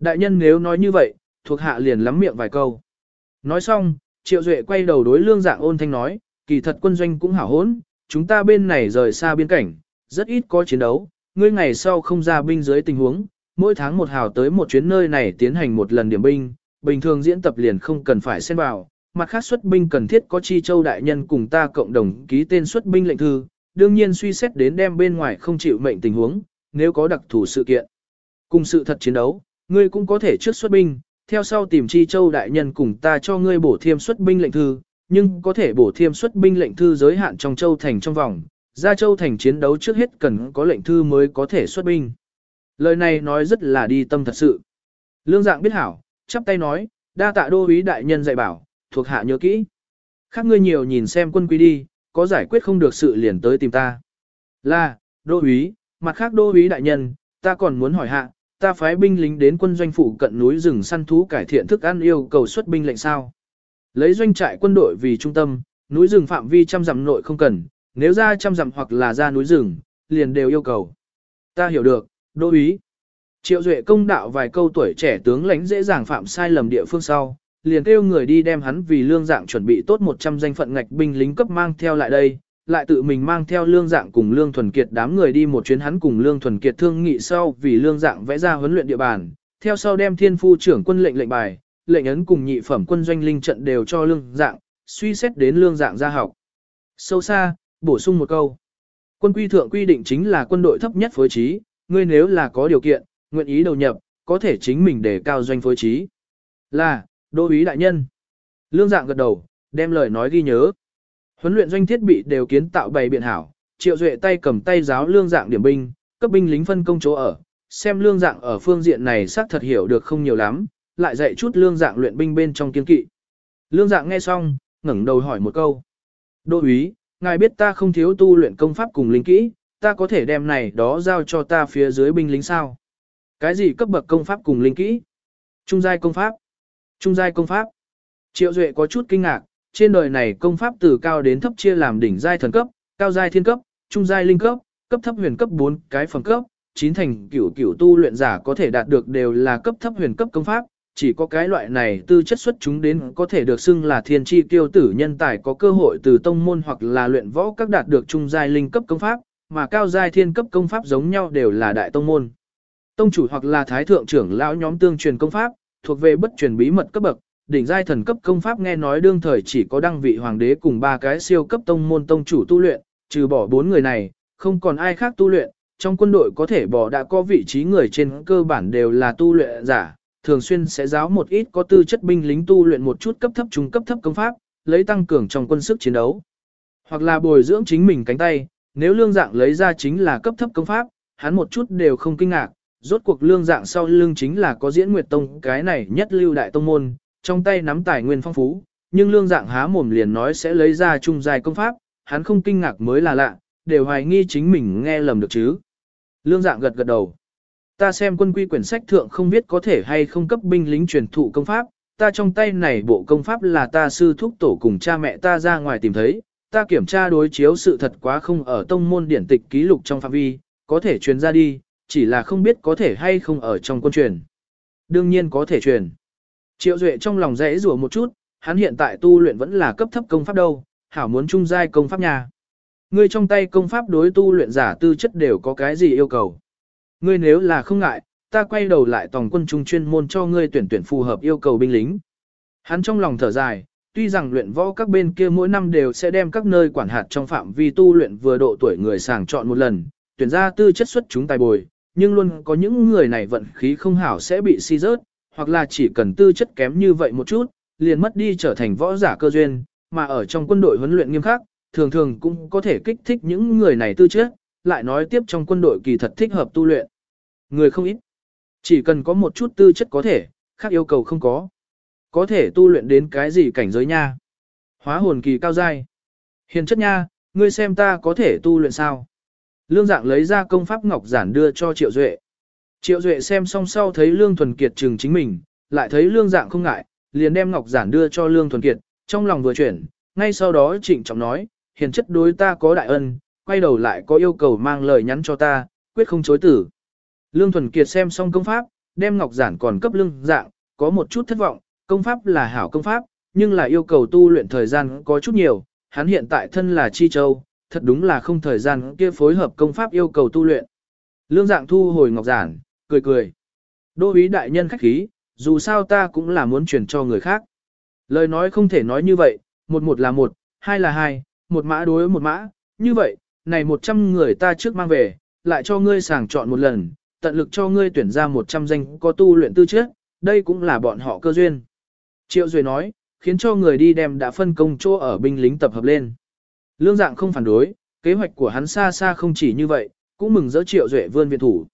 Đại nhân nếu nói như vậy, thuộc hạ liền lắm miệng vài câu. Nói xong, Triệu Duệ quay đầu đối lương dạng ôn thanh nói, kỳ thật quân doanh cũng hảo hốn, chúng ta bên này rời xa biên cảnh, rất ít có chiến đấu, ngươi ngày sau không ra binh dưới tình huống, mỗi tháng một hào tới một chuyến nơi này tiến hành một lần điểm binh, bình thường diễn tập liền không cần phải xen vào, mặt khác xuất binh cần thiết có chi châu đại nhân cùng ta cộng đồng ký tên xuất binh lệnh thư, đương nhiên suy xét đến đem bên ngoài không chịu mệnh tình huống, nếu có đặc thù sự kiện. Cùng sự thật chiến đấu, ngươi cũng có thể trước xuất binh, theo sau tìm chi châu đại nhân cùng ta cho ngươi bổ thêm xuất binh lệnh thư, nhưng có thể bổ thêm xuất binh lệnh thư giới hạn trong châu thành trong vòng, ra châu thành chiến đấu trước hết cần có lệnh thư mới có thể xuất binh. Lời này nói rất là đi tâm thật sự. Lương dạng biết hảo, chắp tay nói, đa tạ đô úy đại nhân dạy bảo, thuộc hạ nhớ kỹ. Khác ngươi nhiều nhìn xem quân quý đi, có giải quyết không được sự liền tới tìm ta. Là, đô úy, mặt khác đô úy đại nhân, ta còn muốn hỏi hạ, ta phái binh lính đến quân doanh phủ cận núi rừng săn thú cải thiện thức ăn yêu cầu xuất binh lệnh sao. Lấy doanh trại quân đội vì trung tâm, núi rừng phạm vi trăm dặm nội không cần, nếu ra trăm dặm hoặc là ra núi rừng, liền đều yêu cầu. Ta hiểu được, đô úy. Triệu Duệ công đạo vài câu tuổi trẻ tướng lãnh dễ dàng phạm sai lầm địa phương sau, liền kêu người đi đem hắn vì lương dạng chuẩn bị tốt 100 danh phận ngạch binh lính cấp mang theo lại đây, lại tự mình mang theo lương dạng cùng lương thuần kiệt đám người đi một chuyến hắn cùng lương thuần kiệt thương nghị sau vì lương dạng vẽ ra huấn luyện địa bàn, theo sau đem thiên phu trưởng quân lệnh lệnh bài, lệnh ấn cùng nhị phẩm quân doanh linh trận đều cho lương dạng, suy xét đến lương dạng gia học. Sâu xa, bổ sung một câu. Quân quy thượng quy định chính là quân đội thấp nhất phối trí, ngươi nếu là có điều kiện, nguyện ý đầu nhập, có thể chính mình để cao doanh phối trí. Là, đô úy đại nhân. Lương dạng gật đầu, đem lời nói ghi nhớ. Huấn luyện doanh thiết bị đều kiến tạo bày biện hảo, triệu duệ tay cầm tay giáo lương dạng điểm binh, cấp binh lính phân công chỗ ở, xem lương dạng ở phương diện này xác thật hiểu được không nhiều lắm, lại dạy chút lương dạng luyện binh bên trong kiên kỵ. Lương dạng nghe xong, ngẩng đầu hỏi một câu. Đô úy, ngài biết ta không thiếu tu luyện công pháp cùng linh kỹ, ta có thể đem này đó giao cho ta phía dưới binh lính sao? Cái gì cấp bậc công pháp cùng linh kỹ? Trung giai công pháp. Trung giai công pháp. Triệu Duệ có chút kinh ngạc, trên đời này công pháp từ cao đến thấp chia làm đỉnh giai thần cấp, cao giai thiên cấp, trung giai linh cấp, cấp thấp huyền cấp 4 cái phẩm cấp, chín thành cửu cửu tu luyện giả có thể đạt được đều là cấp thấp huyền cấp công pháp, chỉ có cái loại này tư chất xuất chúng đến có thể được xưng là thiên chi tiêu tử nhân tài có cơ hội từ tông môn hoặc là luyện võ các đạt được trung giai linh cấp công pháp, mà cao giai thiên cấp công pháp giống nhau đều là đại tông môn. Tông chủ hoặc là thái thượng trưởng lão nhóm tương truyền công pháp, thuộc về bất truyền bí mật cấp bậc, đỉnh giai thần cấp công pháp nghe nói đương thời chỉ có đăng vị hoàng đế cùng ba cái siêu cấp tông môn tông chủ tu luyện, trừ bỏ bốn người này, không còn ai khác tu luyện, trong quân đội có thể bỏ đã có vị trí người trên cơ bản đều là tu luyện giả, thường xuyên sẽ giáo một ít có tư chất binh lính tu luyện một chút cấp thấp trung cấp thấp công pháp, lấy tăng cường trong quân sức chiến đấu. Hoặc là bồi dưỡng chính mình cánh tay, nếu lương dạng lấy ra chính là cấp thấp công pháp, hắn một chút đều không kinh ngạc, rốt cuộc lương dạng sau lưng chính là có diễn nguyệt tông cái này nhất lưu đại tông môn, trong tay nắm tài nguyên phong phú, nhưng lương dạng há mồm liền nói sẽ lấy ra trung dài công pháp, hắn không kinh ngạc mới là lạ, đều hoài nghi chính mình nghe lầm được chứ. Lương dạng gật gật đầu. Ta xem quân quy quyển sách thượng không biết có thể hay không cấp binh lính truyền thụ công pháp, ta trong tay này bộ công pháp là ta sư thúc tổ cùng cha mẹ ta ra ngoài tìm thấy, ta kiểm tra đối chiếu sự thật quá không ở tông môn điển tịch ký lục trong phạm vi, có thể truyền ra đi, chỉ là không biết có thể hay không ở trong quân truyền. Đương nhiên có thể truyền. Triệu Duệ trong lòng rẽ rủa một chút, hắn hiện tại tu luyện vẫn là cấp thấp công pháp đâu, hảo muốn trung giai công pháp nhà. Ngươi trong tay công pháp đối tu luyện giả tư chất đều có cái gì yêu cầu. Ngươi nếu là không ngại, ta quay đầu lại tổng quân trung chuyên môn cho ngươi tuyển tuyển phù hợp yêu cầu binh lính. Hắn trong lòng thở dài, tuy rằng luyện võ các bên kia mỗi năm đều sẽ đem các nơi quản hạt trong phạm vi tu luyện vừa độ tuổi người sàng chọn một lần, tuyển ra tư chất xuất chúng tài bồi, nhưng luôn có những người này vận khí không hảo sẽ bị si rớt, hoặc là chỉ cần tư chất kém như vậy một chút, liền mất đi trở thành võ giả cơ duyên, mà ở trong quân đội huấn luyện nghiêm khắc, thường thường cũng có thể kích thích những người này tư chất, lại nói tiếp trong quân đội kỳ thật thích hợp tu luyện. Người không ít, chỉ cần có một chút tư chất có thể, khác yêu cầu không có. Có thể tu luyện đến cái gì cảnh giới nha. Hóa hồn kỳ cao dai. Hiền chất nha, ngươi xem ta có thể tu luyện sao. Lương dạng lấy ra công pháp ngọc giản đưa cho Triệu Duệ. Triệu Duệ xem xong sau thấy Lương Thuần Kiệt trừng chính mình, lại thấy Lương dạng không ngại, liền đem ngọc giản đưa cho Lương Thuần Kiệt, trong lòng vừa chuyển, ngay sau đó trịnh trọng nói, hiền chất đối ta có đại ân, quay đầu lại có yêu cầu mang lời nhắn cho ta, quyết không chối tử. Lương Thuần Kiệt xem xong công pháp, đem ngọc giản còn cấp lương dạng, có một chút thất vọng, công pháp là hảo công pháp, nhưng là yêu cầu tu luyện thời gian có chút nhiều, hắn hiện tại thân là chi châu, thật đúng là không thời gian kia phối hợp công pháp yêu cầu tu luyện. Lương dạng thu hồi ngọc giản, cười cười. Đô ý đại nhân khách khí, dù sao ta cũng là muốn truyền cho người khác. Lời nói không thể nói như vậy, một một là một, hai là hai, một mã đối một mã, như vậy, này một trăm người ta trước mang về, lại cho ngươi sàng chọn một lần, tận lực cho ngươi tuyển ra một trăm danh có tu luyện tư chất, đây cũng là bọn họ cơ duyên. Triệu Duệ nói, khiến cho người đi đem đã phân công chỗ ở binh lính tập hợp lên. Lương dạng không phản đối, kế hoạch của hắn xa xa không chỉ như vậy, cũng mừng dỡ Triệu Duệ vươn viện thủ.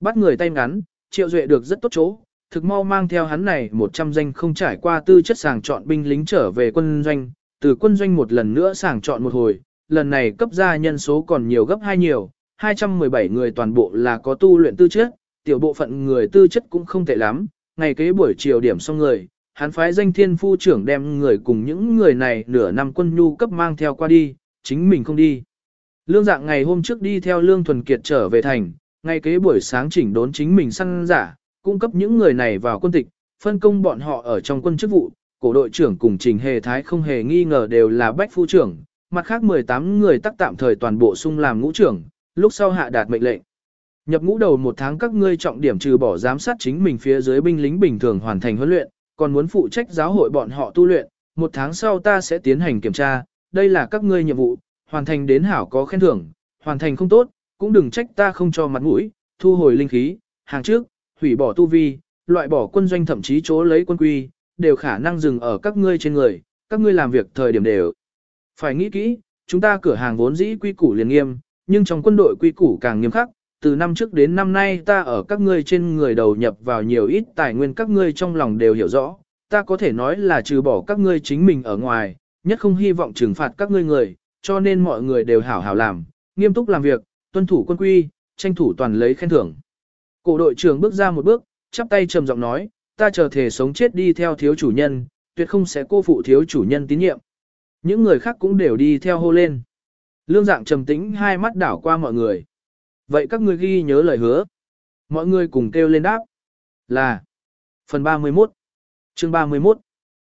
Bắt người tay ngắn, Triệu Duệ được rất tốt chỗ, thực mau mang theo hắn này 100 danh không trải qua tư chất sàng chọn binh lính trở về quân doanh, từ quân doanh một lần nữa sàng chọn một hồi, lần này cấp ra nhân số còn nhiều gấp hai nhiều, 217 người toàn bộ là có tu luyện tư chất, tiểu bộ phận người tư chất cũng không tệ lắm, ngày kế buổi chiều điểm xong người, hắn phái danh thiên phu trưởng đem người cùng những người này nửa năm quân nhu cấp mang theo qua đi, chính mình không đi. Lương dạng ngày hôm trước đi theo Lương Thuần Kiệt trở về thành, ngày kế buổi sáng chỉnh đốn chính mình săn giả, cung cấp những người này vào quân tịch, phân công bọn họ ở trong quân chức vụ, cổ đội trưởng cùng Trình Hề Thái không hề nghi ngờ đều là bách phu trưởng, mặt khác 18 người tắc tạm thời toàn bộ sung làm ngũ trưởng, lúc sau hạ đạt mệnh lệnh. Nhập ngũ đầu một tháng các ngươi trọng điểm trừ bỏ giám sát chính mình phía dưới binh lính bình thường hoàn thành huấn luyện, còn muốn phụ trách giáo hội bọn họ tu luyện, một tháng sau ta sẽ tiến hành kiểm tra, đây là các ngươi nhiệm vụ, hoàn thành đến hảo có khen thưởng, hoàn thành không tốt, cũng đừng trách ta không cho mặt mũi, thu hồi linh khí, hàng trước, hủy bỏ tu vi, loại bỏ quân doanh thậm chí chỗ lấy quân quy, đều khả năng dừng ở các ngươi trên người, các ngươi làm việc thời điểm đều. Phải nghĩ kỹ, chúng ta cửa hàng vốn dĩ quy củ liền nghiêm, nhưng trong quân đội quy củ càng nghiêm khắc, từ năm trước đến năm nay ta ở các ngươi trên người đầu nhập vào nhiều ít tài nguyên các ngươi trong lòng đều hiểu rõ, ta có thể nói là trừ bỏ các ngươi chính mình ở ngoài, nhất không hy vọng trừng phạt các ngươi người, cho nên mọi người đều hảo hảo làm, nghiêm túc làm việc, tuân thủ quân quy, tranh thủ toàn lấy khen thưởng. Cổ đội trưởng bước ra một bước, chắp tay trầm giọng nói, ta chờ thể sống chết đi theo thiếu chủ nhân, tuyệt không sẽ cô phụ thiếu chủ nhân tín nhiệm. Những người khác cũng đều đi theo hô lên. Lương dạng trầm tĩnh hai mắt đảo qua mọi người. Vậy các ngươi ghi nhớ lời hứa. Mọi người cùng kêu lên đáp. Là. Phần 31. Chương 31.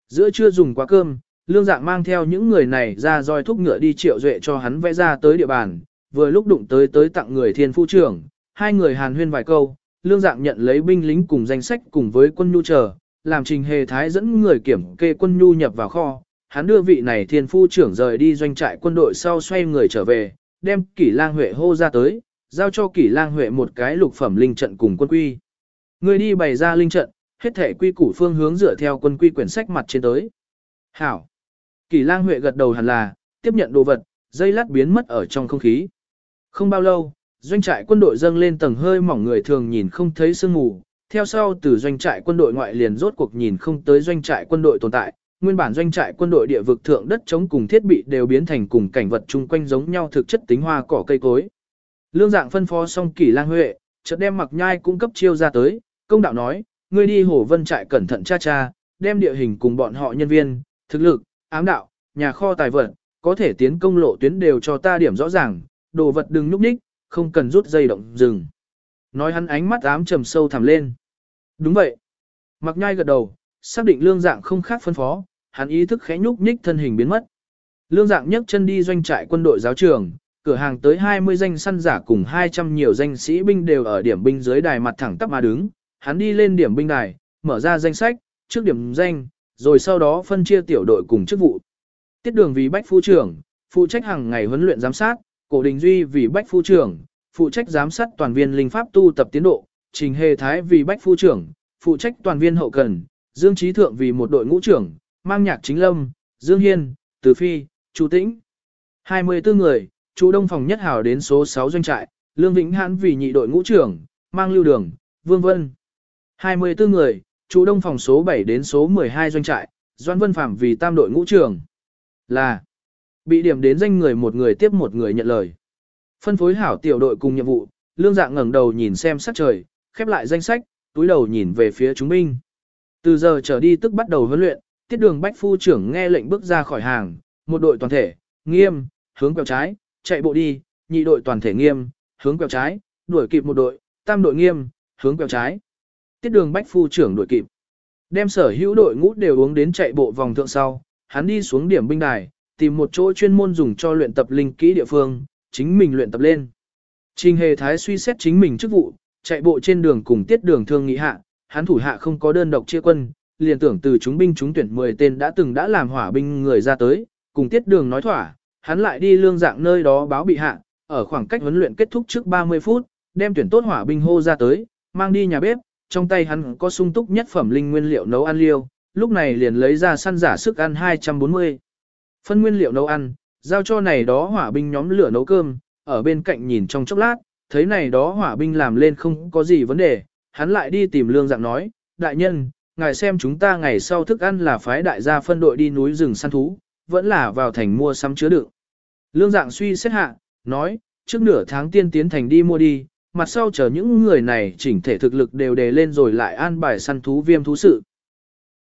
Giữa trưa dùng quá cơm, lương dạng mang theo những người này ra roi thúc ngựa đi triệu duệ cho hắn vẽ ra tới địa bàn, vừa lúc đụng tới tới tặng người thiên phu trưởng, hai người hàn huyên vài câu, lương dạng nhận lấy binh lính cùng danh sách cùng với quân nhu chờ, làm trình hề thái dẫn người kiểm kê quân nhu nhập vào kho, hắn đưa vị này thiên phu trưởng rời đi doanh trại quân đội sau xoay người trở về, đem kỷ lang huệ hô ra tới, giao cho kỷ lang huệ một cái lục phẩm linh trận cùng quân quy. Người đi bày ra linh trận, hết thể quy củ phương hướng dựa theo quân quy quyển sách mặt trên tới. Hảo. Kỷ lang huệ gật đầu hẳn là, tiếp nhận đồ vật, dây lát biến mất ở trong không khí. Không bao lâu, doanh trại quân đội dâng lên tầng hơi mỏng người thường nhìn không thấy sương mù, theo sau từ doanh trại quân đội ngoại liền rốt cuộc nhìn không tới doanh trại quân đội tồn tại, nguyên bản doanh trại quân đội địa vực thượng đất chống cùng thiết bị đều biến thành cùng cảnh vật chung quanh giống nhau thực chất tính hoa cỏ cây cối. Lương dạng phân phó xong kỳ lang huệ, chợt đem mặc nhai cung cấp chiêu ra tới, công đạo nói, ngươi đi hồ vân trại cẩn thận cha cha, đem địa hình cùng bọn họ nhân viên, thực lực, ám đạo, nhà kho tài vật, có thể tiến công lộ tuyến đều cho ta điểm rõ ràng, đồ vật đừng núp ních, không cần rút dây động dừng. Nói hắn ánh mắt ám trầm sâu thẳm lên. Đúng vậy. Mặc nhai gật đầu, xác định lương dạng không khác phân phó, hắn ý thức khẽ nhúc nhích thân hình biến mất. Lương dạng nhấc chân đi doanh trại quân đội giáo trường, cửa hàng tới 20 danh săn giả cùng 200 nhiều danh sĩ binh đều ở điểm binh dưới đài mặt thẳng tắp mà đứng, hắn đi lên điểm binh đài, mở ra danh sách, trước điểm danh, rồi sau đó phân chia tiểu đội cùng chức vụ. Tiết đường vì bách phu trưởng, phụ trách hàng ngày huấn luyện giám sát, cổ đình duy vì bách phu trưởng, phụ trách giám sát toàn viên linh pháp tu tập tiến độ, trình hề thái vì bách phu trưởng, phụ trách toàn viên hậu cần, Dương Trí Thượng vì một đội ngũ trưởng, mang nhạc chính lâm, Dương Hiên, Từ Phi, Chu Tĩnh. 24 người, chủ Đông Phòng nhất hảo đến số 6 doanh trại, Lương Vĩnh Hãn vì nhị đội ngũ trưởng, mang lưu đường, Vương Vân. 24 người, chủ Đông Phòng số 7 đến số 12 doanh trại, Doan Vân Phạm vì tam đội ngũ trưởng. Là, bị điểm đến danh người một người tiếp một người nhận lời. Phân phối hảo tiểu đội cùng nhiệm vụ, Lương Dạng ngẩng đầu nhìn xem sắc trời, khép lại danh sách, túi đầu nhìn về phía chúng binh. Từ giờ trở đi tức bắt đầu huấn luyện, tiết đường bách phu trưởng nghe lệnh bước ra khỏi hàng, một đội toàn thể, nghiêm, hướng quẹo trái, chạy bộ đi, nhị đội toàn thể nghiêm, hướng quẹo trái, đuổi kịp một đội, tam đội nghiêm, hướng quẹo trái. tiết đường bách phu trưởng đuổi kịp. Đem sở hữu đội ngũ đều uống đến chạy bộ vòng thượng sau, hắn đi xuống điểm binh đài, tìm một chỗ chuyên môn dùng cho luyện tập linh kỹ địa phương, chính mình luyện tập lên. Trình hề thái suy xét chính mình chức vụ, chạy bộ trên đường cùng tiết đường thương nghị hạ, hắn thủ hạ không có đơn độc chia quân, liền tưởng từ chúng binh chúng tuyển 10 tên đã từng đã làm hỏa binh người ra tới, cùng tiết đường nói thỏa, hắn lại đi lương dạng nơi đó báo bị hạ, ở khoảng cách huấn luyện kết thúc trước 30 phút, đem tuyển tốt hỏa binh hô ra tới, mang đi nhà bếp, trong tay hắn có sung túc nhất phẩm linh nguyên liệu nấu ăn liêu, lúc này liền lấy ra săn giả sức ăn 240. Phân nguyên liệu nấu ăn, giao cho này đó hỏa binh nhóm lửa nấu cơm, ở bên cạnh nhìn trong chốc lát, thấy này đó hỏa binh làm lên không có gì vấn đề, hắn lại đi tìm lương dạng nói, đại nhân, ngài xem chúng ta ngày sau thức ăn là phái đại gia phân đội đi núi rừng săn thú, vẫn là vào thành mua sắm chứa đựng. Lương dạng suy xét hạ, nói, trước nửa tháng tiên tiến thành đi mua đi, mặt sau chờ những người này chỉnh thể thực lực đều đề lên rồi lại an bài săn thú viêm thú sự.